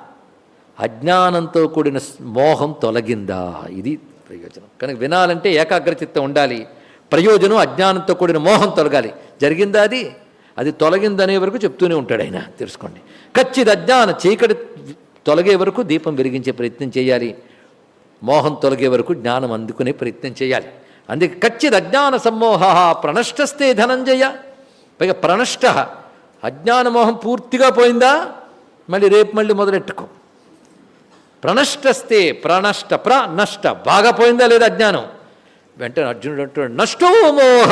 అజ్ఞానంతో కూడిన మోహం తొలగిందా? ఇది ప్రయోజనం. కనుక వినాలంటే ఏకాగ్ర చిత్తం ఉండాలి. ప్రయోజనం అజ్ఞానంతో కూడిన మోహం తొలగాలి. జరిగిందా అది? అది తొలగిందనే వరకు చెప్తూనే ఉంటాడు ఆయన తెలుసుకోండి. ఖచ్చిత అజ్ఞాన చీకటి తొలగే వరకు దీపం వెలిగించే ప్రయత్నం చేయాలి. మోహం తొలగే వరకు జ్ఞానం అందుకునే ప్రయత్నం చేయాలి. అందుకే ఖచ్చిత అజ్ఞాన సమ్మోహ ప్రణష్టస్తే ధనంజయ. పైగా ప్రణష్ట అజ్ఞాన మోహం పూర్తిగా పోయిందా? మళ్ళీ రేపు మళ్ళీ మొదలెట్టుకో. ప్రణష్టస్తే ప్రణష్ట ప్రణష్ట బాగా పోయిందా లేదా అజ్ఞానం? వెంటనే అర్జునుడు అంటున్నాడు నష్టో మోహ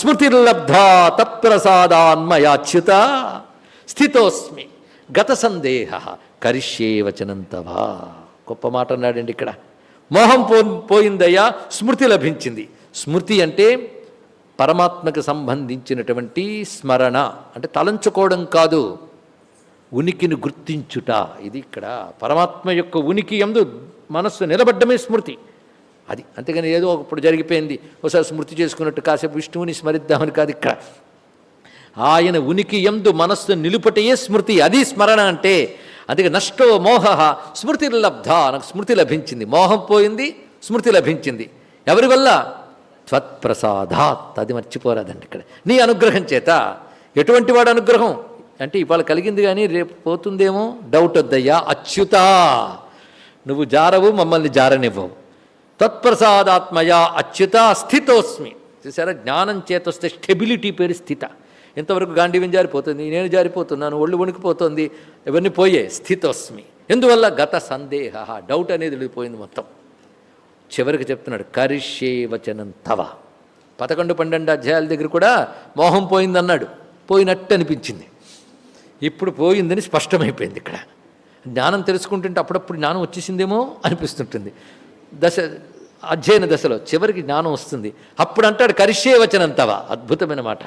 స్మృతిర్లబ్ధ తత్ప్రసాదాన్మయాచ్యుత స్థితోస్మి గత సందేహ కరిష్యే వచనంతవా గొప్ప మాట అన్నాడండి ఇక్కడ. మోహం పో పోయిందయ్యా స్మృతి లభించింది. స్మృతి అంటే పరమాత్మకు సంబంధించినటువంటి స్మరణ అంటే తలంచుకోవడం కాదు ఉనికిని గుర్తించుట. ఇది ఇక్కడ పరమాత్మ యొక్క ఉనికి ఎందు మనస్సు నిలబడ్డమే స్మృతి. అది అంతేగాని ఏదో ఒకప్పుడు జరిగిపోయింది. ఒకసారి స్మృతి చేసుకున్నట్టు కాసేపు విష్ణువుని స్మరిద్దామని కాదు ఇక్కడ. ఆయన ఉనికి ఎందు మనస్సు నిలుపటయే స్మృతి అది స్మరణ అంటే అందుకే నష్టో మోహ స్మృతి లబ్ధ నాకు స్మృతి లభించింది. మోహం పోయింది స్మృతి లభించింది. ఎవరి వల్ల? త్వత్ప్రసాదాత్. అది మర్చిపోరాదండి ఇక్కడ. నీ అనుగ్రహం చేత. ఎటువంటి వాడు అనుగ్రహం? అంటే ఇవాళ కలిగింది కానీ రేపు పోతుందేమో? డౌట్ వద్దయ్యా. అచ్యుత. నువ్వు జారవు మమ్మల్ని జారనివ్వవు. తత్ప్రసాదాత్మయా అచ్యుత స్థితోస్మి. చూసారా జ్ఞానం చేతొస్తే స్టెబిలిటీ పేరు స్థిత. ఇంతవరకు గాంధీవ్యం జారిపోతుంది? నేను జారిపోతున్నాను ఒళ్ళు వణికిపోతుంది ఇవన్నీ పోయే స్థితోస్మి. ఎందువల్ల? గత సందేహ. డౌట్ అనేది వెళ్ళిపోయింది మొత్తం. చివరికి చెప్తున్నాడు కరిష్యే వచనం తవ. పదకొండు పన్నెండు అధ్యాయాల దగ్గర కూడా మోహం పోయిందన్నాడు. పోయినట్టు అనిపించింది ఇప్పుడు పోయిందని స్పష్టమైపోయింది ఇక్కడ. జ్ఞానం తెలుసుకుంటుంటే అప్పుడప్పుడు జ్ఞానం వచ్చేసిందేమో అనిపిస్తుంటుంది. దశ అధ్యయన దశలో చివరికి జ్ఞానం వస్తుంది. అప్పుడు అంటాడు కరిష్యే వచనంతవా అద్భుతమైన మాట.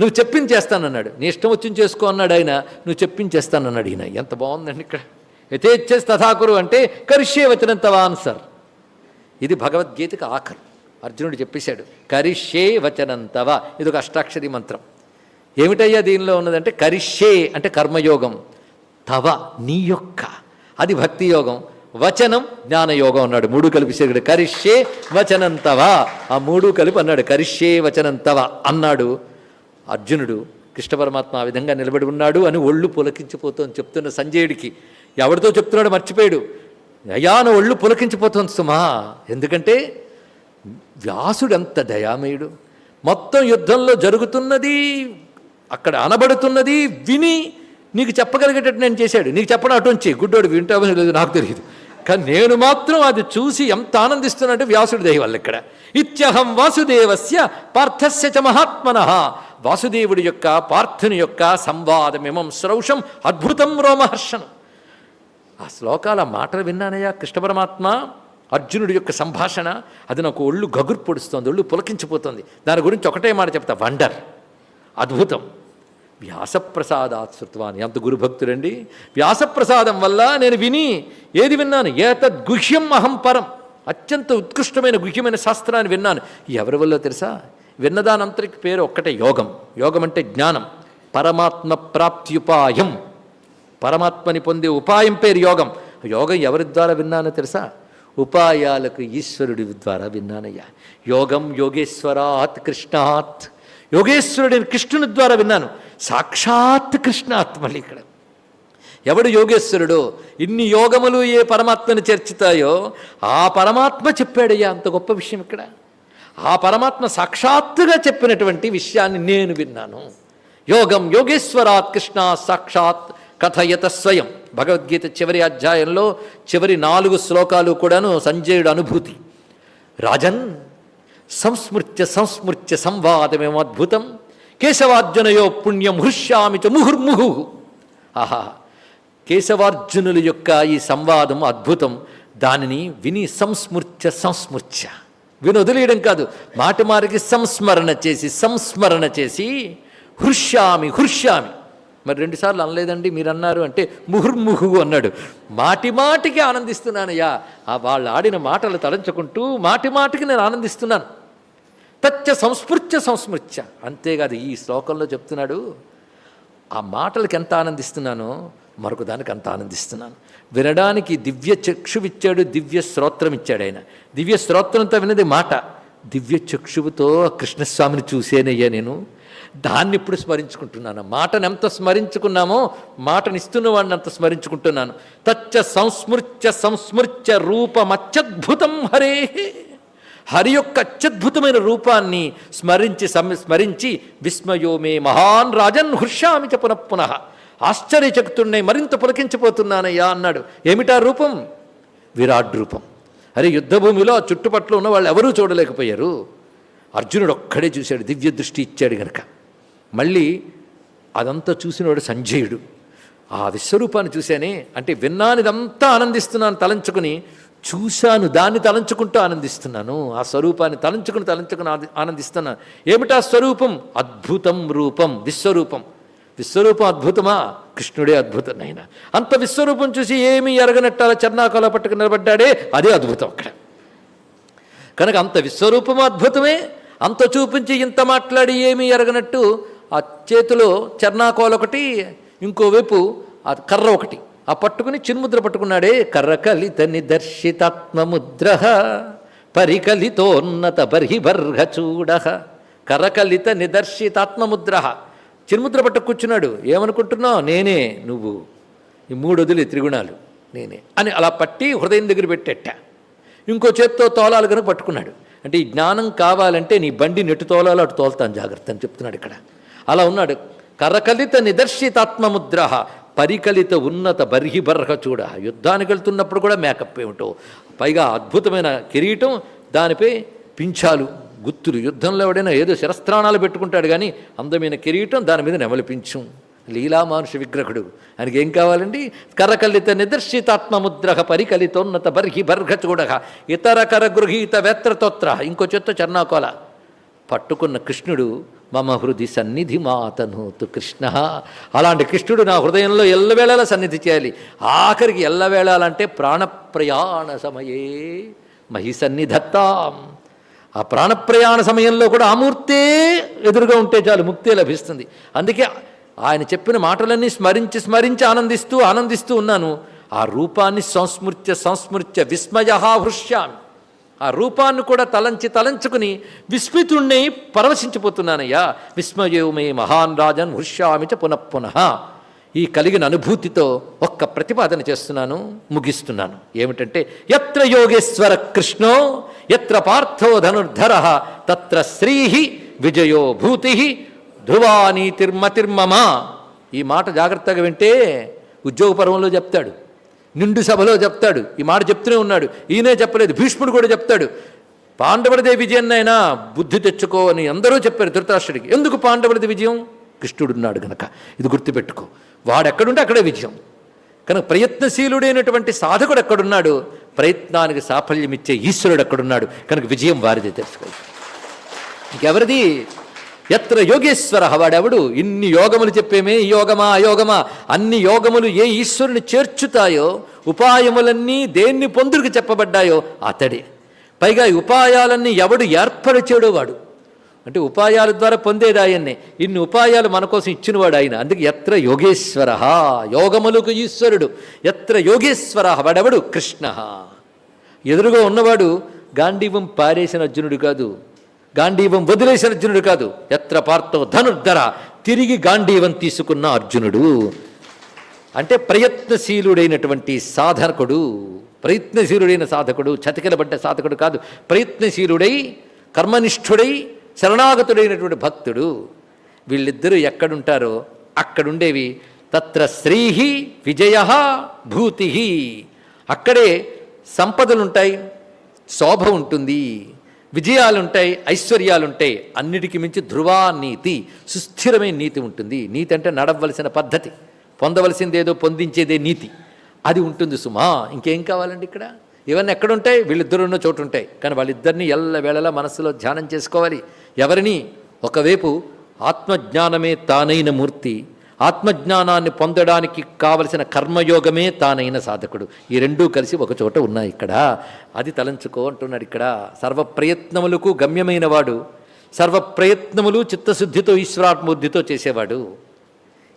నువ్వు చెప్పించేస్తానన్నాడు. నీ ఇష్టం వచ్చింది చేసుకో అన్నాడు ఆయన. నువ్వు చెప్పించేస్తానన్నాడు ఈయన. ఎంత బాగుందండి ఇక్కడ. యథేచ్ఛస్ తథాకురు అంటే కరిష్యే వచనంతవా ఆన్సర్ ఇది భగవద్గీతకు ఆఖరు అర్జునుడు చెప్పేశాడు కరిష్యే వచనంతవ ఇది ఒక అష్టాక్షరి మంత్రం. ఏమిటయ్యా దీనిలో ఉన్నదంటే కరిష్యే అంటే కర్మయోగం. తవ నీ యొక్క. అది భక్తి యోగం. వచనం జ్ఞానయోగం అన్నాడు. మూడు కలిపి చేశాడు కరిష్యే వచనంతవా. ఆ మూడు కలిపి అన్నాడు. కరిష్యే వచనంతవా అన్నాడు. అర్జునుడు కృష్ణ పరమాత్మ ఆ విధంగా నిలబడి ఉన్నాడు అని ఒళ్ళు పులకించిపోతోంది చెప్తున్న సంజయుడికి. ఎవరితో చెప్తున్నాడు మర్చిపోయాడు. అయాన ఒళ్ళు పులకించిపోతుంది సుమా. ఎందుకంటే వ్యాసుడు ఎంత దయామయుడు. మొత్తం యుద్ధంలో జరుగుతున్నది అక్కడ అనబడుతున్నది విని నీకు చెప్పగలిగేటట్టు నేను చేశాడు. నీకు చెప్పడం అటుంచి గుడ్డోడు వింటామని లేదు నాకు తెలియదు. కానీ నేను మాత్రం అది చూసి ఎంత ఆనందిస్తున్నానంటే వ్యాసుడి దయ వల్ల ఇక్కడ. ఇత్యహం వాసుదేవస్య పార్థస్య చ మహాత్మన. వాసుదేవుడి యొక్క పార్థుని యొక్క సంవాదమిమం శ్రౌషం అద్భుతం రోమహర్షణం. ఆ శ్లోకాల మాటలు విన్నానయ్యా కృష్ణ పరమాత్మ? అర్జునుడి యొక్క సంభాషణ అది నాకు ఒళ్ళు గగురు పొడుస్తోంది ఒళ్ళు పులకించిపోతుంది. దాని గురించి ఒకటే మాట చెప్తా వండర్. అద్భుతం. వ్యాసప్రసాదాత్ శృత్వాన్ని ఎంత గురుభక్తుడండి వ్యాసప్రసాదం వల్ల నేను విని ఏది విన్నాను? ఏతద్ గుహ్యం అహం పరం. అత్యంత ఉత్కృష్టమైన గుహ్యమైన శాస్త్రాన్ని విన్నాను. ఎవరి వల్ల తెలుసా? విన్నదానంతరికి పేరు ఒక్కటే యోగం. యోగం అంటే జ్ఞానం. పరమాత్మ ప్రాప్త్యుపాయం. పరమాత్మని పొందే ఉపాయం పేరు యోగం. యోగం ఎవరి ద్వారా విన్నానో తెలుసా? ఉపాయాలకు ఈశ్వరుడి ద్వారా విన్నానయ్యా. యోగం యోగేశ్వరాత్ కృష్ణాత్. యోగేశ్వరుడైన కృష్ణుని ద్వారా విన్నాను. సాక్షాత్ కృష్ణ ఆత్మలు ఇక్కడ. ఎవడు యోగేశ్వరుడు? ఇన్ని యోగములు ఏ పరమాత్మని చేర్చుతాయో ఆ పరమాత్మ చెప్పాడయ్యా అంత గొప్ప విషయం ఇక్కడ. ఆ పరమాత్మ సాక్షాత్తుగా చెప్పినటువంటి విషయాన్ని నేను విన్నాను. యోగం యోగేశ్వరాత్ కృష్ణ సాక్షాత్ కథయత స్వయం. భగవద్గీత చివరి అధ్యాయంలో చివరి నాలుగు శ్లోకాలు కూడాను సంజయుడు అనుభూతి. రాజన్ సంస్మృత్య సంస్మృత్య సంవాదమేమద్భుతం కేశవార్జునయో పుణ్యం హృష్యామి చ ముహుర్ముహు. ఆహా కేశవార్జునుల యొక్క ఈ సంవాదం అద్భుతం. దానిని విని సంస్మృత్య సంస్మృత్య. విని వదిలేయడం కాదు మాట మారికి సంస్మరణ చేసి సంస్మరణ చేసి హృష్యామి హృష్యామి. మరి రెండుసార్లు అనలేదండి మీరు అన్నారు అంటే ముహుర్ముహు అన్నాడు. మాటి మాటికి ఆనందిస్తున్నానయ్యా. ఆ వాళ్ళు ఆడిన మాటలు తలంచుకుంటూ మాటి మాటికి నేను ఆనందిస్తున్నాను. తచ్చ సంస్మృత్య సంస్మృత్య. అంతేకాదు ఈ శ్లోకంలో చెప్తున్నాడు ఆ మాటలకి ఎంత ఆనందిస్తున్నానో మరొక దానికి అంత ఆనందిస్తున్నాను. వినడానికి దివ్య చక్షువిచ్చాడు దివ్య శ్రోత్రం ఇచ్చాడు ఆయన. దివ్య శ్రోత్రంతో విన్నది మాట. దివ్య చక్షువుతో కృష్ణస్వామిని చూసేనయ్యా నేను. దాన్ని ఇప్పుడు స్మరించుకుంటున్నాను? మాటను ఎంత స్మరించుకున్నామో మాటనిస్తున్న వాడిని అంత స్మరించుకుంటున్నాను. తచ్చ సంస్మృత్య సంస్మృత్య రూపమత్యద్భుతం హరే హరి యొక్క అత్యద్భుతమైన రూపాన్ని స్మరించి స్మరించి విస్మయోమే మహాన్ రాజన్ హృష్యామి చ పునః పునః. మరింత పులకించిపోతున్నానయ్యా అన్నాడు. ఏమిటా రూపం? విరాట్ రూపం. అరే యుద్ధభూమిలో ఆ చుట్టుపట్ల ఉన్న వాళ్ళు ఎవరూ చూడలేకపోయారు? అర్జునుడు ఒక్కడే చూశాడు దివ్య దృష్టి ఇచ్చాడు గనక. మళ్ళీ అదంతా చూసినవాడు సంజయుడు. ఆ విశ్వరూపాన్ని చూశానే అంటే విన్నానిదంతా ఆనందిస్తున్నాను తలంచుకుని చూశాను దాన్ని తలంచుకుంటూ ఆనందిస్తున్నాను ఆ స్వరూపాన్ని తలంచుకుని తలంచుకుని ఆనందిస్తున్నాను ఏమిటా స్వరూపం? అద్భుతం రూపం విశ్వరూపం. విశ్వరూపం అద్భుతమా? కృష్ణుడే అద్భుతం ఆయన అంత విశ్వరూపం చూసి ఏమీ ఎరగనట్టాల చర్నాకోల పట్టుకు నిలబడ్డాడే? అదే అద్భుతం అక్కడ. కనుక అంత విశ్వరూపం అద్భుతమే అంత చూపించి ఇంత మాట్లాడి ఏమీ ఎరగనట్టు ఆ చేతిలో చర్నాకోల ఒకటి ఇంకోవైపు ఆ కర్ర ఒకటి. ఆ పట్టుకుని చిన్ముద్ర పట్టుకున్నాడే కర్ర కలిత నిదర్శితాత్మముద్ర పరికలితోన్నత బర్హిబర్హ చూడ కర్రకలిత నిదర్శితాత్మముద్ర చిన్ముద్ర పట్టు కూర్చున్నాడు ఏమనుకుంటున్నావు? నేనే నువ్వు. ఈ మూడు వదిలి త్రిగుణాలు నేనే అని అలా పట్టి హృదయం దగ్గర పెట్టేట. ఇంకో చేత్తో తోలాలు కనుక పట్టుకున్నాడు. అంటే ఈ జ్ఞానం కావాలంటే నీ బండి నెట్టు తోలాలో అటు తోలుతాను జాగ్రత్త అని చెప్తున్నాడు ఇక్కడ. అలా ఉన్నాడు. కరకలిత నిదర్శితాత్మముద్ర పరికలిత ఉన్నత బర్హిబర్హ చూడ. యుద్ధానికి వెళ్తున్నప్పుడు కూడా మేకప్ ఏమిటో. పైగా అద్భుతమైన కిరీటం దానిపై పింఛాలు గుత్తులు. యుద్ధంలో ఎవడైనా ఏదో శిరస్త్రాణాలు పెట్టుకుంటాడు కానీ అందమైన కిరీటం దాని మీద నెమలి లీలా మానుష విగ్రహుడు. ఆయనకి ఏం కావాలండి? కరకలిత నిదర్శితాత్మముద్ర పరికలితోన్నత బర్హి బర్హ చూడ. ఇతర కర గృహీత వేత్రతోత్ర. ఇంకో చెత్త చర్నాకోల. పట్టుకున్న కృష్ణుడు మమ హృది సన్నిధి మాతనూతు కృష్ణ. అలాంటి కృష్ణుడు నా హృదయంలో ఎల్లవేళలా సన్నిధి చేయాలి. ఆఖరికి ఎల్లవేళాలంటే ప్రాణప్రయాణ సమయే మహి సన్నిధత్తాం. ఆ ప్రాణప్రయాణ సమయంలో కూడా అమూర్తే ఎదురుగా ఉంటే చాలు ముక్తే లభిస్తుంది. అందుకే ఆయన చెప్పిన మాటలన్నీ స్మరించి స్మరించి ఆనందిస్తూ ఆనందిస్తూ ఉన్నాను. ఆ రూపాన్ని సంస్మృత్య సంస్మృత్య విస్మయ హృష్యామి. ఆ రూపాన్ని కూడా తలంచి తలంచుకుని విస్మితుణ్ణి పరవశించిపోతున్నానయ్యా. విస్మయోమే మహాన్ రాజన్ హృష్యామిచ పునఃపున పునఃపునః ఈ కలిగిన అనుభూతితో ఒక్క ప్రతిపాదన చేస్తున్నాను ముగిస్తున్నాను. ఏమిటంటే ఎత్ర యోగేశ్వర కృష్ణో ఎత్ర పార్థో ధనుర్ధర తత్ర శ్రీ విజయో భూతి ధ్రువానీతిర్మతిర్మమ ఈ మాట జాగ్రత్తగా వింటే ఉద్యోగ పర్వంలో చెప్తాడు. నిండు సభలో చెప్తాడు. ఈ మాట చెప్తూనే ఉన్నాడు. ఈయనే చెప్పలేదు. భీష్ముడు కూడా చెప్తాడు. పాండవుడిదే విజయాన్నైనా బుద్ధి తెచ్చుకో అని అందరూ చెప్పారు ధృతరాష్ట్రుడికి. ఎందుకు పాండవుడిది విజయం? కృష్ణుడున్నాడు గనక. ఇది గుర్తుపెట్టుకో. వాడెక్కడుంటే అక్కడే విజయం. కనుక ప్రయత్నశీలుడైనటువంటి సాధకుడు ఎక్కడున్నాడు? ప్రయత్నానికి సాఫల్యం ఇచ్చే ఈశ్వరుడు ఎక్కడున్నాడు? కనుక విజయం వారిదే తెలుసుకో. ఇంకెవరిది? ఎత్ర యోగేశ్వర వాడెవడు ఇన్ని యోగములు చెప్పేమే ఈ యోగమా అయోగమా అన్ని యోగములు ఏ ఈశ్వరుని చేర్చుతాయో ఉపాయములన్నీ దేన్ని పొందుకు చెప్పబడ్డాయో అతడే. పైగా ఈ ఉపాయాలన్నీ ఎవడు ఏర్పరిచాడో వాడు. అంటే ఉపాయాల ద్వారా పొందేది ఆయన్నే. ఇన్ని ఉపాయాలు మన కోసం ఇచ్చినవాడు ఆయన. అందుకే ఎత్ర యోగేశ్వర యోగములకు ఈశ్వరుడు. ఎత్ర యోగేశ్వర వాడెవడు కృష్ణ ఎదురుగా ఉన్నవాడు గాంధీవం పారేసిన అర్జునుడు కాదు. గాంధీవం వదిలేసిన అర్జునుడు కాదు. ఎత్ర పార్థో ధనుర్ధర తిరిగి గాంధీవం తీసుకున్న అర్జునుడు. అంటే ప్రయత్నశీలుడైనటువంటి సాధకుడు ప్రయత్నశీలుడైన సాధకుడు చతికిలబడ్డ సాధకుడు కాదు. ప్రయత్నశీలుడై కర్మనిష్ఠుడై శరణాగతుడైనటువంటి భక్తుడు. వీళ్ళిద్దరూ ఎక్కడుంటారో అక్కడుండేవి. తత్ర శ్రీహి విజయ భూతి. అక్కడే సంపదలుంటాయి శోభ ఉంటుంది. విజయాలుంటాయి ఐశ్వర్యాలుంటాయి అన్నిటికీ మించి ధ్రువా నీతి సుస్థిరమైన నీతి ఉంటుంది. నీతి అంటే నడవలసిన పద్ధతి పొందవలసిందేదో పొందించేదే నీతి. అది ఉంటుంది సుమా. ఇంకేం కావాలండి ఇక్కడ? ఇవన్నీ ఎక్కడుంటాయి? వీళ్ళిద్దరు ఉన్న చోటు ఉంటాయి కానీ వాళ్ళిద్దరిని ఎల్ల వేళలా మనస్సులో ధ్యానం చేసుకోవాలి. ఎవరిని? ఒకవైపు ఆత్మజ్ఞానమే తానైన మూర్తి ఆత్మజ్ఞానాన్ని పొందడానికి కావలసిన కర్మయోగమే తానైన సాధకుడు. ఈ రెండూ కలిసి ఒకచోట ఉన్నాయి ఇక్కడ. అది తలంచుకో అంటున్నాడు ఇక్కడ. సర్వప్రయత్నములకు గమ్యమైన వాడు సర్వ ప్రయత్నములు చిత్తశుద్ధితో ఈశ్వరాత్మబుద్ధితో చేసేవాడు.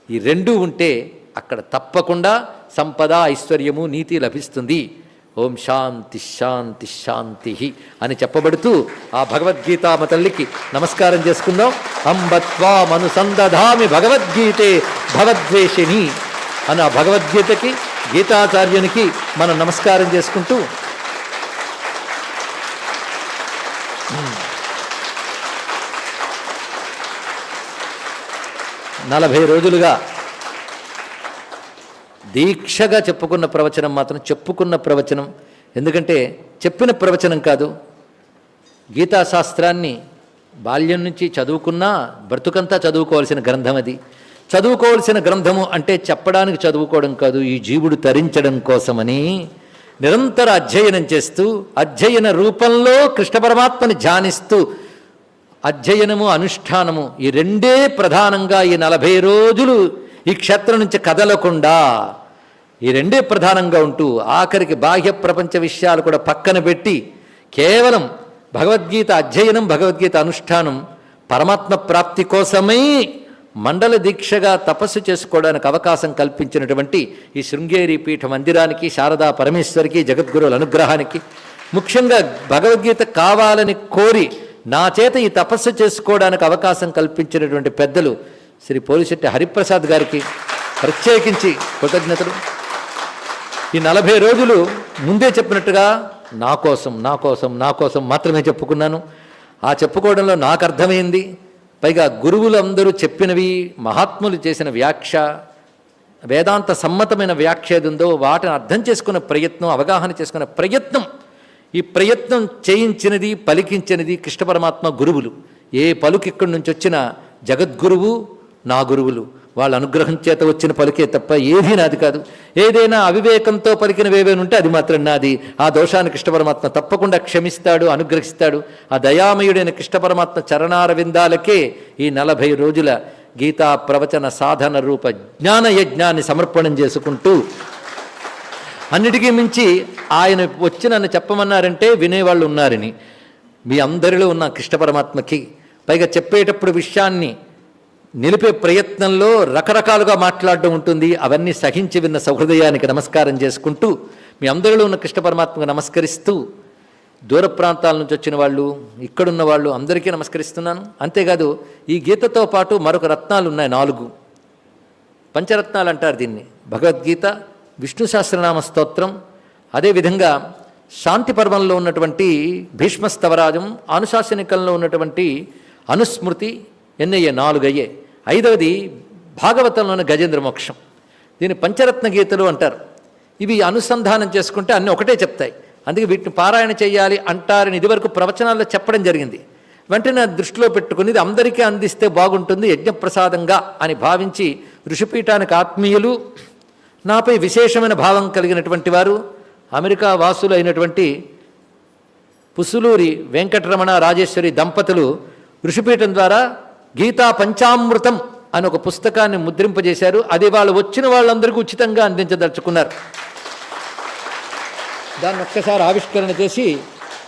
ఈ రెండూ ఉంటే అక్కడ తప్పకుండా సంపద ఐశ్వర్యము నీతి లభిస్తుంది. ఓం శాంతి శాంతి శాంతి అని చెప్పబడుతూ ఆ భగవద్గీతామ తల్లికి నమస్కారం చేసుకుందాం. అంబత్వామనుసంధామి భగవద్గీతే భగవద్వేషిణి అని ఆ భగవద్గీతకి గీతాచార్యునికి మనం నమస్కారం చేసుకుంటూ. నలభై రోజులుగా దీక్షగా చెప్పుకున్న ప్రవచనం మాత్రం చెప్పుకున్న ప్రవచనం. ఎందుకంటే చెప్పిన ప్రవచనం కాదు. గీతాశాస్త్రాన్ని బాల్యం నుంచి చదువుకున్నా బ్రతుకంతా చదువుకోవాల్సిన గ్రంథం అది. చదువుకోవాల్సిన గ్రంథము అంటే చెప్పడానికి చదువుకోవడం కాదు ఈ జీవుడు తరించడం కోసమని నిరంతర అధ్యయనం చేస్తూ అధ్యయన రూపంలో కృష్ణ పరమాత్మని ధ్యానిస్తూ అధ్యయనము అనుష్ఠానము ఈ రెండే ప్రధానంగా ఈ నలభై రోజులు ఈ క్షేత్రం నుంచి కదలకుండా ఈ రెండే ప్రధానంగా ఉంటూ ఆఖరికి బాహ్య ప్రపంచ విషయాలు కూడా పక్కన పెట్టి కేవలం భగవద్గీత అధ్యయనం భగవద్గీత అనుష్ఠానం పరమాత్మ ప్రాప్తి కోసమై మండల దీక్షగా తపస్సు చేసుకోవడానికి అవకాశం కల్పించినటువంటి ఈ శృంగేరి పీఠ మందిరానికి శారదా పరమేశ్వరికి జగద్గురువుల అనుగ్రహానికి. ముఖ్యంగా భగవద్గీత కావాలని కోరి నా చేత ఈ తపస్సు చేసుకోవడానికి అవకాశం కల్పించినటువంటి పెద్దలు శ్రీ పోలిశెట్టి హరిప్రసాద్ గారికి ప్రత్యేకించి కృతజ్ఞతలు. ఈ నలభై రోజులు ముందే చెప్పినట్టుగా నా కోసం నా కోసం నా కోసం మాత్రమే చెప్పుకున్నాను. ఆ చెప్పుకోవడంలో నాకు అర్థమైంది. పైగా గురువులందరూ చెప్పినవి మహాత్ములు చేసిన వ్యాఖ్య వేదాంత సమ్మతమైన వ్యాఖ్య ఏది ఉందో వాటిని అర్థం చేసుకున్న ప్రయత్నం అవగాహన చేసుకున్న ప్రయత్నం. ఈ ప్రయత్నం చేయించినది పలికించినది కృష్ణ పరమాత్మ గురువులు. ఏ పలుకు ఇక్కడి నుంచి వచ్చిన జగద్గురువు నా గురువులు. వాళ్ళ అనుగ్రహం చేత వచ్చిన పలికే తప్ప ఏదీ నాది కాదు. ఏదైనా అవివేకంతో పలికినవేవైనా ఉంటే అది మాత్రం నాది. ఆ దోషాన్ని కృష్ణ పరమాత్మ తప్పకుండా క్షమిస్తాడు అనుగ్రహిస్తాడు. ఆ దయామయుడైన కృష్ణ పరమాత్మ చరణార విందాలకే ఈ నలభై రోజుల గీతా ప్రవచన సాధన రూప జ్ఞాన యజ్ఞాన్ని సమర్పణం చేసుకుంటూ అన్నిటికీ మించి ఆయన వచ్చి నన్ను చెప్పమన్నారంటే వినేవాళ్ళు ఉన్నారని. మీ అందరిలో ఉన్న కృష్ణ పరమాత్మకి పైగా చెప్పేటప్పుడు విషయాన్ని నిలిపే ప్రయత్నంలో రకరకాలుగా మాట్లాడడం ఉంటుంది. అవన్నీ సహించి విన్న సహృదయానికి నమస్కారం చేసుకుంటూ మీ అందరిలో ఉన్న కృష్ణ పరమాత్మకు నమస్కరిస్తూ దూర ప్రాంతాల నుంచి వచ్చిన వాళ్ళు ఇక్కడున్న వాళ్ళు అందరికీ నమస్కరిస్తున్నాను. అంతేకాదు ఈ గీతతో పాటు మరొక రత్నాలు ఉన్నాయి నాలుగు. పంచరత్నాలు అంటారు దీన్ని. భగవద్గీత విష్ణు సహస్రనామ స్తోత్రం అదేవిధంగా శాంతి పర్వంలో ఉన్నటువంటి భీష్మస్తవరాజం అనుశాసనికంలో ఉన్నటువంటి అనుస్మృతి ఎన్నయ్యే నాలుగు అయ్యే ఐదవది భాగవతంలోని గజేంద్ర మోక్షం. దీన్ని పంచరత్న గీతలు అంటారు. ఇవి అనుసంధానం చేసుకుంటే అన్నీ ఒకటే చెప్తాయి. అందుకే వీటిని పారాయణ చేయాలి అంటారని ఇదివరకు ప్రవచనాల్లో చెప్పడం జరిగింది. వెంటనే దృష్టిలో పెట్టుకుని ఇది అందరికీ అందిస్తే బాగుంటుంది యజ్ఞప్రసాదంగా అని భావించి ఋషిపీఠానికి ఆత్మీయులు నాపై విశేషమైన భావం కలిగినటువంటి వారు అమెరికా వాసులు అయినటువంటి పుసులూరి వెంకటరమణ రాజేశ్వరి దంపతులు ఋషిపీఠం ద్వారా గీతా పంచామృతం అని ఒక పుస్తకాన్ని ముద్రింపజేశారు. అది వాళ్ళు వచ్చిన వాళ్ళందరికీ ఉచితంగా అందించదలుచుకున్నారు. దాన్ని ఒక్కసారి ఆవిష్కరణ చేసి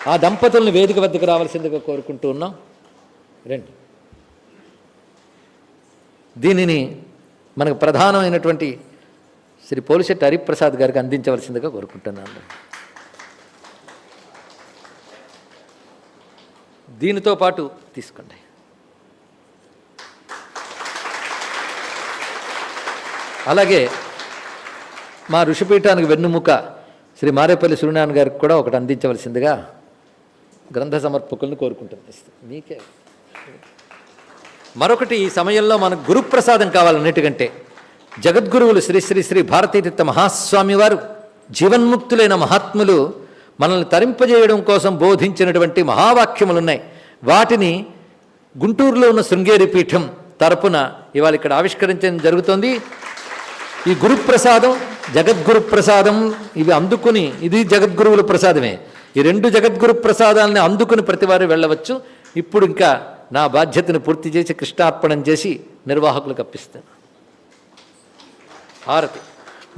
ఆ దంపతులను వేదిక వద్దకు రావాల్సిందిగా కోరుకుంటూ ఉన్నాం. రండి. దీనిని మనకు ప్రధానమైనటువంటి శ్రీ పోలిశెట్టి హరిప్రసాద్ గారికి అందించవలసిందిగా కోరుకుంటున్నాను. దీనితో పాటు తీసుకోండి. అలాగే మా ఋషిపీఠానికి వెన్నుముక శ్రీ మారేపల్లి సూర్యనారాయణ గారికి కూడా ఒకటి అందించవలసిందిగా గ్రంథ సమర్పకులను కోరుకుంటుంది మీకే. మరొకటి ఈ సమయంలో మనకు గురుప్రసాదం కావాలన్నిటికంటే జగద్గురువులు శ్రీ శ్రీ శ్రీ భారతీతీర్థ మహాస్వామి వారు జీవన్ముక్తులైన మహాత్ములు మనల్ని తరింపజేయడం కోసం బోధించినటువంటి మహావాక్యములు ఉన్నాయి వాటిని గుంటూరులో ఉన్న శృంగేరి పీఠం తరపున ఇవాళ ఇక్కడ ఆవిష్కరించడం జరుగుతోంది. ఈ గురుప్రసాదం జగద్గురు ప్రసాదం ఇవి అందుకుని ఇది జగద్గురువుల ప్రసాదమే. ఈ రెండు జగద్గురు ప్రసాదాలని అందుకుని ప్రతివారు వెళ్ళవచ్చు. ఇప్పుడు ఇంకా నా బాధ్యతను పూర్తి చేసి కృష్ణార్పణం చేసి నిర్వాహకులకు అప్పిస్తాను హారతి.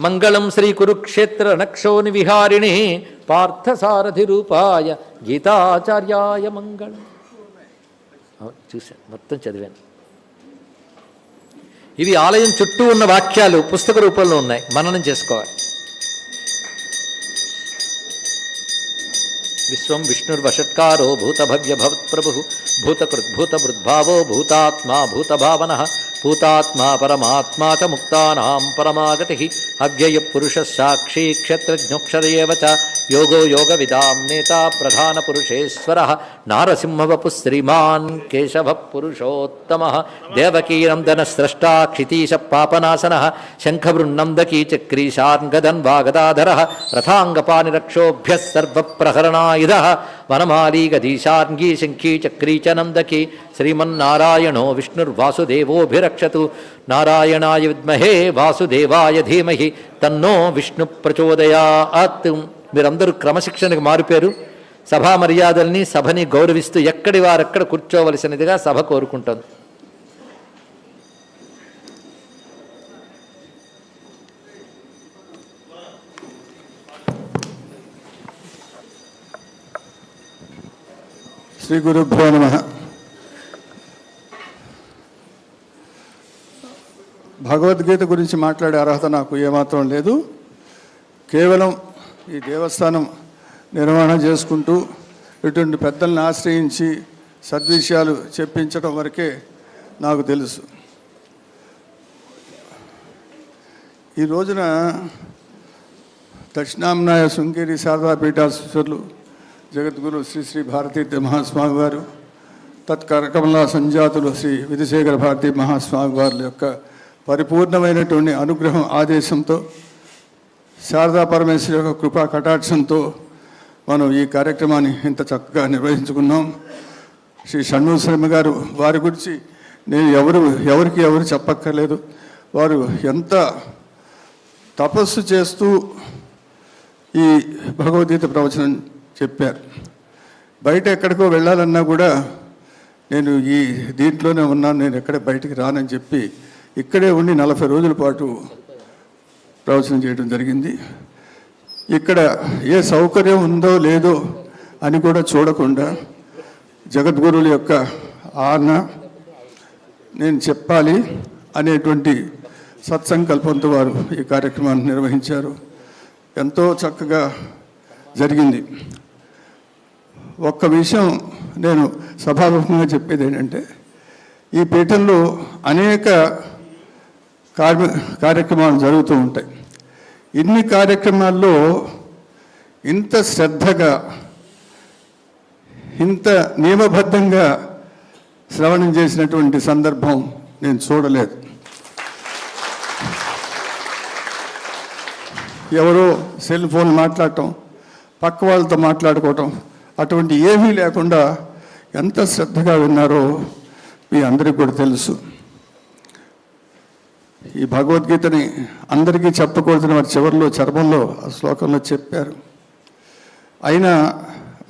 మంగళం శ్రీ కురుక్షేత్ర నక్షోని విహారిణి పార్థసారథి రూపాయ గీతాచార్యాయ మంగళం. చూశాను మొత్తం చదివాను. ఇది ఆలయం చుట్టూ ఉన్న వాక్యాలు పుస్తక రూపంలో ఉన్నాయి. మననం చేసుకోవాలి. విశ్వం విష్ణుర్వషట్కారో భూతభవ్య భవత్ప్రభు భూతకృద్భూతమృద్భావో భూతాత్మా భూతభావన భూతాత్మా పరమాత్మా చ ముక్తానాం పరమాగతి అవ్యయ పురుష సాక్షి క్షత్రజ్ఞోక్షర యోగో యోగ విదాం నేత ప్రధాన పురుషేశ్వర నారసింహవపు శ్రీమాన్ కేశవ పురుషోత్తమ దేవకీనందన స్రష్టా క్షితీశ పాపనాశన శంఖవృన్నందకీ చక్రీశాన్ గదన్ వాగదాధర రథాంగపానిరక్షోభ్య సర్వప్రహరణాయుధ వనమాలీ గదీశార్ంగీ శంఖీ చక్రీ చ నందకీ శ్రీమన్నారాయణో విష్ణుర్వాసుదేవోభిరక్షతు. నారాయణాయ విద్మహే వాసుదేవాయ ధీమహి. తన్నో విష్ణు ప్రచోదయాత్. మీరందరూ క్రమశిక్షణకు మారిపోయారు. సభా మర్యాదల్ని సభని గౌరవిస్తూ ఎక్కడి వారెక్కడ కూర్చోవలసినదిగా సభ కోరుకుంటుంది. శ్రీ గురుభ్యో నమ. భగవద్గీత గురించి మాట్లాడే అర్హత నాకు ఏమాత్రం లేదు. కేవలం ఈ దేవస్థానం నిర్వహణ చేసుకుంటూ ఇటువంటి పెద్దల్ని ఆశ్రయించి సద్విషయాలు చెప్పించడం వరకే నాకు తెలుసు. ఈ రోజున దక్షిణాంనాయ శృంగేరి శారదాపీఠాశ్వరులు జగద్గురు శ్రీ శ్రీ భారతీ మహాస్వామి వారు తత్కరకమలా సంజాతులు శ్రీ విధుశేఖర భారతీ మహాస్వామి వారి యొక్క పరిపూర్ణమైనటువంటి అనుగ్రహం ఆదేశంతో శారదా పరమేశ్వరి యొక్క కృపా కటాక్షంతో మనం ఈ కార్యక్రమాన్ని ఇంత చక్కగా నిర్వహించుకున్నాం. శ్రీ షణ్ముఖ శర్మ గారు వారి గురించి నేను ఎవరు ఎవరికి ఎవరు చెప్పక్కర్లేదు. వారు ఎంత తపస్సు చేస్తూ ఈ భగవద్గీత ప్రవచనం చెప్పారు. బయట ఎక్కడికో వెళ్ళాలన్నా కూడా నేను ఈ దీంట్లోనే ఉన్నాను నేను ఎక్కడ బయటికి రానని చెప్పి ఇక్కడే ఉండి నలభై రోజుల పాటు ప్రవచనం చేయడం జరిగింది. ఇక్కడ ఏ సౌకర్యం ఉందో లేదో అని కూడా చూడకుండా జగద్గురువుల యొక్క ఆన నేను చెప్పాలి అనేటువంటి సత్సంకల్పంతో వారు ఈ కార్యక్రమాన్ని నిర్వహించారు. ఎంతో చక్కగా జరిగింది. ఒక్క విషయం నేను సభాముఖంగా చెప్పేది ఏంటంటే ఈ పీఠంలో అనేక కార్య కార్యక్రమాలు జరుగుతూ ఉంటాయి. ఇన్ని కార్యక్రమాల్లో ఇంత శ్రద్ధగా ఇంత నియమబద్ధంగా శ్రవణం చేసినటువంటి సందర్భం నేను చూడలేదు. ఎవరో సెల్ ఫోన్ మాట్లాడటం పక్క వాళ్ళతో మాట్లాడుకోవటం అటువంటి ఏమీ లేకుండా ఎంత శ్రద్ధగా విన్నారో మీ అందరికీ కూడా తెలుసు. ఈ భగవద్గీతని అందరికీ చెప్పకూడదని వారి చివరిలో చర్మంలో ఆ శ్లోకంలో చెప్పారు. అయినా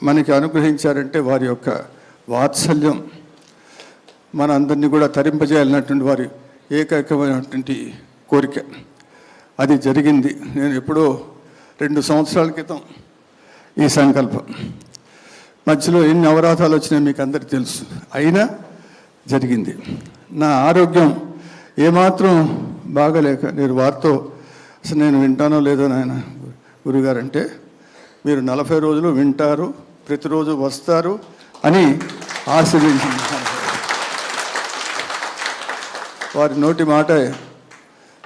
మనకి అనుగ్రహించారంటే వారి యొక్క వాత్సల్యం మన అందరినీ కూడా తరింపజేయాలన్నటువంటి వారి ఏకైకమైనటువంటి కోరిక. అది జరిగింది. నేను ఎప్పుడో రెండు సంవత్సరాల క్రితం ఈ సంకల్పం. మధ్యలో ఎన్ని అవరాధాలు వచ్చినాయో మీకు అందరికీ తెలుసు. అయినా జరిగింది. నా ఆరోగ్యం ఏమాత్రం బాగలేక నేను వారితో అసలు నేను వింటానో లేదో నాయన గురుగారు అంటే మీరు నలభై రోజులు వింటారు ప్రతిరోజు వస్తారు అని ఆశీర్వించింది వారి నోటి మాట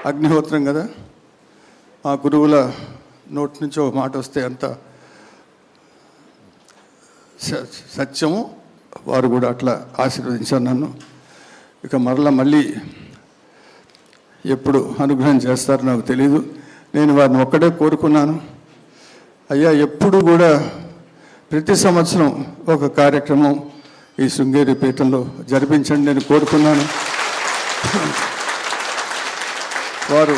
అగ్నిహోత్రం కదా? ఆ గురువుల నోటి నుంచి ఒక మాట వస్తే అంత సత్యము. వారు కూడా అట్లా ఆశీర్వదించారు నన్ను. ఇక మరలా మళ్ళీ ఎప్పుడు అనుగ్రహం చేస్తారో నాకు తెలియదు నేను వారిని ఒక్కడే కోరుకున్నాను. అయ్యా ఎప్పుడు కూడా ప్రతి సంవత్సరం ఒక కార్యక్రమం ఈ శృంగేరి పీఠంలో జరిపించండి నేను కోరుకున్నాను. వారు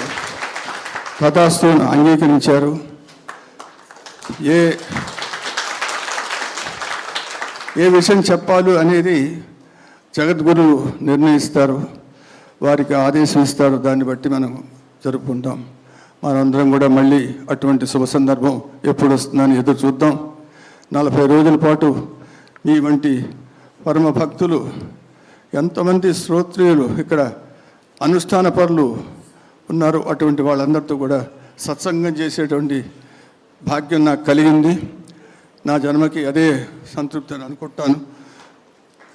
తథాస్తు అంగీకరించారు. ఏ ఏ విషయం చెప్పాలి అనేది జగద్గురు నిర్ణయిస్తారు వారికి ఆదేశం ఇస్తారు దాన్ని బట్టి మనం జరుపుకుంటాం. మనందరం కూడా మళ్ళీ అటువంటి శుభ సందర్భం ఎప్పుడు వస్తుందని ఎదురు చూద్దాం. నలభై రోజుల పాటు మీ వంటి పరమ భక్తులు ఎంతమంది శ్రోత్రియులు ఇక్కడ అనుష్ఠాన పరులు ఉన్నారు అటువంటి వాళ్ళందరితో కూడా సత్సంగం చేసేటువంటి భాగ్యం నాకు కలిగింది. నా జన్మకి అదే సంతృప్తి అని అనుకుంటాను.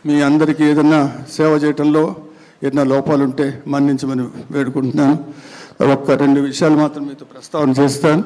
మీ అందరికీ ఏదన్నా సేవ చేయటంలో ఏదైనా లోపాలు ఉంటే మన్నించమని వేడుకుంటున్నాను. ఒక్క రెండు విషయాలు మాత్రం మీతో ప్రస్తావన చేస్తాను.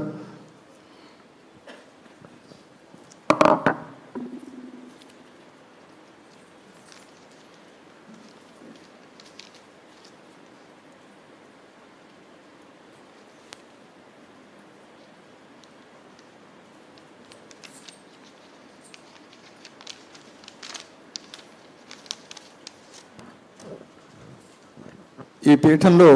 ఈ పీఠంలో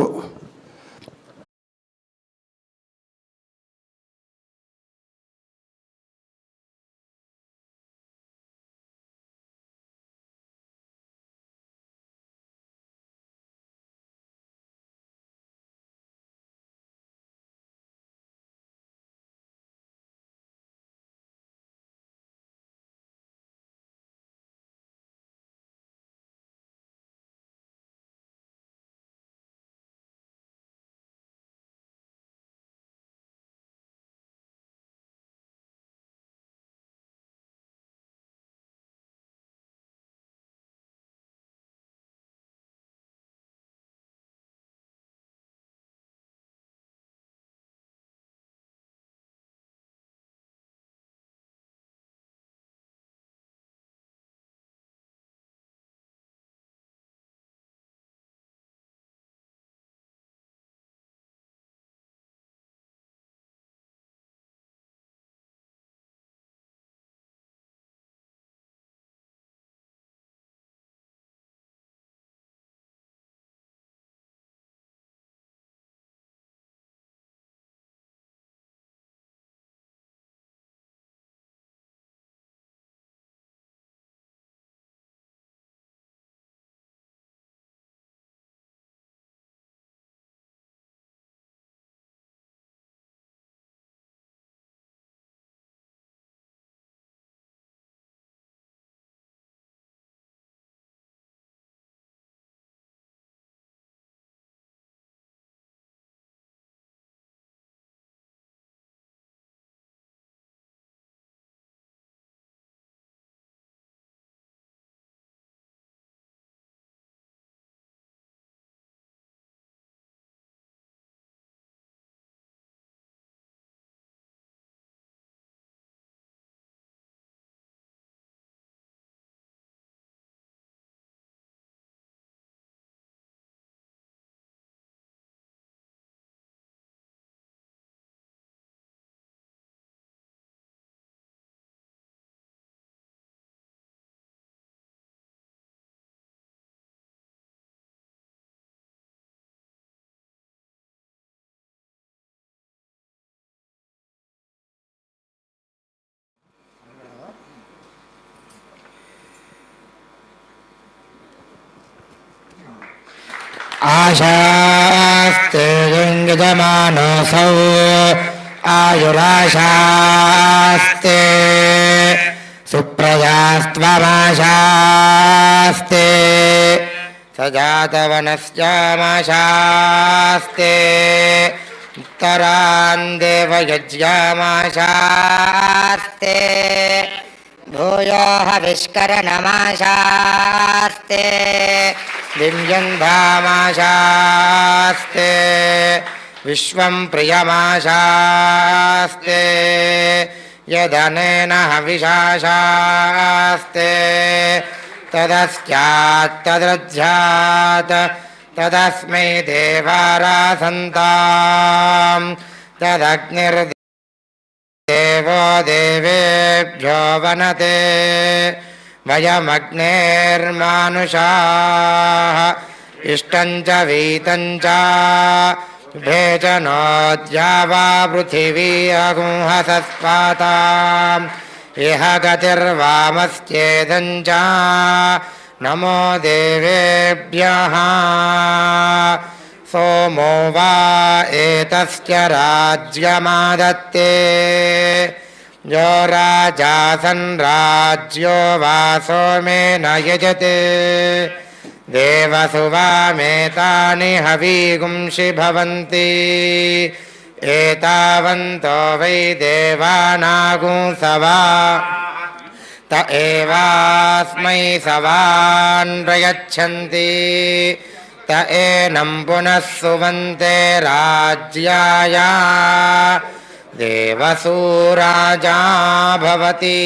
आशास्ते युञ्जमानोऽसौ आयुराशास्ते सुप्रजास्त्वमाशास्ते स जातवनस्यामाशास्ते उत्तरान् देवयज्ञामाशास्ते भूयोः विष्करणमाशास्ते। दिव्यन्धामाशास्ते विश्वं प्रियमाशास्ते। यदनेन हविषाशास्ते। तदस्यात्तदध्यात् तदस्मै देवारासन्ताम्। तदग्निर्देव देवो देवेभ्यो वनते वयमग्नेर्मानुषाः इष्टं च वीतं च भेजनोद्या वा पृथिवी अगुंहसस्पाताम् इह गतिर्वामस्येदं च नमो देवेभ्यः सोमो वा यो राजासन् राज्यो वा सोमेन यजते। देवसुवामेतानि हवीगुंषि भवन्ति। एतावन्तो वै देवानागुंसवा त एवास्मै सवान् प्रयच्छन्ति। त पुनः सुवंते राज्याय। देवसूराजा भवति।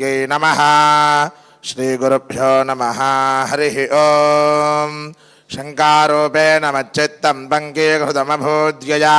यै नमः श्रीगुरुभ्यो नमः हरिः ॐ शङ्कारूपेण मच्चित्तं पङ्कीकृतमभूद्यया